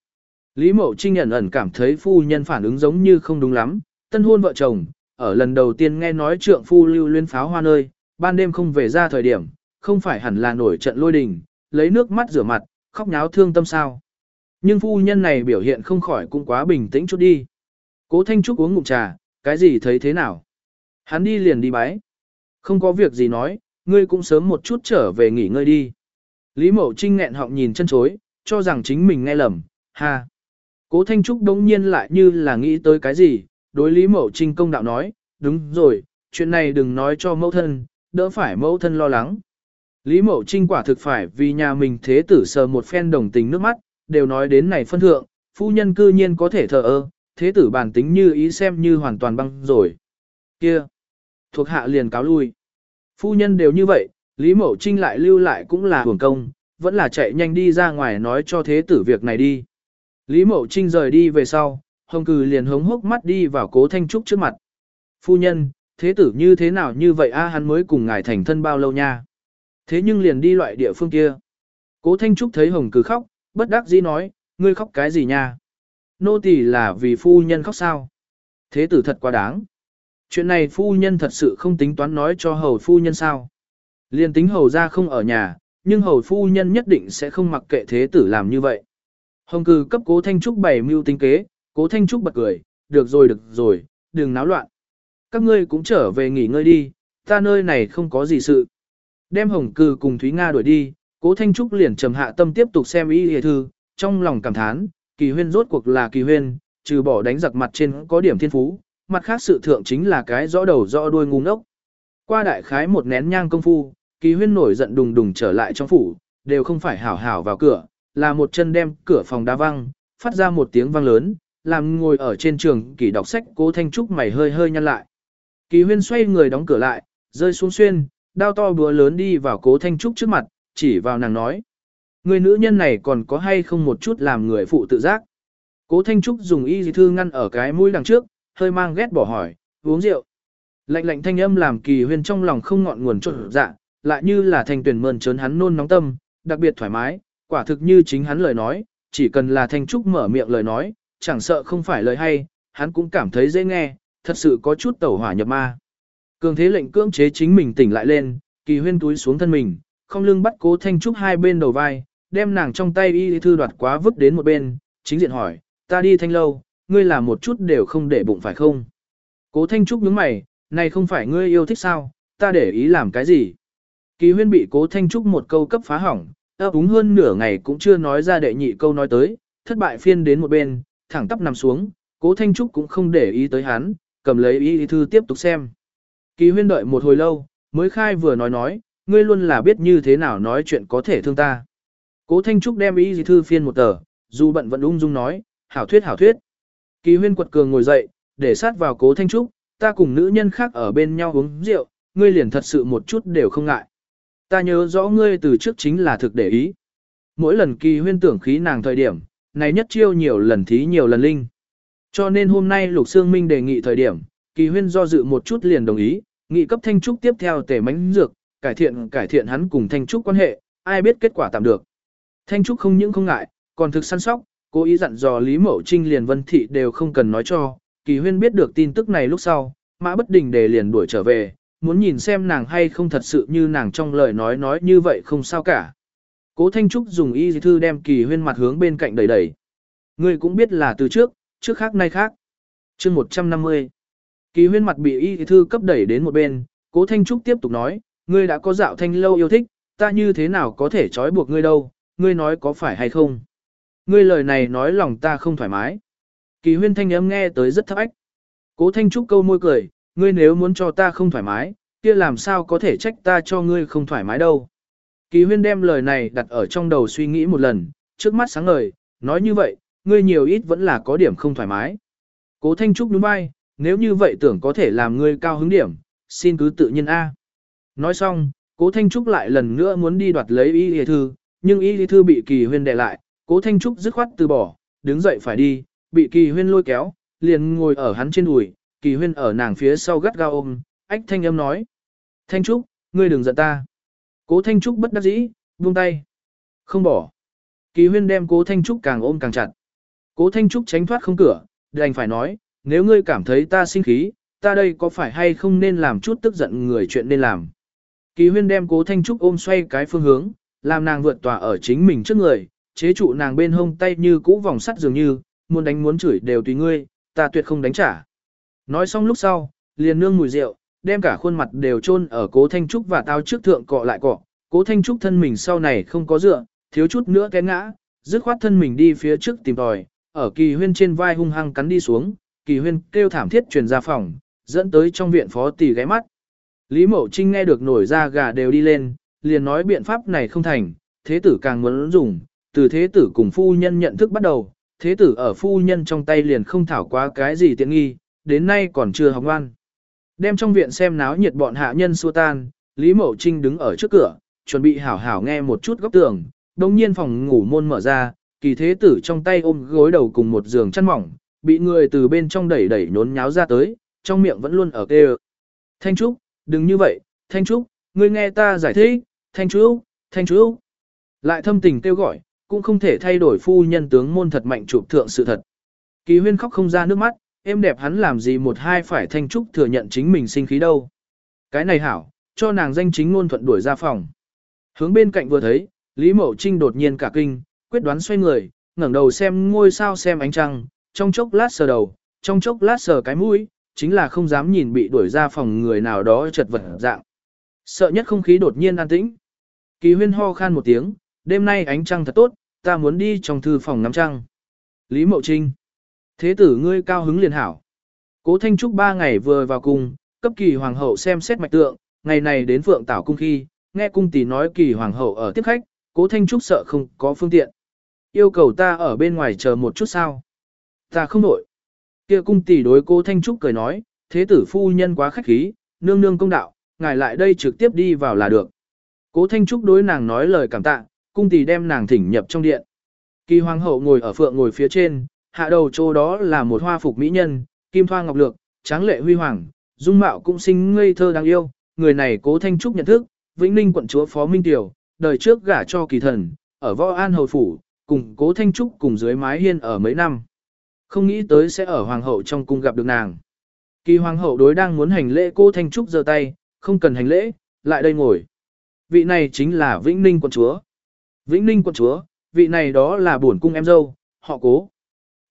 Lý Mậu Trinh ẩn ẩn cảm thấy phu nhân phản ứng giống như không đúng lắm, tân hôn vợ chồng, ở lần đầu tiên nghe nói trượng phu lưu luyến pháo hoa nơi, ban đêm không về ra thời điểm, không phải hẳn là nổi trận lôi đình, lấy nước mắt rửa mặt, khóc nháo thương tâm sao. Nhưng phu nhân này biểu hiện không khỏi cũng quá bình tĩnh chút đi. Cố Thanh Trúc uống ngụm trà, cái gì thấy thế nào? Hắn đi liền đi bái. Không có việc gì nói, ngươi cũng sớm một chút trở về nghỉ ngơi đi. Lý Mậu Trinh nghẹn họng nhìn chân chối, cho rằng chính mình nghe lầm, ha. Cố Thanh Trúc đống nhiên lại như là nghĩ tới cái gì, đối Lý Mậu Trinh công đạo nói, đúng rồi, chuyện này đừng nói cho mẫu thân, đỡ phải mẫu thân lo lắng. Lý Mậu Trinh quả thực phải vì nhà mình thế tử sờ một phen đồng tình nước mắt, đều nói đến này phân thượng, phu nhân cư nhiên có thể thờ ơ, thế tử bản tính như ý xem như hoàn toàn băng rồi. Kia, thuộc hạ liền cáo lui. Phu nhân đều như vậy, Lý Mậu Trinh lại lưu lại cũng là hưởng công, vẫn là chạy nhanh đi ra ngoài nói cho thế tử việc này đi. Lý Mậu Trinh rời đi về sau, Hồng Cừ liền hống hốc mắt đi vào cố Thanh Trúc trước mặt. Phu nhân, thế tử như thế nào như vậy a hắn mới cùng ngài thành thân bao lâu nha. Thế nhưng liền đi loại địa phương kia. Cố Thanh Trúc thấy Hồng Cừ khóc, bất đắc dĩ nói, ngươi khóc cái gì nha? Nô tỳ là vì phu nhân khóc sao? Thế tử thật quá đáng. Chuyện này phu nhân thật sự không tính toán nói cho hầu phu nhân sao? Liên tính hầu ra không ở nhà, nhưng hầu phu nhân nhất định sẽ không mặc kệ thế tử làm như vậy. Hồng cừ cấp cố Thanh Trúc bảy mưu tính kế, cố Thanh Trúc bật cười, được rồi được rồi, đừng náo loạn. Các ngươi cũng trở về nghỉ ngơi đi, ta nơi này không có gì sự. Đem hồng cừ cùng Thúy Nga đuổi đi, cố Thanh Trúc liền trầm hạ tâm tiếp tục xem y hề thư, trong lòng cảm thán, kỳ huyên rốt cuộc là kỳ huyên, trừ bỏ đánh giặc mặt trên có điểm thiên phú, mặt khác sự thượng chính là cái rõ đầu rõ đuôi ngu ngốc. Qua đại khái một nén nhang công phu, kỳ huyên nổi giận đùng đùng trở lại trong phủ, đều không phải hảo hảo vào cửa, là một chân đem cửa phòng đá văng, phát ra một tiếng vang lớn, làm ngồi ở trên trường kỳ đọc sách cố thanh trúc mày hơi hơi nhăn lại. Kỳ huyên xoay người đóng cửa lại, rơi xuống xuyên, đao to búa lớn đi vào cố thanh trúc trước mặt, chỉ vào nàng nói. Người nữ nhân này còn có hay không một chút làm người phụ tự giác. Cố thanh trúc dùng y thư ngăn ở cái mũi đằng trước, hơi mang ghét bỏ hỏi, uống rượu. Lạnh lạnh thanh âm làm kỳ huyên trong lòng không ngọn nguồn trộn dạ, lại như là thanh tuyển mơn trớn hắn nôn nóng tâm, đặc biệt thoải mái, quả thực như chính hắn lời nói, chỉ cần là thanh trúc mở miệng lời nói, chẳng sợ không phải lời hay, hắn cũng cảm thấy dễ nghe, thật sự có chút tẩu hỏa nhập ma. Cường thế lệnh cưỡng chế chính mình tỉnh lại lên, kỳ huyên túi xuống thân mình, không lưng bắt cố thanh trúc hai bên đầu vai, đem nàng trong tay y thư đoạt quá vứt đến một bên, chính diện hỏi, ta đi thanh lâu, ngươi làm một chút đều không để bụng phải không? Cố thanh trúc nhướng mày, này không phải ngươi yêu thích sao, ta để ý làm cái gì? Kỳ huyên bị cố thanh trúc một câu cấp phá hỏng, ấp úng hơn nửa ngày cũng chưa nói ra đệ nhị câu nói tới, thất bại phiên đến một bên, thẳng tắp nằm xuống, cố thanh trúc cũng không để ý tới hắn, cầm lấy y thư tiếp tục xem. Kỳ huyên đợi một hồi lâu, mới khai vừa nói nói, ngươi luôn là biết như thế nào nói chuyện có thể thương ta. Cố thanh trúc đem y thư phiên một tờ, dù bận vẫn ung dung nói, hảo thuyết hảo thuyết. Kỳ huyên quật cường ngồi dậy, để sát vào cố thanh trúc, ta cùng nữ nhân khác ở bên nhau uống rượu, ngươi liền thật sự một chút đều không ngại. Ta nhớ rõ ngươi từ trước chính là thực để ý. Mỗi lần kỳ huyên tưởng khí nàng thời điểm, này nhất chiêu nhiều lần thí nhiều lần linh. Cho nên hôm nay Lục Sương Minh đề nghị thời điểm, kỳ huyên do dự một chút liền đồng ý, nghị cấp Thanh Trúc tiếp theo tể mánh dược, cải thiện cải thiện hắn cùng Thanh Trúc quan hệ, ai biết kết quả tạm được. Thanh Trúc không những không ngại, còn thực săn sóc, cố ý dặn dò Lý Mậu Trinh liền Vân Thị đều không cần nói cho, Kỳ Huyên biết được tin tức này lúc sau, Mã Bất Đình để liền đuổi trở về, muốn nhìn xem nàng hay không thật sự như nàng trong lời nói nói như vậy không sao cả. Cố Thanh Trúc dùng y thư đem Kỳ Huyên mặt hướng bên cạnh đẩy đẩy. Ngươi cũng biết là từ trước, trước khác nay khác. chương 150. Kỳ Huyên mặt bị y thư cấp đẩy đến một bên, Cố Thanh Trúc tiếp tục nói, ngươi đã có dạo thanh lâu yêu thích, ta như thế nào có thể trói buộc ngươi đâu, ngươi nói có phải hay không. Ngươi lời này nói lòng ta không thoải mái. Kỳ huyên thanh âm nghe tới rất thấp ách. Cố thanh trúc câu môi cười, ngươi nếu muốn cho ta không thoải mái, kia làm sao có thể trách ta cho ngươi không thoải mái đâu. Kỳ huyên đem lời này đặt ở trong đầu suy nghĩ một lần, trước mắt sáng ngời, nói như vậy, ngươi nhiều ít vẫn là có điểm không thoải mái. Cố thanh trúc đúng vai, nếu như vậy tưởng có thể làm ngươi cao hứng điểm, xin cứ tự nhiên A. Nói xong, cố thanh trúc lại lần nữa muốn đi đoạt lấy y y thư, nhưng y y thư bị kỳ huyên đè lại, cố thanh trúc dứt khoát từ bỏ, đứng dậy phải đi, bị kỳ huyên lôi kéo, liền ngồi ở hắn trên đùi, kỳ huyên ở nàng phía sau gắt gao ôm, ách thanh âm nói. Thanh trúc, ngươi đừng giận ta. Cố thanh trúc bất đắc dĩ, buông tay. Không bỏ. Kỳ huyên đem cố thanh trúc càng ôm càng chặt. Cố thanh trúc tránh thoát không cửa, đành phải nói, nếu ngươi cảm thấy ta sinh khí, ta đây có phải hay không nên làm chút tức giận người chuyện nên làm. Kỳ huyên đem cố thanh trúc ôm xoay cái phương hướng, làm nàng vượt tòa ở chính mình trước người, chế trụ nàng bên hông tay như cũ vòng sắt dường như, muốn đánh muốn chửi đều tùy ngươi, ta tuyệt không đánh trả. Nói xong lúc sau, liền nương mùi rượu, đem cả khuôn mặt đều chôn ở cố thanh trúc và tao trước thượng cọ lại cọ, cố thanh trúc thân mình sau này không có dựa, thiếu chút nữa té ngã, dứt khoát thân mình đi phía trước tìm tòi, ở kỳ huyên trên vai hung hăng cắn đi xuống, kỳ huyên kêu thảm thiết truyền ra phòng, dẫn tới trong viện phó tỷ ghé mắt. Lý Mậu Trinh nghe được nổi ra gà đều đi lên, liền nói biện pháp này không thành, thế tử càng muốn dùng, từ thế tử cùng phu nhân nhận thức bắt đầu, thế tử ở phu nhân trong tay liền không thảo quá cái gì tiện nghi, đến nay còn chưa học ngoan. Đem trong viện xem náo nhiệt bọn hạ nhân xua tan, Lý Mậu Trinh đứng ở trước cửa, chuẩn bị hảo hảo nghe một chút góc tường, đồng nhiên phòng ngủ môn mở ra, kỳ thế tử trong tay ôm gối đầu cùng một giường chăn mỏng, bị người từ bên trong đẩy đẩy nhốn nháo ra tới, trong miệng vẫn luôn ở kêu. Thanh Trúc, đừng như vậy, Thanh Trúc, ngươi nghe ta giải thích, Thanh Trúc, Thanh Trúc. Lại thâm tình kêu gọi, cũng không thể thay đổi phu nhân tướng môn thật mạnh chụp thượng sự thật. Kỳ huyên khóc không ra nước mắt, em đẹp hắn làm gì một hai phải Thanh Trúc thừa nhận chính mình sinh khí đâu. Cái này hảo, cho nàng danh chính ngôn thuận đuổi ra phòng. Hướng bên cạnh vừa thấy, Lý Mậu Trinh đột nhiên cả kinh, quyết đoán xoay người, ngẩng đầu xem ngôi sao xem ánh trăng, trong chốc lát sờ đầu, trong chốc lát sờ cái mũi, chính là không dám nhìn bị đuổi ra phòng người nào đó chật vật dạng. Sợ nhất không khí đột nhiên an tĩnh. Kỳ huyên ho khan một tiếng, đêm nay ánh trăng thật tốt, ta muốn đi trong thư phòng ngắm trăng. Lý Mậu Trinh. Thế tử ngươi cao hứng liền hảo. Cố Thanh Trúc ba ngày vừa vào cung, cấp kỳ hoàng hậu xem xét mạch tượng, ngày này đến phượng tảo cung khi, nghe cung tỷ nói kỳ hoàng hậu ở tiếp khách, cố Thanh Trúc sợ không có phương tiện. Yêu cầu ta ở bên ngoài chờ một chút sao. Ta không nổi. Kia cung tỷ đối cố Thanh Trúc cười nói, thế tử phu nhân quá khách khí, nương nương công đạo, ngài lại đây trực tiếp đi vào là được. Cố Thanh Trúc đối nàng nói lời cảm tạ, cung tỷ đem nàng thỉnh nhập trong điện. Kỳ hoàng hậu ngồi ở phượng ngồi phía trên, hạ đầu chỗ đó là một hoa phục mỹ nhân, kim thoa ngọc lược, tráng lệ huy hoàng, dung mạo cũng xinh ngây thơ đáng yêu, người này cố Thanh Trúc nhận thức, Vĩnh Ninh quận chúa Phó Minh Tiểu, đời trước gả cho kỳ thần, ở võ an hầu phủ, cùng cố Thanh Trúc cùng dưới mái hiên ở mấy năm. Không nghĩ tới sẽ ở hoàng hậu trong cung gặp được nàng. Kỳ hoàng hậu đối đang muốn hành lễ cô Thanh Trúc giơ tay, không cần hành lễ, lại đây ngồi. Vị này chính là Vĩnh Ninh quận chúa. Vĩnh Ninh quận chúa, vị này đó là bổn cung em dâu, họ cố.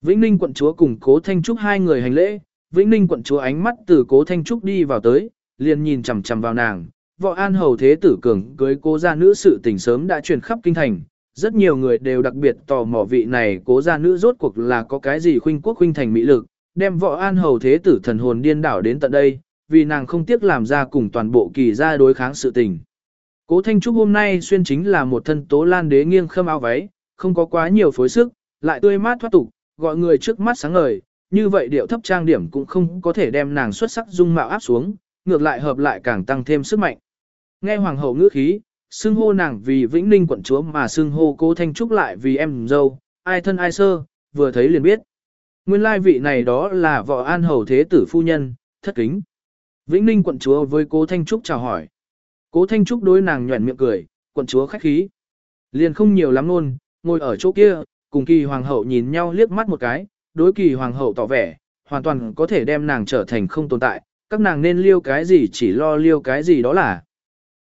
Vĩnh Ninh quận chúa cùng cố Thanh Trúc hai người hành lễ, Vĩnh Ninh quận chúa ánh mắt từ cố Thanh Trúc đi vào tới, liền nhìn chằm chằm vào nàng. Võ An Hầu Thế Tử Cường cưới cố gia nữ sự tình sớm đã truyền khắp kinh thành, rất nhiều người đều đặc biệt tò mò vị này cố gia nữ rốt cuộc là có cái gì khuynh quốc khuynh thành mỹ lực, đem võ an hầu thế tử thần hồn điên đảo đến tận đây, vì nàng không tiếc làm ra cùng toàn bộ kỳ gia đối kháng sự tình. Cố Thanh Trúc hôm nay xuyên chính là một thân tố lan đế nghiêng khâm áo váy, không có quá nhiều phối sức, lại tươi mát thoát tục, gọi người trước mắt sáng ngời, như vậy điệu thấp trang điểm cũng không có thể đem nàng xuất sắc dung mạo áp xuống, ngược lại hợp lại càng tăng thêm sức mạnh. Nghe hoàng hậu ngữ khí, xưng hô nàng vì Vĩnh Ninh quận chúa mà xưng hô Cố Thanh Trúc lại vì em dâu, ai thân ai sơ, vừa thấy liền biết. Nguyên lai vị này đó là vợ an hầu thế tử phu nhân, thất kính. Vĩnh Ninh quận chúa với Cố Thanh Trúc chào hỏi. Cố Thanh Trúc đối nàng nhuẩn miệng cười, quận chúa khách khí. Liền không nhiều lắm luôn, ngồi ở chỗ kia, cùng kỳ hoàng hậu nhìn nhau liếc mắt một cái, đối kỳ hoàng hậu tỏ vẻ, hoàn toàn có thể đem nàng trở thành không tồn tại, các nàng nên liêu cái gì chỉ lo liêu cái gì đó là.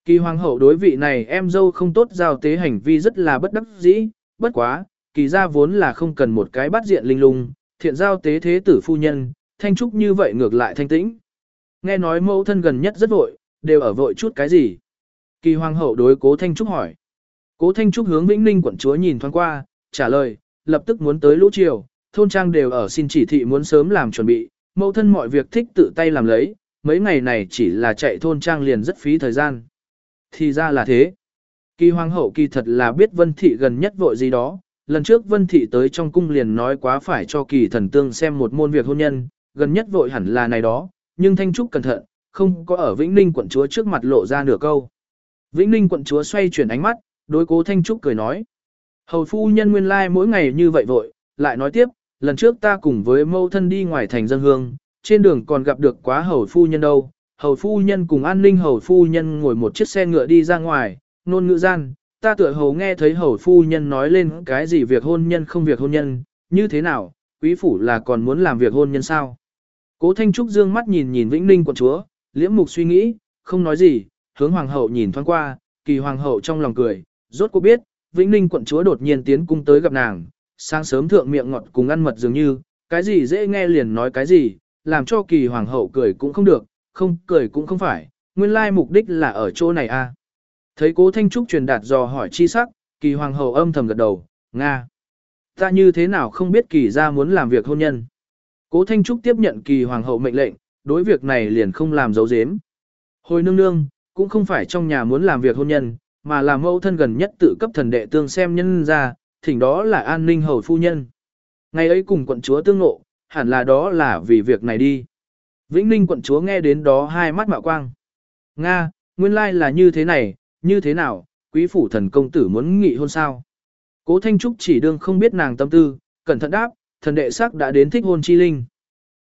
Kỳ hoàng hậu đối vị này em dâu không tốt giao tế hành vi rất là bất đắc dĩ, bất quá, kỳ ra vốn là không cần một cái bắt diện linh lung, thiện giao tế thế tử phu nhân, thanh trúc như vậy ngược lại thanh tĩnh. Nghe nói mẫu thân gần nhất rất vội, đều ở vội chút cái gì. Kỳ hoàng hậu đối cố thanh trúc hỏi. Cố thanh trúc hướng vĩnh ninh quận chúa nhìn thoáng qua, trả lời, lập tức muốn tới lũ chiều, thôn trang đều ở xin chỉ thị muốn sớm làm chuẩn bị, mẫu thân mọi việc thích tự tay làm lấy, mấy ngày này chỉ là chạy thôn trang liền rất phí thời gian. Thì ra là thế. Kỳ hoàng hậu kỳ thật là biết vân thị gần nhất vội gì đó, lần trước vân thị tới trong cung liền nói quá phải cho kỳ thần tương xem một môn việc hôn nhân, gần nhất vội hẳn là này đó, nhưng thanh trúc cẩn thận, không có ở Vĩnh Ninh quận chúa trước mặt lộ ra nửa câu. Vĩnh Ninh quận chúa xoay chuyển ánh mắt, đối cố thanh trúc cười nói. Hầu phu nhân nguyên lai like mỗi ngày như vậy vội, lại nói tiếp, lần trước ta cùng với mâu thân đi ngoài thành dân hương, trên đường còn gặp được quá hầu phu nhân đâu. Hầu phu nhân cùng an ninh hầu phu nhân ngồi một chiếc xe ngựa đi ra ngoài, nôn ngữ gian, ta tựa hầu nghe thấy hầu phu nhân nói lên cái gì việc hôn nhân không việc hôn nhân, như thế nào, quý phủ là còn muốn làm việc hôn nhân sao. Cố Thanh Trúc dương mắt nhìn nhìn Vĩnh Ninh quận chúa, liễm mục suy nghĩ, không nói gì, hướng hoàng hậu nhìn thoáng qua, kỳ hoàng hậu trong lòng cười, rốt cuộc biết, Vĩnh Ninh quận chúa đột nhiên tiến cung tới gặp nàng, sáng sớm thượng miệng ngọt cùng ăn mật dường như, cái gì dễ nghe liền nói cái gì, làm cho kỳ hoàng hậu cười cũng không được, không cười cũng không phải, nguyên lai mục đích là ở chỗ này a. À. Thấy cố Thanh Trúc truyền đạt dò hỏi chi sắc, kỳ hoàng hậu âm thầm gật đầu, Nga. Ta như thế nào không biết kỳ ra muốn làm việc hôn nhân. Cố Thanh Trúc tiếp nhận kỳ hoàng hậu mệnh lệnh, đối việc này liền không làm dấu dếm. Hồi nương nương, cũng không phải trong nhà muốn làm việc hôn nhân, mà là mẫu thân gần nhất tự cấp thần đệ tương xem nhân ra, thỉnh đó là an ninh hầu phu nhân. Ngày ấy cùng quận chúa tương ngộ, hẳn là đó là vì việc này đi. Vĩnh Ninh quận chúa nghe đến đó hai mắt mạo quang. Nga, nguyên lai là như thế này, như thế nào, quý phủ thần công tử muốn nghị hôn sao? Cố Thanh Trúc chỉ đương không biết nàng tâm tư, cẩn thận đáp, thần đệ sắc đã đến thích hôn chi linh.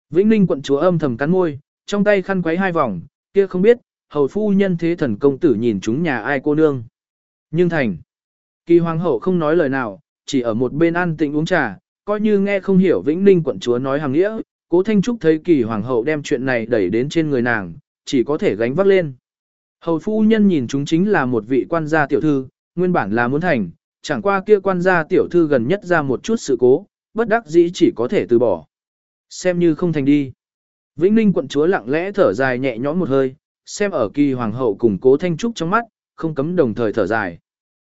Vĩnh Ninh quận chúa âm thầm cắn môi, trong tay khăn quấy hai vòng, kia không biết, hầu phu nhân thế thần công tử nhìn chúng nhà ai cô nương. Nhưng thành, kỳ hoàng hậu không nói lời nào, chỉ ở một bên ăn tịnh uống trà, coi như nghe không hiểu Vĩnh Ninh quận chúa nói hàng nghĩa, cố Thanh Trúc thấy kỳ hoàng hậu đem chuyện này đẩy đến trên người nàng, chỉ có thể gánh vác lên. Hầu phu nhân nhìn chúng chính là một vị quan gia tiểu thư, nguyên bản là muốn thành, chẳng qua kia quan gia tiểu thư gần nhất ra một chút sự cố, bất đắc dĩ chỉ có thể từ bỏ. Xem như không thành đi. Vĩnh Ninh quận chúa lặng lẽ thở dài nhẹ nhõm một hơi, xem ở kỳ hoàng hậu cùng cố thanh trúc trong mắt, không cấm đồng thời thở dài.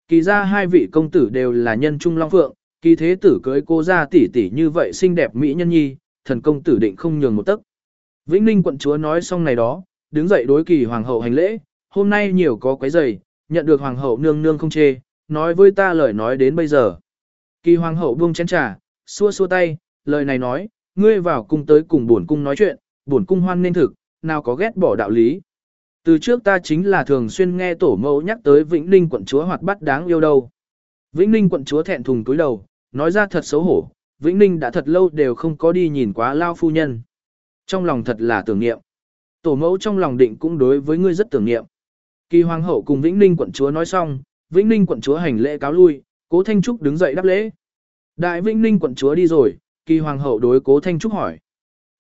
Kỳ ra hai vị công tử đều là nhân trung long phượng, kỳ thế tử cưới cô ra tỷ tỷ như vậy xinh đẹp mỹ nhân nhi, thần công tử định không nhường một tấc. Vĩnh Ninh quận chúa nói xong này đó, đứng dậy đối kỳ hoàng hậu hành lễ, hôm nay nhiều có quấy giày, nhận được hoàng hậu nương nương không chê, nói với ta lời nói đến bây giờ. Kỳ hoàng hậu buông chén trà, xua xua tay, lời này nói, ngươi vào cung tới cùng bổn cung nói chuyện, bổn cung hoan nên thực, nào có ghét bỏ đạo lý. Từ trước ta chính là thường xuyên nghe tổ mẫu nhắc tới Vĩnh Ninh quận chúa hoạt bát đáng yêu đâu. Vĩnh Ninh quận chúa thẹn thùng túi đầu, nói ra thật xấu hổ, Vĩnh Ninh đã thật lâu đều không có đi nhìn quá lao phu nhân. Trong lòng thật là tưởng niệm. Tổ mẫu trong lòng định cũng đối với ngươi rất tưởng niệm. Kỳ hoàng hậu cùng Vĩnh Ninh quận chúa nói xong, Vĩnh Ninh quận chúa hành lễ cáo lui, Cố Thanh Trúc đứng dậy đáp lễ. Đại Vĩnh Ninh quận chúa đi rồi, Kỳ hoàng hậu đối Cố Thanh Trúc hỏi: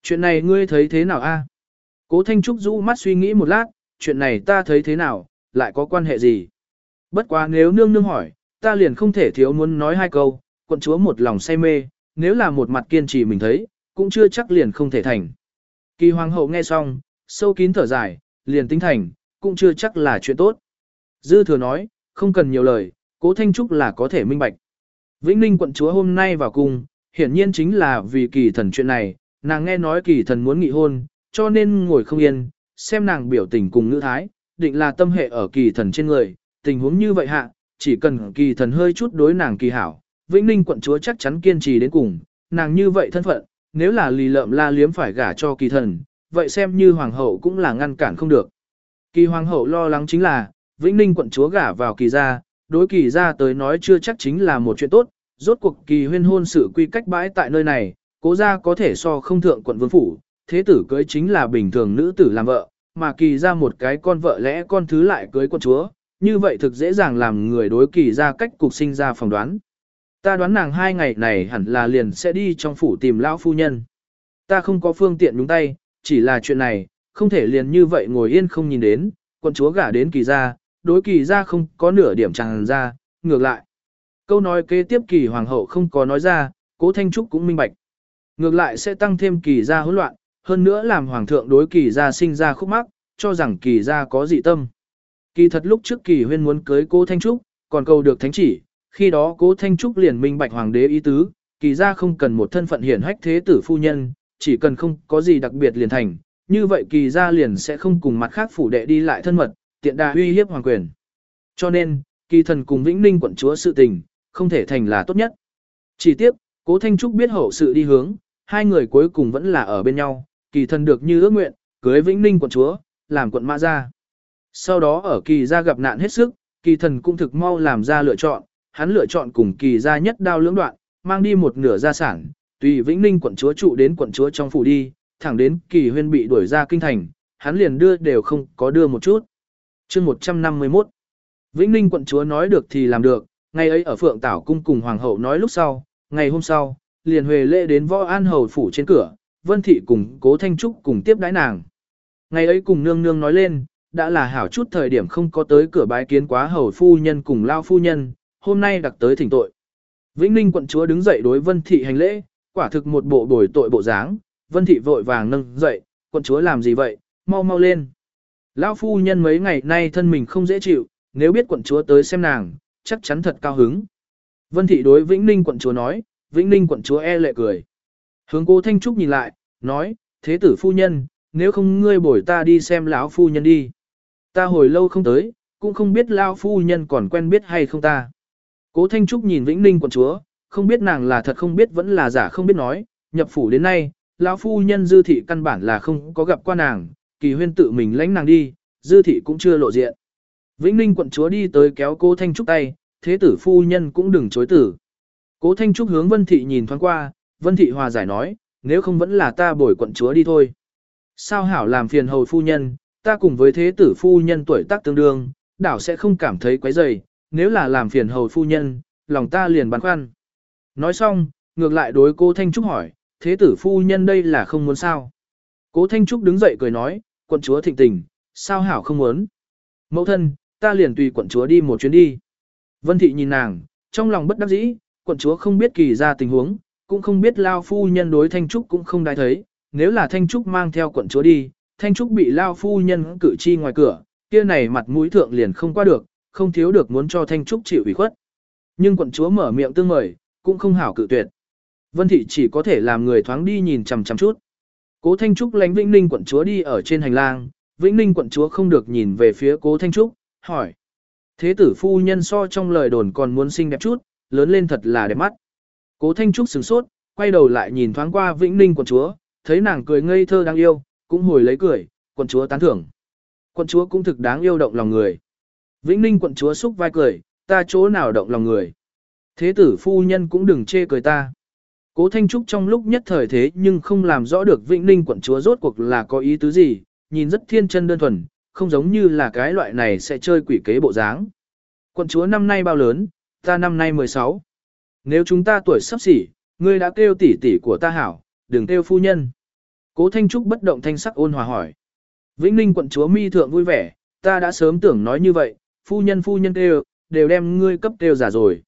"Chuyện này ngươi thấy thế nào a?" Cố Thanh Trúc rũ mắt suy nghĩ một lát, chuyện này ta thấy thế nào, lại có quan hệ gì? Bất quá nếu nương nương hỏi, ta liền không thể thiếu muốn nói hai câu, quận chúa một lòng say mê, nếu là một mặt kiên trì mình thấy, cũng chưa chắc liền không thể thành. Kỳ hoàng hậu nghe xong, sâu kín thở dài, liền tính thành, cũng chưa chắc là chuyện tốt. Dư thừa nói, không cần nhiều lời, cố thanh trúc là có thể minh bạch. Vĩnh Ninh quận chúa hôm nay vào cung, hiển nhiên chính là vì kỳ thần chuyện này, nàng nghe nói kỳ thần muốn nghị hôn, cho nên ngồi không yên, xem nàng biểu tình cùng ngữ thái, định là tâm hệ ở kỳ thần trên người, tình huống như vậy hạ, chỉ cần kỳ thần hơi chút đối nàng kỳ hảo, Vĩnh Ninh quận chúa chắc chắn kiên trì đến cùng, nàng như vậy thân phận, nếu là lì lợm la liếm phải gả cho kỳ thần, vậy xem như hoàng hậu cũng là ngăn cản không được. Kỳ hoàng hậu lo lắng chính là, Vĩnh Ninh quận chúa gả vào kỳ gia, đối kỳ gia tới nói chưa chắc chính là một chuyện tốt, rốt cuộc kỳ huyên hôn sự quy cách bãi tại nơi này, cố gia có thể so không thượng quận vương phủ, thế tử cưới chính là bình thường nữ tử làm vợ, mà kỳ ra một cái con vợ lẽ con thứ lại cưới con chúa, như vậy thực dễ dàng làm người đối kỳ ra cách cục sinh ra phỏng đoán. ta đoán nàng hai ngày này hẳn là liền sẽ đi trong phủ tìm lão phu nhân. Ta không có phương tiện nhúng tay, chỉ là chuyện này, không thể liền như vậy ngồi yên không nhìn đến, con chúa gả đến kỳ ra, đối kỳ ra không có nửa điểm tràn ra, ngược lại. Câu nói kế tiếp kỳ hoàng hậu không có nói ra, cố Thanh Trúc cũng minh bạch. Ngược lại sẽ tăng thêm kỳ ra hỗn loạn, hơn nữa làm hoàng thượng đối kỳ gia sinh ra khúc mắc, cho rằng kỳ gia có dị tâm. Kỳ thật lúc trước kỳ huyên muốn cưới cố Thanh Trúc, còn cầu được thánh chỉ, khi đó cố Thanh Trúc liền minh bạch hoàng đế ý tứ, kỳ gia không cần một thân phận hiển hách thế tử phu nhân, chỉ cần không có gì đặc biệt liền thành, như vậy kỳ gia liền sẽ không cùng mặt khác phủ đệ đi lại thân mật, tiện đà uy hiếp hoàng quyền. Cho nên, kỳ thần cùng Vĩnh Ninh quận chúa sự tình, không thể thành là tốt nhất. Chỉ tiếc, cố Thanh Trúc biết hậu sự đi hướng, hai người cuối cùng vẫn là ở bên nhau, kỳ thần được như ước nguyện, cưới Vĩnh Ninh quận chúa, làm quận mã gia. Sau đó ở kỳ gia gặp nạn hết sức, kỳ thần cũng thực mau làm ra lựa chọn, hắn lựa chọn cùng kỳ gia nhất đao lưỡng đoạn, mang đi một nửa gia sản, tùy Vĩnh Ninh quận chúa trụ đến quận chúa trong phủ đi, thẳng đến kỳ huyên bị đuổi ra kinh thành, hắn liền đưa đều không có đưa một chút. chương 151 Vĩnh Ninh quận chúa nói được thì làm được, ngày ấy ở Phượng Tảo Cung cùng Hoàng hậu nói lúc sau, ngày hôm sau, liền huề lễ đến võ an hầu phủ trên cửa, Vân Thị cùng Cố Thanh Trúc cùng tiếp đái nàng. Ngày ấy cùng nương nương nói lên, đã là hảo chút thời điểm không có tới cửa bái kiến quá hầu phu nhân cùng lao phu nhân, hôm nay đặc tới thỉnh tội. Vĩnh Ninh quận chúa đứng dậy đối Vân Thị hành lễ, quả thực một bộ bồi tội bộ dáng, Vân Thị vội vàng nâng dậy, quận chúa làm gì vậy, mau mau lên. Lão phu nhân mấy ngày nay thân mình không dễ chịu, nếu biết quận chúa tới xem nàng, chắc chắn thật cao hứng. Vân Thị đối Vĩnh Ninh quận chúa nói, Vĩnh Ninh quận chúa e lệ cười. Hướng cô Thanh Trúc nhìn lại, nói, thế tử phu nhân, nếu không ngươi bổi ta đi xem lão phu nhân đi. Ta hồi lâu không tới, cũng không biết lão phu nhân còn quen biết hay không ta. Cố Thanh Trúc nhìn Vĩnh Ninh quận chúa, không biết nàng là thật không biết vẫn là giả không biết nói, nhập phủ đến nay, lão phu nhân dư thị căn bản là không có gặp qua nàng, kỳ huyên tự mình lãnh nàng đi, dư thị cũng chưa lộ diện. Vĩnh Ninh quận chúa đi tới kéo cố Thanh Trúc tay, thế tử phu nhân cũng đừng chối tử. Cố Thanh Trúc hướng Vân Thị nhìn thoáng qua, Vân Thị hòa giải nói, nếu không vẫn là ta bồi quận chúa đi thôi. Sao hảo làm phiền hầu phu nhân, ta cùng với thế tử phu nhân tuổi tác tương đương, đảo sẽ không cảm thấy quấy rầy, nếu là làm phiền hầu phu nhân, lòng ta liền băn khoăn. Nói xong, ngược lại đối cô Thanh Trúc hỏi, thế tử phu nhân đây là không muốn sao. Cố Thanh Trúc đứng dậy cười nói, quận chúa thịnh tình, sao hảo không muốn. Mẫu thân, ta liền tùy quận chúa đi một chuyến đi. Vân Thị nhìn nàng, trong lòng bất đắc dĩ, quận chúa không biết kỳ ra tình huống, cũng không biết Lao phu nhân đối Thanh Trúc cũng không đai thấy, nếu là Thanh Trúc mang theo quận chúa đi, Thanh Trúc bị Lao phu nhân cử chi ngoài cửa, kia này mặt mũi thượng liền không qua được, không thiếu được muốn cho Thanh Trúc chịu ủy khuất. Nhưng quận chúa mở miệng tương mời, cũng không hảo cự tuyệt. Vân Thị chỉ có thể làm người thoáng đi nhìn chằm chằm chút. Cố Thanh Trúc lánh Vĩnh Ninh quận chúa đi ở trên hành lang, Vĩnh Ninh quận chúa không được nhìn về phía Cố Thanh Trúc, hỏi. Thế tử phu nhân so trong lời đồn còn muốn xinh đẹp chút, lớn lên thật là đẹp mắt. Cố Thanh Trúc sửng sốt, quay đầu lại nhìn thoáng qua Vĩnh Ninh quận chúa, thấy nàng cười ngây thơ đáng yêu, cũng hồi lấy cười, quận chúa tán thưởng. Quận chúa cũng thực đáng yêu động lòng người. Vĩnh Ninh quận chúa xúc vai cười, ta chỗ nào động lòng người. Thế tử phu nhân cũng đừng chê cười ta. Cố Thanh Trúc trong lúc nhất thời thế nhưng không làm rõ được Vĩnh Ninh quận chúa rốt cuộc là có ý tứ gì, nhìn rất thiên chân đơn thuần, không giống như là cái loại này sẽ chơi quỷ kế bộ dáng. Quận chúa năm nay bao lớn, ta năm nay 16. Nếu chúng ta tuổi sắp xỉ, ngươi đã kêu tỷ tỷ của ta hảo, đừng kêu phu nhân. Cố Thanh Trúc bất động thanh sắc ôn hòa hỏi. Vĩnh Ninh quận chúa mi thượng vui vẻ, ta đã sớm tưởng nói như vậy, phu nhân phu nhân kêu, đều đem ngươi cấp kêu giả rồi.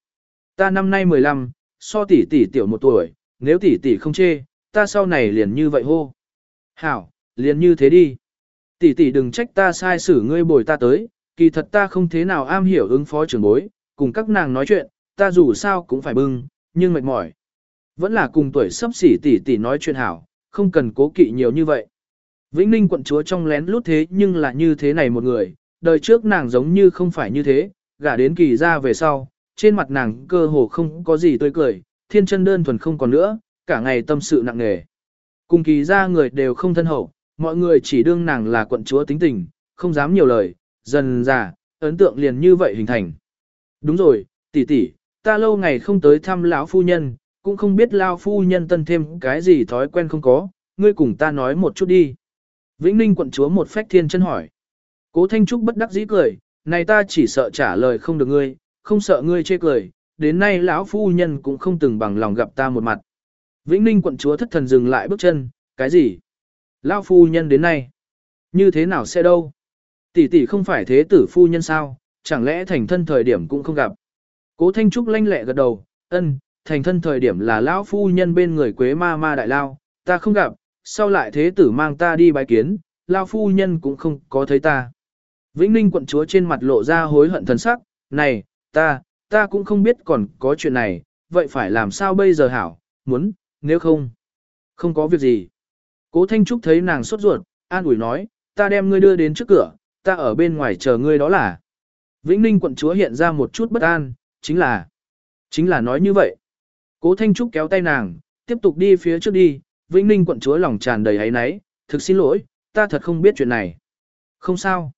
Ta năm nay 15, so tỷ tỷ tiểu một tuổi, nếu tỷ tỷ không chê, ta sau này liền như vậy hô. Hảo, liền như thế đi. Tỷ tỷ đừng trách ta sai xử ngươi bồi ta tới, kỳ thật ta không thế nào am hiểu ứng phó trưởng bối, cùng các nàng nói chuyện, ta dù sao cũng phải bưng, nhưng mệt mỏi. Vẫn là cùng tuổi sắp xỉ tỷ tỷ nói chuyện hảo, không cần cố kỵ nhiều như vậy. Vĩnh Ninh quận chúa trong lén lút thế nhưng là như thế này một người, đời trước nàng giống như không phải như thế, gả đến kỳ ra về sau, trên mặt nàng cơ hồ không có gì tươi cười, thiên chân đơn thuần không còn nữa, cả ngày tâm sự nặng nề. Cùng kỳ ra người đều không thân hậu, mọi người chỉ đương nàng là quận chúa tính tình, không dám nhiều lời, dần già, ấn tượng liền như vậy hình thành. Đúng rồi, tỷ tỷ, ta lâu ngày không tới thăm lão phu nhân, cũng không biết lão phu nhân tân thêm cái gì thói quen không có, ngươi cùng ta nói một chút đi. Vĩnh Ninh quận chúa một phách thiên chân hỏi. Cố Thanh Trúc bất đắc dĩ cười, này ta chỉ sợ trả lời không được ngươi, không sợ ngươi chê cười, đến nay lão phu nhân cũng không từng bằng lòng gặp ta một mặt. Vĩnh Ninh quận chúa thất thần dừng lại bước chân, cái gì? Lão phu nhân đến nay, như thế nào sẽ đâu? Tỷ tỷ không phải thế tử phu nhân sao, chẳng lẽ thành thân thời điểm cũng không gặp? Cố Thanh Trúc lanh lẹ gật đầu, ân, thành thân thời điểm là lão phu nhân bên người quế ma ma đại lao, ta không gặp, sau lại thế tử mang ta đi bái kiến, lão phu nhân cũng không có thấy ta. Vĩnh Ninh quận chúa trên mặt lộ ra hối hận thần sắc, này, ta, ta cũng không biết còn có chuyện này, vậy phải làm sao bây giờ hảo, muốn, nếu không, không có việc gì. Cố Thanh Trúc thấy nàng sốt ruột, an ủi nói, ta đem ngươi đưa đến trước cửa, ta ở bên ngoài chờ ngươi đó là. Vĩnh Ninh quận chúa hiện ra một chút bất an, chính là, chính là nói như vậy. Cố Thanh Trúc kéo tay nàng, tiếp tục đi phía trước đi, Vĩnh Ninh quận chúa lòng tràn đầy hấy náy, thực xin lỗi, ta thật không biết chuyện này. Không sao.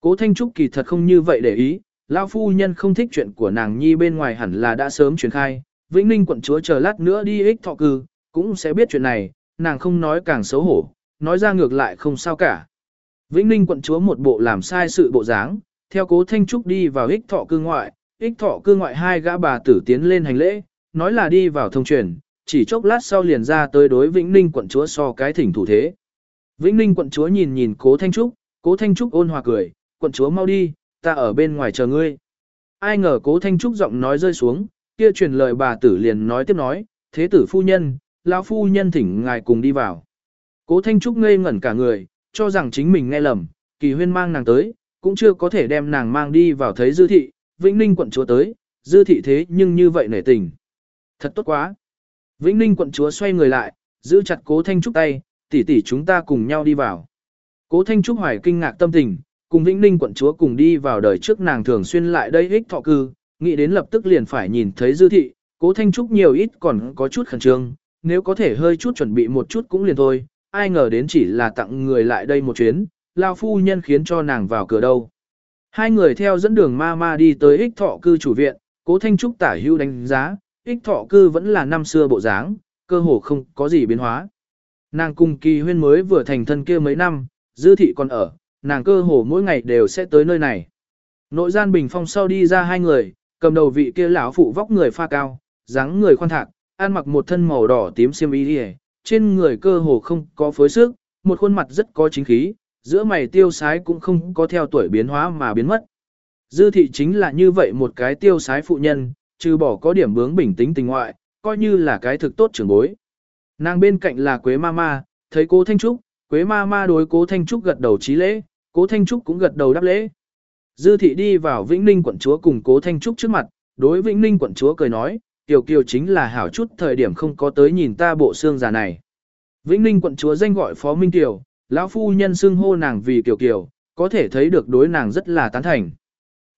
Cố Thanh Trúc kỳ thật không như vậy để ý, lão phu nhân không thích chuyện của nàng nhi bên ngoài hẳn là đã sớm truyền khai, Vĩnh Ninh quận chúa chờ lát nữa đi ích thọ cư, cũng sẽ biết chuyện này, nàng không nói càng xấu hổ, nói ra ngược lại không sao cả. Vĩnh Ninh quận chúa một bộ làm sai sự bộ dáng, theo cố Thanh Trúc đi vào ích thọ cư ngoại, ích thọ cư ngoại hai gã bà tử tiến lên hành lễ, nói là đi vào thông truyền, chỉ chốc lát sau liền ra tới đối Vĩnh Ninh quận chúa so cái thỉnh thủ thế. Vĩnh Ninh quận chúa nhìn nhìn cố Thanh Trúc, cố Thanh Trúc ôn hòa cười, quận chúa mau đi, ta ở bên ngoài chờ ngươi. Ai ngờ cố Thanh Trúc giọng nói rơi xuống, kia truyền lời bà tử liền nói tiếp nói, thế tử phu nhân, lão phu nhân thỉnh ngài cùng đi vào. Cố Thanh Trúc ngây ngẩn cả người, cho rằng chính mình nghe lầm, kỳ huyên mang nàng tới, cũng chưa có thể đem nàng mang đi vào thấy dư thị, Vĩnh Ninh quận chúa tới, dư thị thế nhưng như vậy nể tình. Thật tốt quá. Vĩnh Ninh quận chúa xoay người lại, giữ chặt cố Thanh Trúc tay, tỷ tỷ chúng ta cùng nhau đi vào. Cố Thanh Trúc hoài kinh ngạc tâm tình, cùng Vĩnh Ninh quận chúa cùng đi vào đời trước nàng thường xuyên lại đây ích thọ cư, nghĩ đến lập tức liền phải nhìn thấy dư thị, cố Thanh Trúc nhiều ít còn có chút khẩn trương, nếu có thể hơi chút chuẩn bị một chút cũng liền thôi, ai ngờ đến chỉ là tặng người lại đây một chuyến, lao phu nhân khiến cho nàng vào cửa đâu. Hai người theo dẫn đường ma ma đi tới ích thọ cư chủ viện, cố Thanh Trúc tả hưu đánh giá, ích thọ cư vẫn là năm xưa bộ dáng, cơ hồ không có gì biến hóa. Nàng cùng kỳ huyên mới vừa thành thân kia mấy năm, dư thị còn ở, nàng cơ hồ mỗi ngày đều sẽ tới nơi này. Nội gian bình phong sau đi ra hai người, cầm đầu vị kia lão phụ vóc người pha cao, dáng người khoan thạc, ăn mặc một thân màu đỏ tím xiêm y đi trên người cơ hồ không có phối sức, một khuôn mặt rất có chính khí, giữa mày tiêu sái cũng không có theo tuổi biến hóa mà biến mất. Dư thị chính là như vậy một cái tiêu sái phụ nhân, trừ bỏ có điểm bướng bình tĩnh tình ngoại, coi như là cái thực tốt trưởng bối. Nàng bên cạnh là Quế Mama, thấy cố Thanh Trúc, Quế Mama đối cố Thanh Trúc gật đầu trí lễ, cố Thanh Trúc cũng gật đầu đáp lễ. Dư thị đi vào Vĩnh Ninh quận chúa cùng cố Thanh Trúc trước mặt, đối Vĩnh Ninh quận chúa cười nói, Tiểu Kiều chính là hảo chút thời điểm không có tới nhìn ta bộ xương già này. Vĩnh Ninh quận chúa danh gọi Phó Minh Tiểu, lão phu nhân xưng hô nàng vì Kiều Kiều, có thể thấy được đối nàng rất là tán thành.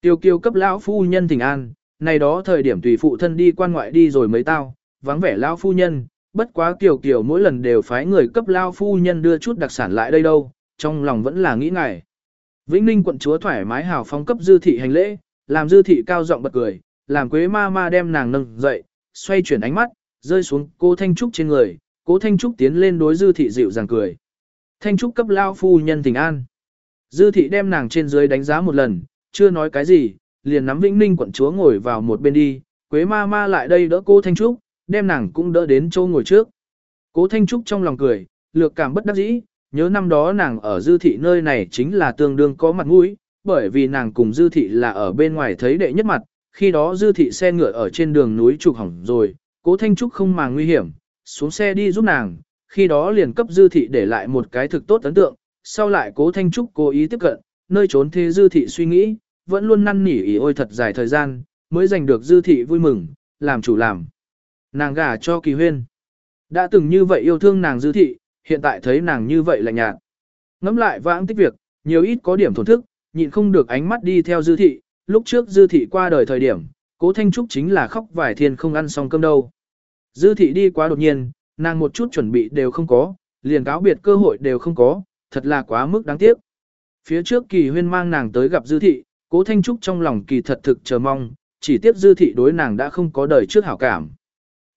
Tiểu Kiều cấp lão phu nhân thỉnh an, này đó thời điểm tùy phụ thân đi quan ngoại đi rồi mấy tao, vắng vẻ lão phu nhân, bất quá Kiều Kiều mỗi lần đều phái người cấp lão phu nhân đưa chút đặc sản lại đây đâu, trong lòng vẫn là nghĩ ngài. Vĩnh Ninh quận chúa thoải mái hào phóng cấp dư thị hành lễ, làm dư thị cao giọng bật cười, làm quế ma ma đem nàng nâng dậy, xoay chuyển ánh mắt, rơi xuống cô Thanh Trúc trên người, cố Thanh Trúc tiến lên đối dư thị dịu dàng cười. Thanh Trúc cấp lao phu nhân tình an. Dư thị đem nàng trên dưới đánh giá một lần, chưa nói cái gì, liền nắm Vĩnh Ninh quận chúa ngồi vào một bên đi, Quế ma ma lại đây đỡ cô Thanh Trúc, đem nàng cũng đỡ đến chỗ ngồi trước. Cố Thanh Trúc trong lòng cười, lược cảm bất đắc dĩ, nhớ năm đó nàng ở dư thị nơi này chính là tương đương có mặt mũi, bởi vì nàng cùng dư thị là ở bên ngoài thấy đệ nhất mặt, khi đó dư thị xe ngựa ở trên đường núi trục hỏng rồi, cố Thanh Trúc không màng nguy hiểm, xuống xe đi giúp nàng, khi đó liền cấp dư thị để lại một cái thực tốt ấn tượng, sau lại cố Thanh Trúc cố ý tiếp cận, nơi trốn thế dư thị suy nghĩ, vẫn luôn năn nỉ ý ôi thật dài thời gian, mới giành được dư thị vui mừng, làm chủ làm. Nàng gả cho kỳ huyên. Đã từng như vậy yêu thương nàng dư thị, hiện tại thấy nàng như vậy là nhạt. Ngắm lại vãng tích việc, nhiều ít có điểm thổn thức, nhịn không được ánh mắt đi theo dư thị, lúc trước dư thị qua đời thời điểm, cố Thanh Trúc chính là khóc vài thiên không ăn xong cơm đâu. Dư thị đi quá đột nhiên, nàng một chút chuẩn bị đều không có, liền cáo biệt cơ hội đều không có, thật là quá mức đáng tiếc. Phía trước kỳ huyên mang nàng tới gặp dư thị, cố Thanh Trúc trong lòng kỳ thật thực chờ mong, chỉ tiếc dư thị đối nàng đã không có đời trước hảo cảm.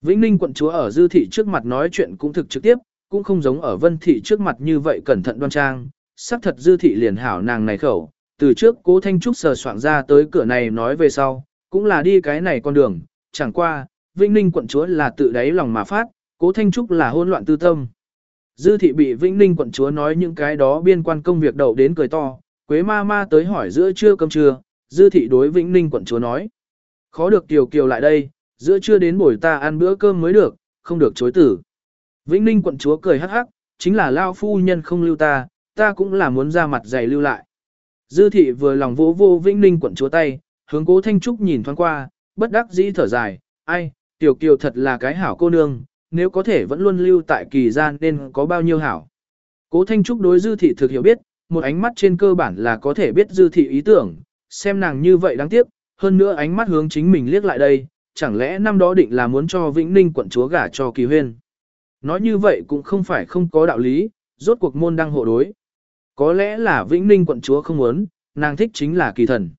Vĩnh Ninh quận chúa ở dư thị trước mặt nói chuyện cũng thực trực tiếp, cũng không giống ở vân thị trước mặt như vậy cẩn thận đoan trang, sắc thật dư thị liền hảo nàng này khẩu, từ trước cố Thanh Trúc sờ soạn ra tới cửa này nói về sau, cũng là đi cái này con đường, chẳng qua, Vĩnh Ninh quận chúa là tự đáy lòng mà phát, cố Thanh Trúc là hôn loạn tư tâm. Dư thị bị Vĩnh Ninh quận chúa nói những cái đó biên quan công việc đậu đến cười to, Quế ma ma tới hỏi giữa trưa cơm trưa, Dư thị đối Vĩnh Ninh quận chúa nói. Khó được Kiều Kiều lại đây, giữa trưa đến buổi ta ăn bữa cơm mới được, không được chối tử. Vĩnh Ninh quận chúa cười hắc hắc, chính là lao phu nhân không lưu ta, ta cũng là muốn ra mặt dày lưu lại. Dư thị vừa lòng vỗ vô Vĩnh Ninh quận chúa tay, hướng cố Thanh Trúc nhìn thoáng qua, bất đắc dĩ thở dài, ai, tiểu kiều thật là cái hảo cô nương, nếu có thể vẫn luôn lưu tại kỳ gian nên có bao nhiêu hảo. Cố Thanh Trúc đối dư thị thực hiểu biết, một ánh mắt trên cơ bản là có thể biết dư thị ý tưởng, xem nàng như vậy đáng tiếc, hơn nữa ánh mắt hướng chính mình liếc lại đây, chẳng lẽ năm đó định là muốn cho Vĩnh Ninh quận chúa gả cho kỳ huyên. Nói như vậy cũng không phải không có đạo lý, rốt cuộc môn đăng hộ đối. Có lẽ là Vĩnh Ninh quận chúa không muốn, nàng thích chính là kỳ thần.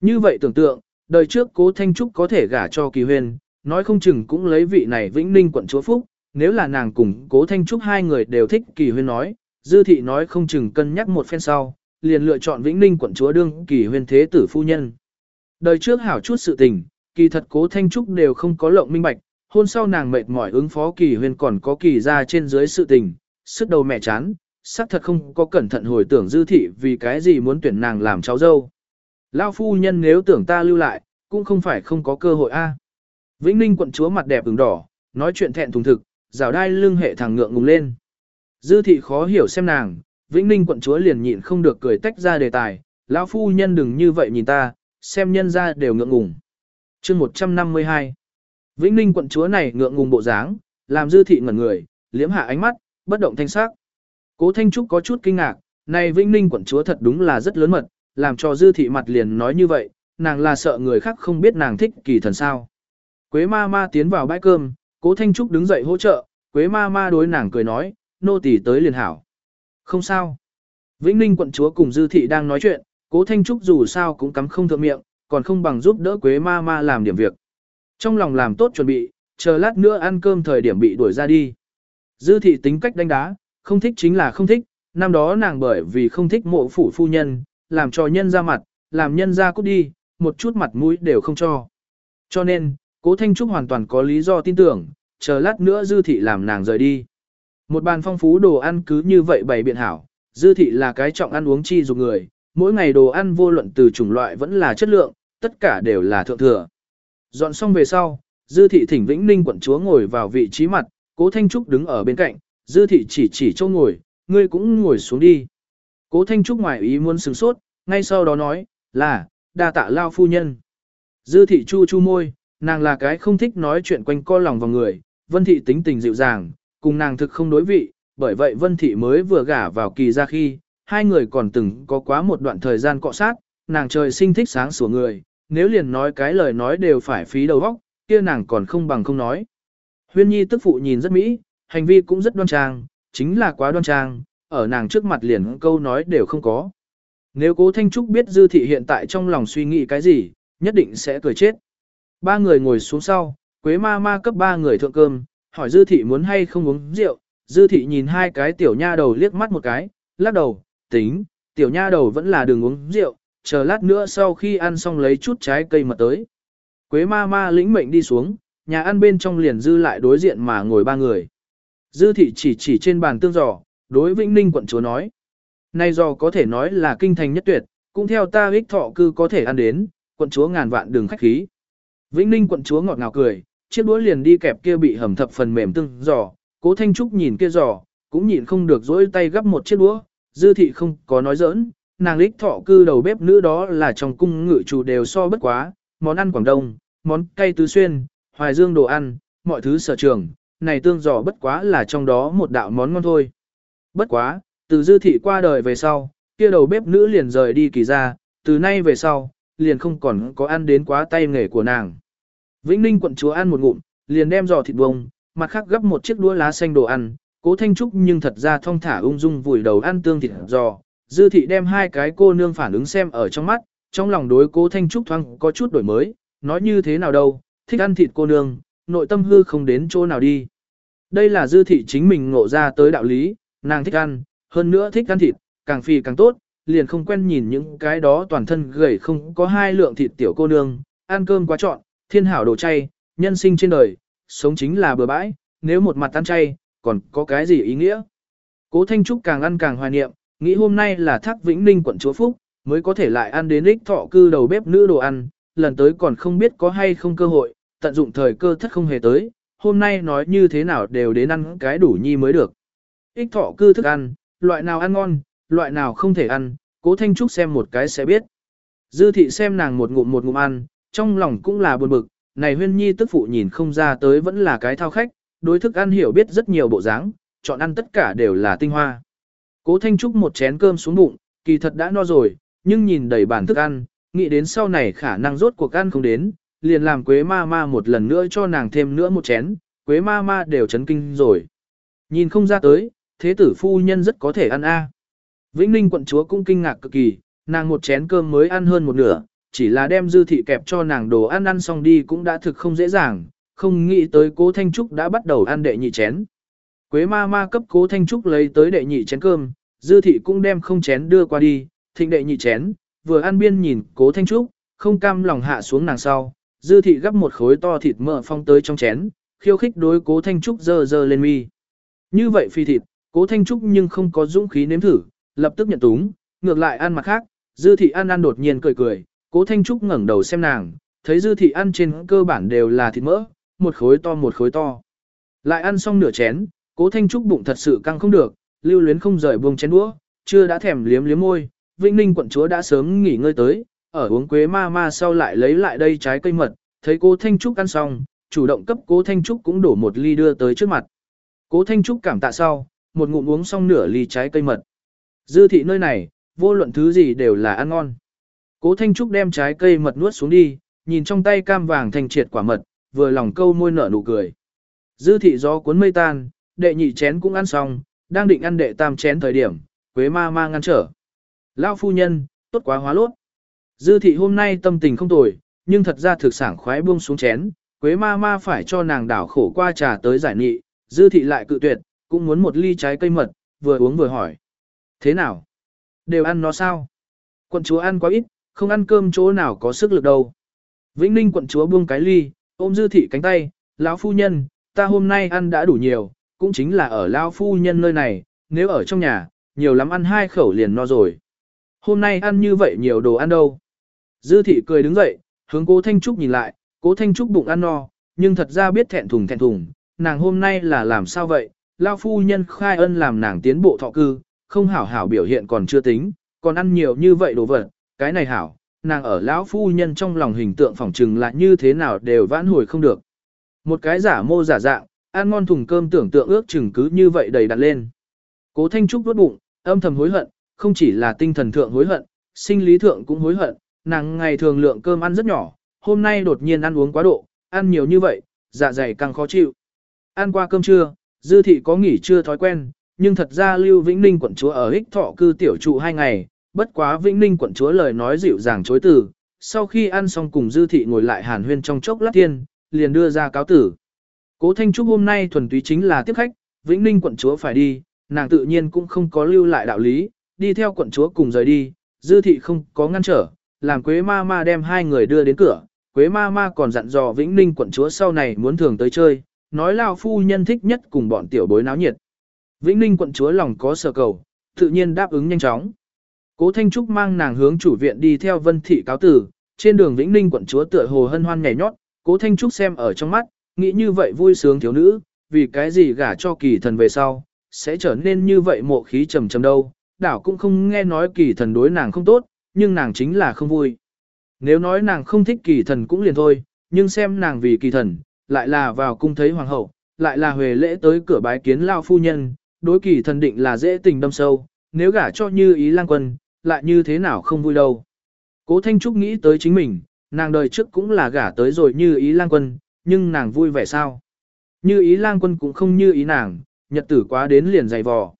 Như vậy tưởng tượng, đời trước cố Thanh Trúc có thể gả cho kỳ huyên, nói không chừng cũng lấy vị này Vĩnh Ninh quận chúa phúc, nếu là nàng cùng cố Thanh Trúc hai người đều thích kỳ huyên nói, dư thị nói không chừng cân nhắc một phen sau, liền lựa chọn Vĩnh Ninh quận chúa đương kỳ huyên thế tử phu nhân. Đời trước hảo chút sự tình, kỳ thật cố Thanh Trúc đều không có lộng minh bạch, hôn sau nàng mệt mỏi ứng phó kỳ huyên còn có kỳ ra trên dưới sự tình, sức đầu mẹ chán, xác thật không có cẩn thận hồi tưởng dư thị vì cái gì muốn tuyển nàng làm cháu dâu. Lao phu nhân nếu tưởng ta lưu lại, cũng không phải không có cơ hội a. Vĩnh Ninh quận chúa mặt đẹp ửng đỏ, nói chuyện thẹn thùng thực, rào đai lưng hệ thằng ngượng ngùng lên. Dư thị khó hiểu xem nàng, Vĩnh Ninh quận chúa liền nhịn không được cười tách ra đề tài, lão phu nhân đừng như vậy nhìn ta, xem nhân ra đều ngượng ngùng. Chương 152 Vĩnh Ninh quận chúa này ngượng ngùng bộ dáng, làm dư thị ngẩn người, liếm hạ ánh mắt, bất động thanh sắc. Cố Thanh Trúc có chút kinh ngạc, này Vĩnh Ninh quận chúa thật đúng là rất lớn mật, làm cho dư thị mặt liền nói như vậy, nàng là sợ người khác không biết nàng thích kỳ thần sao. Quế ma ma tiến vào bãi cơm, cố Thanh Trúc đứng dậy hỗ trợ, Quế ma ma đối nàng cười nói, nô tỳ tới liền hảo. Không sao. Vĩnh Ninh quận chúa cùng dư thị đang nói chuyện, cố Thanh Trúc dù sao cũng cắm không thượng miệng, còn không bằng giúp đỡ Quế ma ma làm điểm việc. Trong lòng làm tốt chuẩn bị, chờ lát nữa ăn cơm thời điểm bị đuổi ra đi. Dư thị tính cách đánh đá, không thích chính là không thích, năm đó nàng bởi vì không thích mộ phủ phu nhân, làm cho nhân ra mặt, làm nhân ra cút đi, một chút mặt mũi đều không cho. Cho nên, cố Thanh Trúc hoàn toàn có lý do tin tưởng, chờ lát nữa dư thị làm nàng rời đi. Một bàn phong phú đồ ăn cứ như vậy bày biện hảo, dư thị là cái trọng ăn uống chi dục người, mỗi ngày đồ ăn vô luận từ chủng loại vẫn là chất lượng, tất cả đều là thượng thừa. Dọn xong về sau, dư thị thỉnh Vĩnh Ninh quận chúa ngồi vào vị trí mặt, cố Thanh Trúc đứng ở bên cạnh, dư thị chỉ chỉ châu ngồi, ngươi cũng ngồi xuống đi. Cố Thanh Trúc ngoài ý muốn sửng sốt, ngay sau đó nói, là, đa tạ lao phu nhân. Dư thị chu chu môi, nàng là cái không thích nói chuyện quanh co lòng vào người, vân thị tính tình dịu dàng, cùng nàng thực không đối vị, bởi vậy vân thị mới vừa gả vào kỳ ra khi, hai người còn từng có quá một đoạn thời gian cọ sát, nàng trời sinh thích sáng sủa người, nếu liền nói cái lời nói đều phải phí đầu óc, kia nàng còn không bằng không nói. Huyên nhi tức phụ nhìn rất mỹ, hành vi cũng rất đoan trang, chính là quá đoan trang, ở nàng trước mặt liền câu nói đều không có. Nếu cố Thanh Trúc biết Dư Thị hiện tại trong lòng suy nghĩ cái gì, nhất định sẽ cười chết. Ba người ngồi xuống sau, Quế ma ma cấp ba người thượng cơm, hỏi Dư Thị muốn hay không uống rượu. Dư Thị nhìn hai cái tiểu nha đầu liếc mắt một cái, lắc đầu, tính, tiểu nha đầu vẫn là đường uống rượu, chờ lát nữa sau khi ăn xong lấy chút trái cây mà tới. Quế ma ma lĩnh mệnh đi xuống, nhà ăn bên trong liền dư lại đối diện mà ngồi ba người. Dư thị chỉ chỉ trên bàn tương giò, đối Vĩnh Ninh quận chúa nói. nay giò có thể nói là kinh thành nhất tuyệt, cũng theo ta ích thọ cư có thể ăn đến, quận chúa ngàn vạn đường khách khí. Vĩnh Ninh quận chúa ngọt ngào cười, chiếc đũa liền đi kẹp kia bị hầm thập phần mềm tương giò, cố Thanh Trúc nhìn kia giò, cũng nhịn không được dỗi tay gấp một chiếc đũa, dư thị không có nói giỡn, nàng lích thọ cư đầu bếp nữ đó là trong cung ngự chủ đều so bất quá, món ăn Quảng Đông, món cay tứ xuyên, hoài dương đồ ăn, mọi thứ sở trường, này tương giò bất quá là trong đó một đạo món ngon thôi. Bất quá, từ dư thị qua đời về sau, kia đầu bếp nữ liền rời đi kỳ ra, từ nay về sau, liền không còn có ăn đến quá tay nghề của nàng. Vĩnh Ninh quận chúa ăn một ngụm, liền đem giò thịt bông, mặt khác gấp một chiếc đũa lá xanh đồ ăn, cố thanh trúc nhưng thật ra thong thả ung dung vùi đầu ăn tương thịt giò, Dư thị đem hai cái cô nương phản ứng xem ở trong mắt, trong lòng đối cố Thanh Trúc thoáng có chút đổi mới, nói như thế nào đâu, thích ăn thịt cô nương, nội tâm hư không đến chỗ nào đi. Đây là dư thị chính mình ngộ ra tới đạo lý, nàng thích ăn, hơn nữa thích ăn thịt, càng phì càng tốt, liền không quen nhìn những cái đó toàn thân gầy không có hai lượng thịt tiểu cô nương, ăn cơm quá trọn, thiên hảo đồ chay, nhân sinh trên đời, sống chính là bừa bãi, nếu một mặt ăn chay, còn có cái gì ý nghĩa. Cố Thanh Trúc càng ăn càng hoài niệm, nghĩ hôm nay là Thác Vĩnh Ninh quận chúa Phúc, mới có thể lại ăn đến ích thọ cư đầu bếp nữ đồ ăn, lần tới còn không biết có hay không cơ hội, tận dụng thời cơ thất không hề tới, hôm nay nói như thế nào đều đến ăn cái đủ nhi mới được. Ích thọ cư thức ăn, loại nào ăn ngon, loại nào không thể ăn, cố Thanh Trúc xem một cái sẽ biết. Dư thị xem nàng một ngụm một ngụm ăn, trong lòng cũng là buồn bực, này huyên nhi tức phụ nhìn không ra tới vẫn là cái thao khách, đối thức ăn hiểu biết rất nhiều bộ dáng, chọn ăn tất cả đều là tinh hoa. Cố Thanh Trúc một chén cơm xuống bụng, kỳ thật đã no rồi, nhưng nhìn đầy bàn thức ăn, nghĩ đến sau này khả năng rốt cuộc ăn không đến, liền làm Quế ma ma một lần nữa cho nàng thêm nữa một chén, Quế ma ma đều chấn kinh rồi. Nhìn không ra tới, thế tử phu nhân rất có thể ăn a. Vĩnh Ninh quận chúa cũng kinh ngạc cực kỳ, nàng một chén cơm mới ăn hơn một nửa, chỉ là đem dư thị kẹp cho nàng đồ ăn ăn xong đi cũng đã thực không dễ dàng, không nghĩ tới cố Thanh Trúc đã bắt đầu ăn đệ nhị chén. Quế ma ma cấp cố Thanh Trúc lấy tới đệ nhị chén cơm, dư thị cũng đem không chén đưa qua đi, thịnh đệ nhị chén, vừa ăn biên nhìn cố Thanh Trúc, không cam lòng hạ xuống nàng sau, dư thị gấp một khối to thịt mỡ phong tới trong chén, khiêu khích đối cố Thanh Trúc dơ dơ lên mi. Như vậy phi thịt, cố Thanh Trúc nhưng không có dũng khí nếm thử, lập tức nhận túng, ngược lại ăn mặt khác, dư thị ăn ăn đột nhiên cười cười, cố Thanh Trúc ngẩng đầu xem nàng, thấy dư thị ăn trên cơ bản đều là thịt mỡ, một khối to một khối to. Lại ăn xong nửa chén, cố Thanh Trúc bụng thật sự căng không được, lưu luyến không rời buông chén đũa, chưa đã thèm liếm liếm môi, Vĩnh Ninh quận chúa đã sớm nghỉ ngơi tới, ở uống quế ma ma sau lại lấy lại đây trái cây mật, thấy cố Thanh Trúc ăn xong, chủ động cấp cố Thanh Trúc cũng đổ một ly đưa tới trước mặt. Cố Thanh Trúc cảm tạ sau, một ngụm uống xong nửa ly trái cây mật. Dư thị nơi này, vô luận thứ gì đều là ăn ngon. Cố Thanh Trúc đem trái cây mật nuốt xuống đi, nhìn trong tay cam vàng thành triệt quả mật, vừa lòng câu môi nở nụ cười. Dư thị gió cuốn mây tan, đệ nhị chén cũng ăn xong, đang định ăn đệ tam chén thời điểm, Quế ma ma ngăn trở. Lão phu nhân, tốt quá hóa lốt. Dư thị hôm nay tâm tình không tồi, nhưng thật ra thực sảng khoái buông xuống chén, Quế ma ma phải cho nàng đảo khổ qua trà tới giải nghị, dư thị lại cự tuyệt, cũng muốn một ly trái cây mật, vừa uống vừa hỏi. Thế nào? Đều ăn nó sao? Quận chúa ăn quá ít, không ăn cơm chỗ nào có sức lực đâu. Vĩnh Ninh quận chúa buông cái ly, ôm dư thị cánh tay, lão phu nhân, ta hôm nay ăn đã đủ nhiều, cũng chính là ở lão phu nhân nơi này, nếu ở trong nhà, nhiều lắm ăn hai khẩu liền no rồi. Hôm nay ăn như vậy nhiều đồ ăn đâu. Dư thị cười đứng dậy, hướng cố Thanh Trúc nhìn lại, cố Thanh Trúc bụng ăn no, nhưng thật ra biết thẹn thùng thẹn thùng, nàng hôm nay là làm sao vậy, lão phu nhân khai ân làm nàng tiến bộ thọ cư, không hảo hảo biểu hiện còn chưa tính, còn ăn nhiều như vậy đồ vật, cái này hảo, nàng ở lão phu nhân trong lòng hình tượng phỏng trừng là như thế nào đều vãn hồi không được. Một cái giả mô giả dạng, ăn ngon thùng cơm tưởng tượng ước chừng cứ như vậy đầy đặt lên. Cố Thanh Trúc vuốt bụng, âm thầm hối hận, không chỉ là tinh thần thượng hối hận, sinh lý thượng cũng hối hận, nàng ngày thường lượng cơm ăn rất nhỏ, hôm nay đột nhiên ăn uống quá độ, ăn nhiều như vậy, dạ dày càng khó chịu. Ăn qua cơm trưa, dư thị có nghỉ trưa thói quen, nhưng thật ra Lưu Vĩnh Ninh quận chúa ở ích thọ cư tiểu trụ hai ngày, bất quá Vĩnh Ninh quận chúa lời nói dịu dàng chối từ, sau khi ăn xong cùng dư thị ngồi lại hàn huyên trong chốc lát tiên, liền đưa ra cáo tử. Cố Thanh Trúc hôm nay thuần túy chính là tiếp khách, Vĩnh Ninh quận chúa phải đi, nàng tự nhiên cũng không có lưu lại đạo lý, đi theo quận chúa cùng rời đi, dư thị không có ngăn trở, làm Quế ma ma đem hai người đưa đến cửa, Quế ma ma còn dặn dò Vĩnh Ninh quận chúa sau này muốn thường tới chơi, nói lao phu nhân thích nhất cùng bọn tiểu bối náo nhiệt. Vĩnh Ninh quận chúa lòng có sở cầu, tự nhiên đáp ứng nhanh chóng. Cố Thanh Trúc mang nàng hướng chủ viện đi theo Vân Thị cáo tử, trên đường Vĩnh Ninh quận chúa tựa hồ hân hoan nhảy nhót, Cố Thanh Trúc xem ở trong mắt, nghĩ như vậy vui sướng thiếu nữ, vì cái gì gả cho kỳ thần về sau, sẽ trở nên như vậy mộ khí trầm trầm đâu, đảo cũng không nghe nói kỳ thần đối nàng không tốt, nhưng nàng chính là không vui. Nếu nói nàng không thích kỳ thần cũng liền thôi, nhưng xem nàng vì kỳ thần, lại là vào cung thấy hoàng hậu, lại là huề lễ tới cửa bái kiến lao phu nhân, đối kỳ thần định là dễ tình đâm sâu, nếu gả cho như ý lang quân, lại như thế nào không vui đâu. Cố Thanh Trúc nghĩ tới chính mình, nàng đời trước cũng là gả tới rồi như ý lang quân, nhưng nàng vui vẻ sao? Như ý lang quân cũng không như ý nàng, nhật tử quá đến liền dày vò.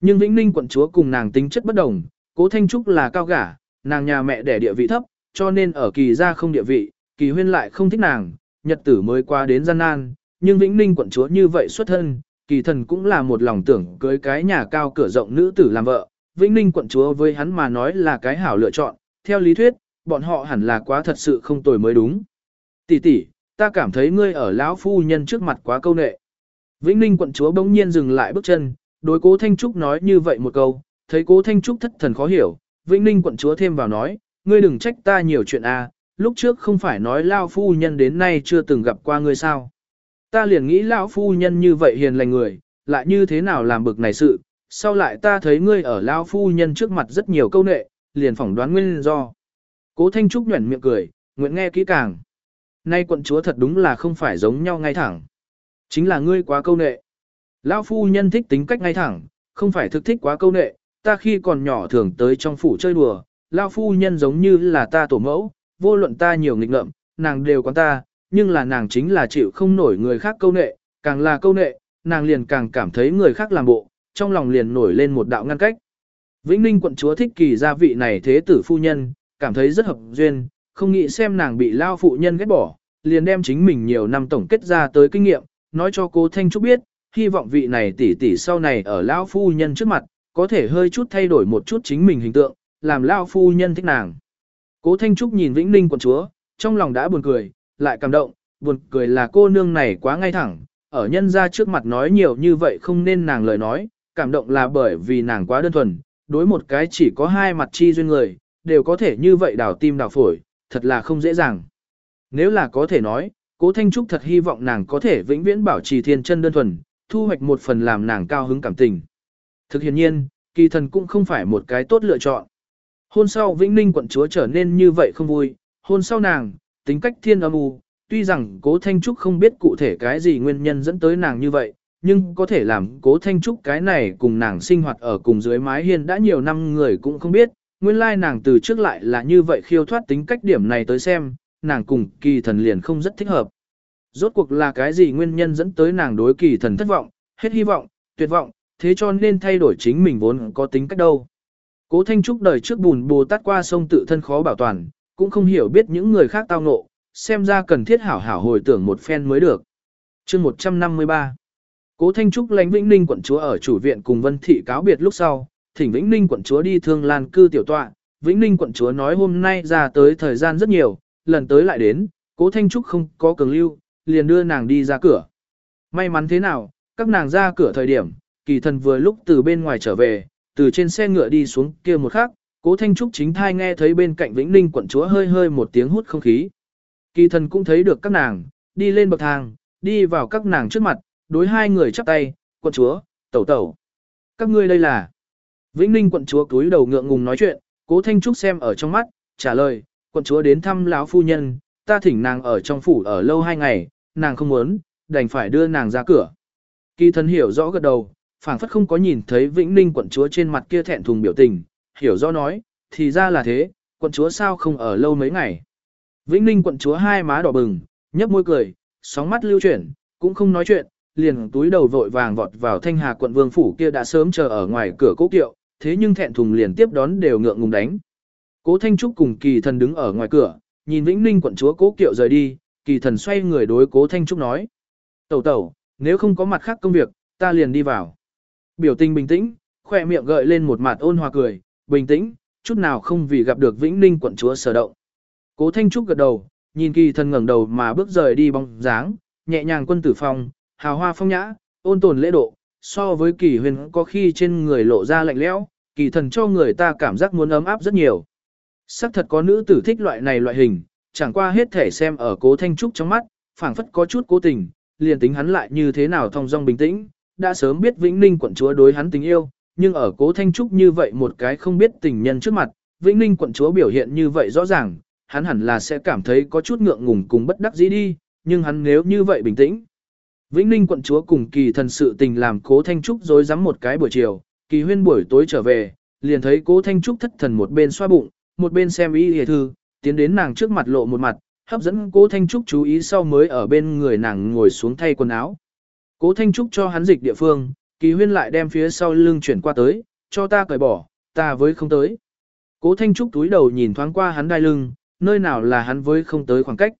Nhưng Vĩnh Ninh quận chúa cùng nàng tính chất bất đồng, cố Thanh Trúc là cao gả, nàng nhà mẹ đẻ địa vị thấp, cho nên ở kỳ gia không địa vị, kỳ huyên lại không thích nàng, nhật tử mới qua đến gian nan, nhưng Vĩnh Ninh quận chúa như vậy xuất thân, kỳ thần cũng là một lòng tưởng cưới cái nhà cao cửa rộng nữ tử làm vợ, Vĩnh Ninh quận chúa với hắn mà nói là cái hảo lựa chọn, theo lý thuyết, bọn họ hẳn là quá thật sự không tồi mới đúng. Tỷ tỷ, ta cảm thấy ngươi ở lão phu nhân trước mặt quá câu nệ. Vĩnh Ninh quận chúa bỗng nhiên dừng lại bước chân, đối cố Thanh Trúc nói như vậy một câu, thấy cố Thanh Trúc thất thần khó hiểu, Vĩnh Ninh quận chúa thêm vào nói, ngươi đừng trách ta nhiều chuyện a, à, lúc trước không phải nói Lão phu nhân đến nay chưa từng gặp qua ngươi sao. Ta liền nghĩ lão phu nhân như vậy hiền lành người, lại như thế nào làm bực này sự, sau lại ta thấy ngươi ở lão phu nhân trước mặt rất nhiều câu nệ, liền phỏng đoán nguyên do. Cố Thanh Trúc nhuẩn miệng cười, nguyện nghe kỹ càng. Nay quận chúa thật đúng là không phải giống nhau ngay thẳng. Chính là ngươi quá câu nệ. Lão phu nhân thích tính cách ngay thẳng, không phải thực thích quá câu nệ, ta khi còn nhỏ thường tới trong phủ chơi đùa, lão phu nhân giống như là ta tổ mẫu, vô luận ta nhiều nghịch ngợm, nàng đều quán ta, nhưng là nàng chính là chịu không nổi người khác câu nệ, càng là câu nệ, nàng liền càng cảm thấy người khác làm bộ, trong lòng liền nổi lên một đạo ngăn cách. Vĩnh Ninh quận chúa thích kỳ gia vị này thế tử phu nhân, cảm thấy rất hợp duyên, không nghĩ xem nàng bị lao phụ nhân ghét bỏ, liền đem chính mình nhiều năm tổng kết ra tới kinh nghiệm, nói cho cô Thanh Trúc biết, hy vọng vị này tỷ tỷ sau này ở lao phu nhân trước mặt, có thể hơi chút thay đổi một chút chính mình hình tượng, làm lao phu nhân thích nàng. Cố Thanh Trúc nhìn Vĩnh Ninh quận chúa, trong lòng đã buồn cười, lại cảm động, buồn cười là cô nương này quá ngay thẳng, ở nhân ra trước mặt nói nhiều như vậy không nên nàng lời nói, cảm động là bởi vì nàng quá đơn thuần, đối một cái chỉ có hai mặt chi duyên người, đều có thể như vậy đào tim đào phổi, thật là không dễ dàng. Nếu là có thể nói, cố Thanh Trúc thật hy vọng nàng có thể vĩnh viễn bảo trì thiên chân đơn thuần, thu hoạch một phần làm nàng cao hứng cảm tình. Thực hiện nhiên, kỳ thần cũng không phải một cái tốt lựa chọn. Hôn sau Vĩnh Ninh quận chúa trở nên như vậy không vui, hôn sau nàng, tính cách thiên âm u, tuy rằng cố Thanh Trúc không biết cụ thể cái gì nguyên nhân dẫn tới nàng như vậy, nhưng có thể làm cố Thanh Trúc cái này cùng nàng sinh hoạt ở cùng dưới mái hiên đã nhiều năm người cũng không biết, nguyên lai nàng từ trước lại là như vậy khiêu thoát tính cách điểm này tới xem, nàng cùng kỳ thần liền không rất thích hợp. Rốt cuộc là cái gì nguyên nhân dẫn tới nàng đối kỳ thần thất vọng, hết hy vọng, tuyệt vọng, thế cho nên thay đổi chính mình vốn có tính cách đâu. Cố Thanh Trúc đời trước bùn bồ tát qua sông tự thân khó bảo toàn, cũng không hiểu biết những người khác tao ngộ, xem ra cần thiết hảo hảo hồi tưởng một phen mới được. chương 153 Cố Thanh Trúc lãnh Vĩnh Ninh quận chúa ở chủ viện cùng Vân Thị cáo biệt lúc sau, thỉnh Vĩnh Ninh quận chúa đi thương lan cư tiểu tọa. Vĩnh Ninh quận chúa nói hôm nay ra tới thời gian rất nhiều, lần tới lại đến, Cố Thanh Trúc không có cường lưu, liền đưa nàng đi ra cửa. May mắn thế nào, các nàng ra cửa thời điểm, kỳ thần vừa lúc từ bên ngoài trở về, từ trên xe ngựa đi xuống kia một khắc, Cố Thanh Trúc chính thai nghe thấy bên cạnh Vĩnh Ninh quận chúa hơi hơi một tiếng hút không khí. Kỳ thần cũng thấy được các nàng, đi lên bậc thang, đi vào các nàng trước mặt, đối hai người chắp tay, quận chúa, tẩu tẩu. Các ngươi đây là... Vĩnh Ninh quận chúa cúi đầu ngượng ngùng nói chuyện, cố Thanh Trúc xem ở trong mắt, trả lời, quận chúa đến thăm lão phu nhân, ta thỉnh nàng ở trong phủ ở lâu hai ngày, nàng không muốn, đành phải đưa nàng ra cửa. Kỳ thần hiểu rõ gật đầu, phảng phất không có nhìn thấy Vĩnh Ninh quận chúa trên mặt kia thẹn thùng biểu tình, hiểu rõ nói, thì ra là thế, quận chúa sao không ở lâu mấy ngày. Vĩnh Ninh quận chúa hai má đỏ bừng, nhấp môi cười, sóng mắt lưu chuyển, cũng không nói chuyện, liền túi đầu vội vàng vọt vào thanh hà quận vương phủ kia đã sớm chờ ở ngoài cửa cố kiệu, thế nhưng thẹn thùng liền tiếp đón đều ngượng ngùng đánh. Cố Thanh Trúc cùng kỳ thần đứng ở ngoài cửa, nhìn Vĩnh Ninh quận chúa cố kiệu rời đi, kỳ thần xoay người đối cố Thanh Trúc nói. Tẩu tẩu, nếu không có mặt khác công việc, ta liền đi vào. Biểu tình bình tĩnh, khoe miệng gợi lên một mặt ôn hòa cười, bình tĩnh, chút nào không vì gặp được Vĩnh Ninh quận chúa sở động. Cố Thanh Trúc gật đầu, nhìn kỳ thần ngẩng đầu mà bước rời đi bóng dáng, nhẹ nhàng quân tử phong, hào hoa phong nhã, ôn tồn lễ độ, so với kỳ huyền có khi trên người lộ ra lạnh lẽo, kỳ thần cho người ta cảm giác muốn ấm áp rất nhiều. Sắc thật có nữ tử thích loại này loại hình, chẳng qua hết thể xem ở cố thanh trúc trong mắt, phảng phất có chút cố tình, liền tính hắn lại như thế nào thong dong bình tĩnh, đã sớm biết Vĩnh Ninh quận chúa đối hắn tình yêu, nhưng ở cố thanh trúc như vậy một cái không biết tình nhân trước mặt, Vĩnh Ninh quận chúa biểu hiện như vậy rõ ràng, hắn hẳn là sẽ cảm thấy có chút ngượng ngùng cùng bất đắc dĩ đi, nhưng hắn nếu như vậy bình tĩnh, Vĩnh Ninh quận chúa cùng kỳ thần sự tình làm cố Thanh Trúc dối rắm một cái buổi chiều, kỳ huyên buổi tối trở về, liền thấy cố Thanh Trúc thất thần một bên xoa bụng, một bên xem ý hề thư, tiến đến nàng trước mặt lộ một mặt, hấp dẫn cố Thanh Trúc chú ý sau mới ở bên người nàng ngồi xuống thay quần áo. Cố Thanh Trúc cho hắn dịch địa phương, kỳ huyên lại đem phía sau lưng chuyển qua tới, cho ta cởi bỏ, ta với không tới. Cố Thanh Trúc túi đầu nhìn thoáng qua hắn đai lưng, nơi nào là hắn với không tới khoảng cách.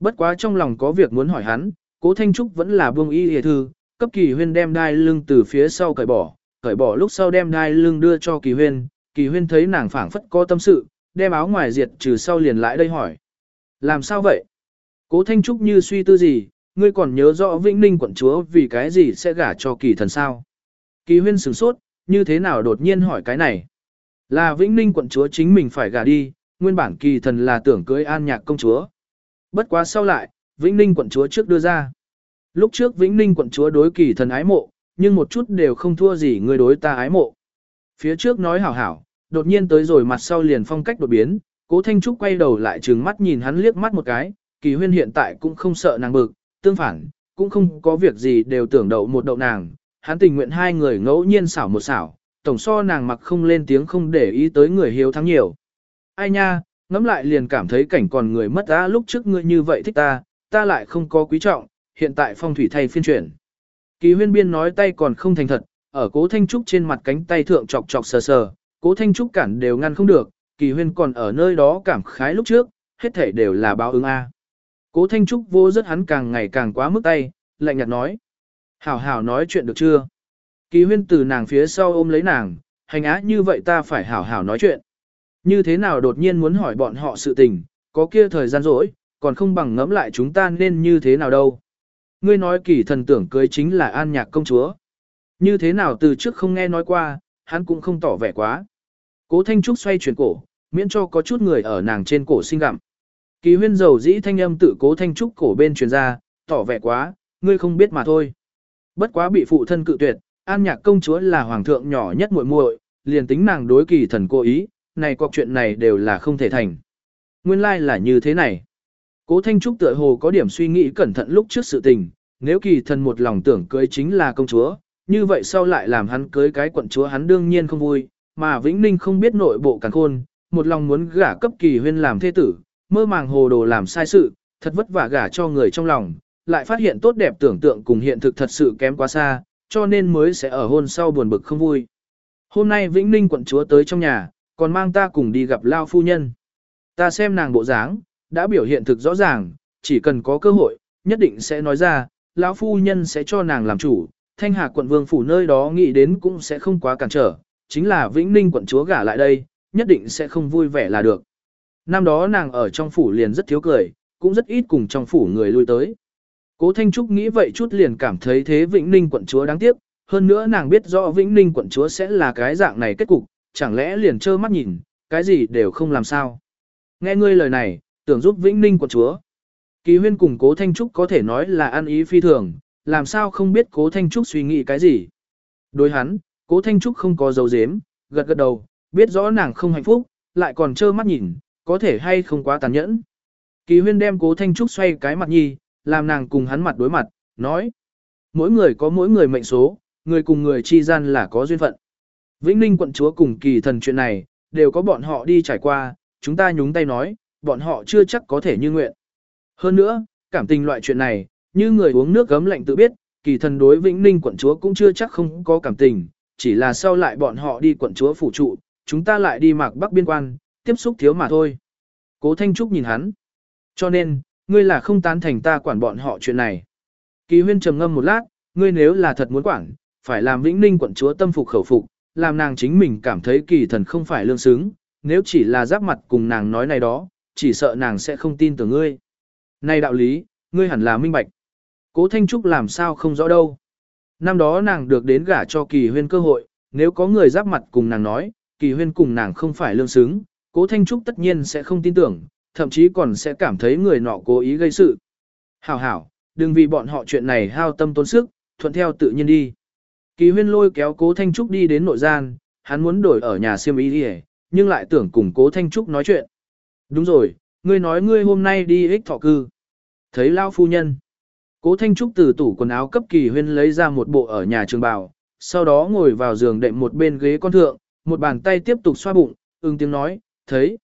Bất quá trong lòng có việc muốn hỏi hắn, cố Thanh Trúc vẫn là buông y hề thư, cấp kỳ huyên đem đai lưng từ phía sau cởi bỏ, cởi bỏ lúc sau đem đai lưng đưa cho kỳ huyên, kỳ huyên thấy nàng phảng phất có tâm sự, đem áo ngoài diệt trừ sau liền lại đây hỏi. Làm sao vậy? Cố Thanh Trúc như suy tư gì, ngươi còn nhớ rõ Vĩnh Ninh quận chúa vì cái gì sẽ gả cho kỳ thần sao? Kỳ huyên sửng sốt, như thế nào đột nhiên hỏi cái này? Là Vĩnh Ninh quận chúa chính mình phải gả đi, nguyên bản kỳ thần là tưởng cưới an nhạc công chúa. Bất quá sau lại, Vĩnh Ninh quận chúa trước đưa ra. Lúc trước Vĩnh Ninh quận chúa đối kỳ thần ái mộ, nhưng một chút đều không thua gì người đối ta ái mộ. Phía trước nói hảo hảo, đột nhiên tới rồi mặt sau liền phong cách đột biến, cố Thanh Trúc quay đầu lại trừng mắt nhìn hắn liếc mắt một cái, kỳ huyên hiện tại cũng không sợ nàng bực, tương phản, cũng không có việc gì đều tưởng đậu một đậu nàng, hắn tình nguyện hai người ngẫu nhiên xảo một xảo, tổng so nàng mặc không lên tiếng không để ý tới người hiếu thắng nhiều. Ai nha, ngẫm lại liền cảm thấy cảnh còn người mất ta lúc trước ngươi như vậy thích ta, ta lại không có quý trọng, hiện tại phong thủy thay phiên chuyển. Kỳ huyên biên nói tay còn không thành thật, ở cố thanh trúc trên mặt cánh tay thượng chọc chọc sờ sờ, cố thanh trúc cản đều ngăn không được, kỳ huyên còn ở nơi đó cảm khái lúc trước, hết thể đều là báo ứng A. Cố thanh trúc vô rất hắn càng ngày càng quá mức tay, lạnh nhạt nói. Hảo hảo nói chuyện được chưa? Kỳ huyên từ nàng phía sau ôm lấy nàng, hành á như vậy ta phải hảo hảo nói chuyện. Như thế nào đột nhiên muốn hỏi bọn họ sự tình, có kia thời gian rỗi, còn không bằng ngẫm lại chúng ta nên như thế nào đâu. Ngươi nói kỳ thần tưởng cưới chính là an nhạc công chúa. Như thế nào từ trước không nghe nói qua, hắn cũng không tỏ vẻ quá. Cố Thanh Trúc xoay chuyển cổ, miễn cho có chút người ở nàng trên cổ sinh gặm. Kỳ huyên dầu dĩ thanh âm tự cố Thanh Trúc cổ bên truyền ra, tỏ vẻ quá, ngươi không biết mà thôi. Bất quá bị phụ thân cự tuyệt, an nhạc công chúa là hoàng thượng nhỏ nhất muội muội, liền tính nàng đối kỳ thần cố ý, này cuộc chuyện này đều là không thể thành. Nguyên lai like là như thế này. Cố Thanh Trúc tựa hồ có điểm suy nghĩ cẩn thận lúc trước sự tình, nếu kỳ thần một lòng tưởng cưới chính là công chúa, như vậy sau lại làm hắn cưới cái quận chúa hắn đương nhiên không vui, mà Vĩnh Ninh không biết nội bộ càng khôn, một lòng muốn gả cấp kỳ huyên làm thế tử, mơ màng hồ đồ làm sai sự, thật vất vả gả cho người trong lòng, lại phát hiện tốt đẹp tưởng tượng cùng hiện thực thật sự kém quá xa, cho nên mới sẽ ở hôn sau buồn bực không vui. Hôm nay Vĩnh Ninh quận chúa tới trong nhà, còn mang ta cùng đi gặp Lao phu nhân. Ta xem nàng bộ dáng, đã biểu hiện thực rõ ràng, chỉ cần có cơ hội, nhất định sẽ nói ra, lão phu nhân sẽ cho nàng làm chủ, thanh hà quận vương phủ nơi đó nghĩ đến cũng sẽ không quá cản trở, chính là Vĩnh Ninh quận chúa gả lại đây, nhất định sẽ không vui vẻ là được. Năm đó nàng ở trong phủ liền rất thiếu cười, cũng rất ít cùng trong phủ người lui tới. Cố Thanh Trúc nghĩ vậy chút liền cảm thấy thế Vĩnh Ninh quận chúa đáng tiếc, hơn nữa nàng biết rõ Vĩnh Ninh quận chúa sẽ là cái dạng này kết cục, chẳng lẽ liền trơ mắt nhìn, cái gì đều không làm sao. Nghe ngươi lời này, tưởng giúp Vĩnh Ninh quận chúa. Kỳ huyên cùng Cố Thanh Trúc có thể nói là ăn ý phi thường, làm sao không biết Cố Thanh Trúc suy nghĩ cái gì. Đối hắn, Cố Thanh Trúc không có dấu dếm, gật gật đầu, biết rõ nàng không hạnh phúc, lại còn trơ mắt nhìn, có thể hay không quá tàn nhẫn. Kỳ huyên đem Cố Thanh Trúc xoay cái mặt nhi, làm nàng cùng hắn mặt đối mặt, nói. Mỗi người có mỗi người mệnh số, người cùng người chi gian là có duyên phận. Vĩnh Ninh quận chúa cùng kỳ thần chuyện này, đều có bọn họ đi trải qua, chúng ta nhúng tay nói, bọn họ chưa chắc có thể như nguyện. Hơn nữa, cảm tình loại chuyện này, như người uống nước gấm lạnh tự biết, kỳ thần đối Vĩnh Ninh quận chúa cũng chưa chắc không có cảm tình, chỉ là sau lại bọn họ đi quận chúa phủ trụ, chúng ta lại đi mạc bắc biên quan, tiếp xúc thiếu mà thôi. Cố Thanh Trúc nhìn hắn. Cho nên, ngươi là không tán thành ta quản bọn họ chuyện này. Kỳ huyên trầm ngâm một lát, ngươi nếu là thật muốn quản, phải làm Vĩnh Ninh quận chúa tâm phục khẩu phục, làm nàng chính mình cảm thấy kỳ thần không phải lương xứng, nếu chỉ là giáp mặt cùng nàng nói này đó, chỉ sợ nàng sẽ không tin tưởng ngươi. Này đạo lý, ngươi hẳn là minh bạch. Cố Thanh Trúc làm sao không rõ đâu. Năm đó nàng được đến gả cho kỳ huyên cơ hội, nếu có người giáp mặt cùng nàng nói, kỳ huyên cùng nàng không phải lương xứng, cố Thanh Trúc tất nhiên sẽ không tin tưởng, thậm chí còn sẽ cảm thấy người nọ cố ý gây sự. Hảo hảo, đừng vì bọn họ chuyện này hao tâm tốn sức, thuận theo tự nhiên đi. Kỳ huyên lôi kéo cố Thanh Trúc đi đến nội gian, hắn muốn đổi ở nhà siêm ý đi nhưng lại tưởng cùng cố Thanh Trúc nói chuyện. Đúng rồi, ngươi nói ngươi hôm nay đi ích thọ cư. Thấy lao phu nhân. Cố Thanh Trúc từ tủ quần áo cấp kỳ huyên lấy ra một bộ ở nhà trường bào, sau đó ngồi vào giường đệm một bên ghế con thượng, một bàn tay tiếp tục xoa bụng, ưng tiếng nói, thấy.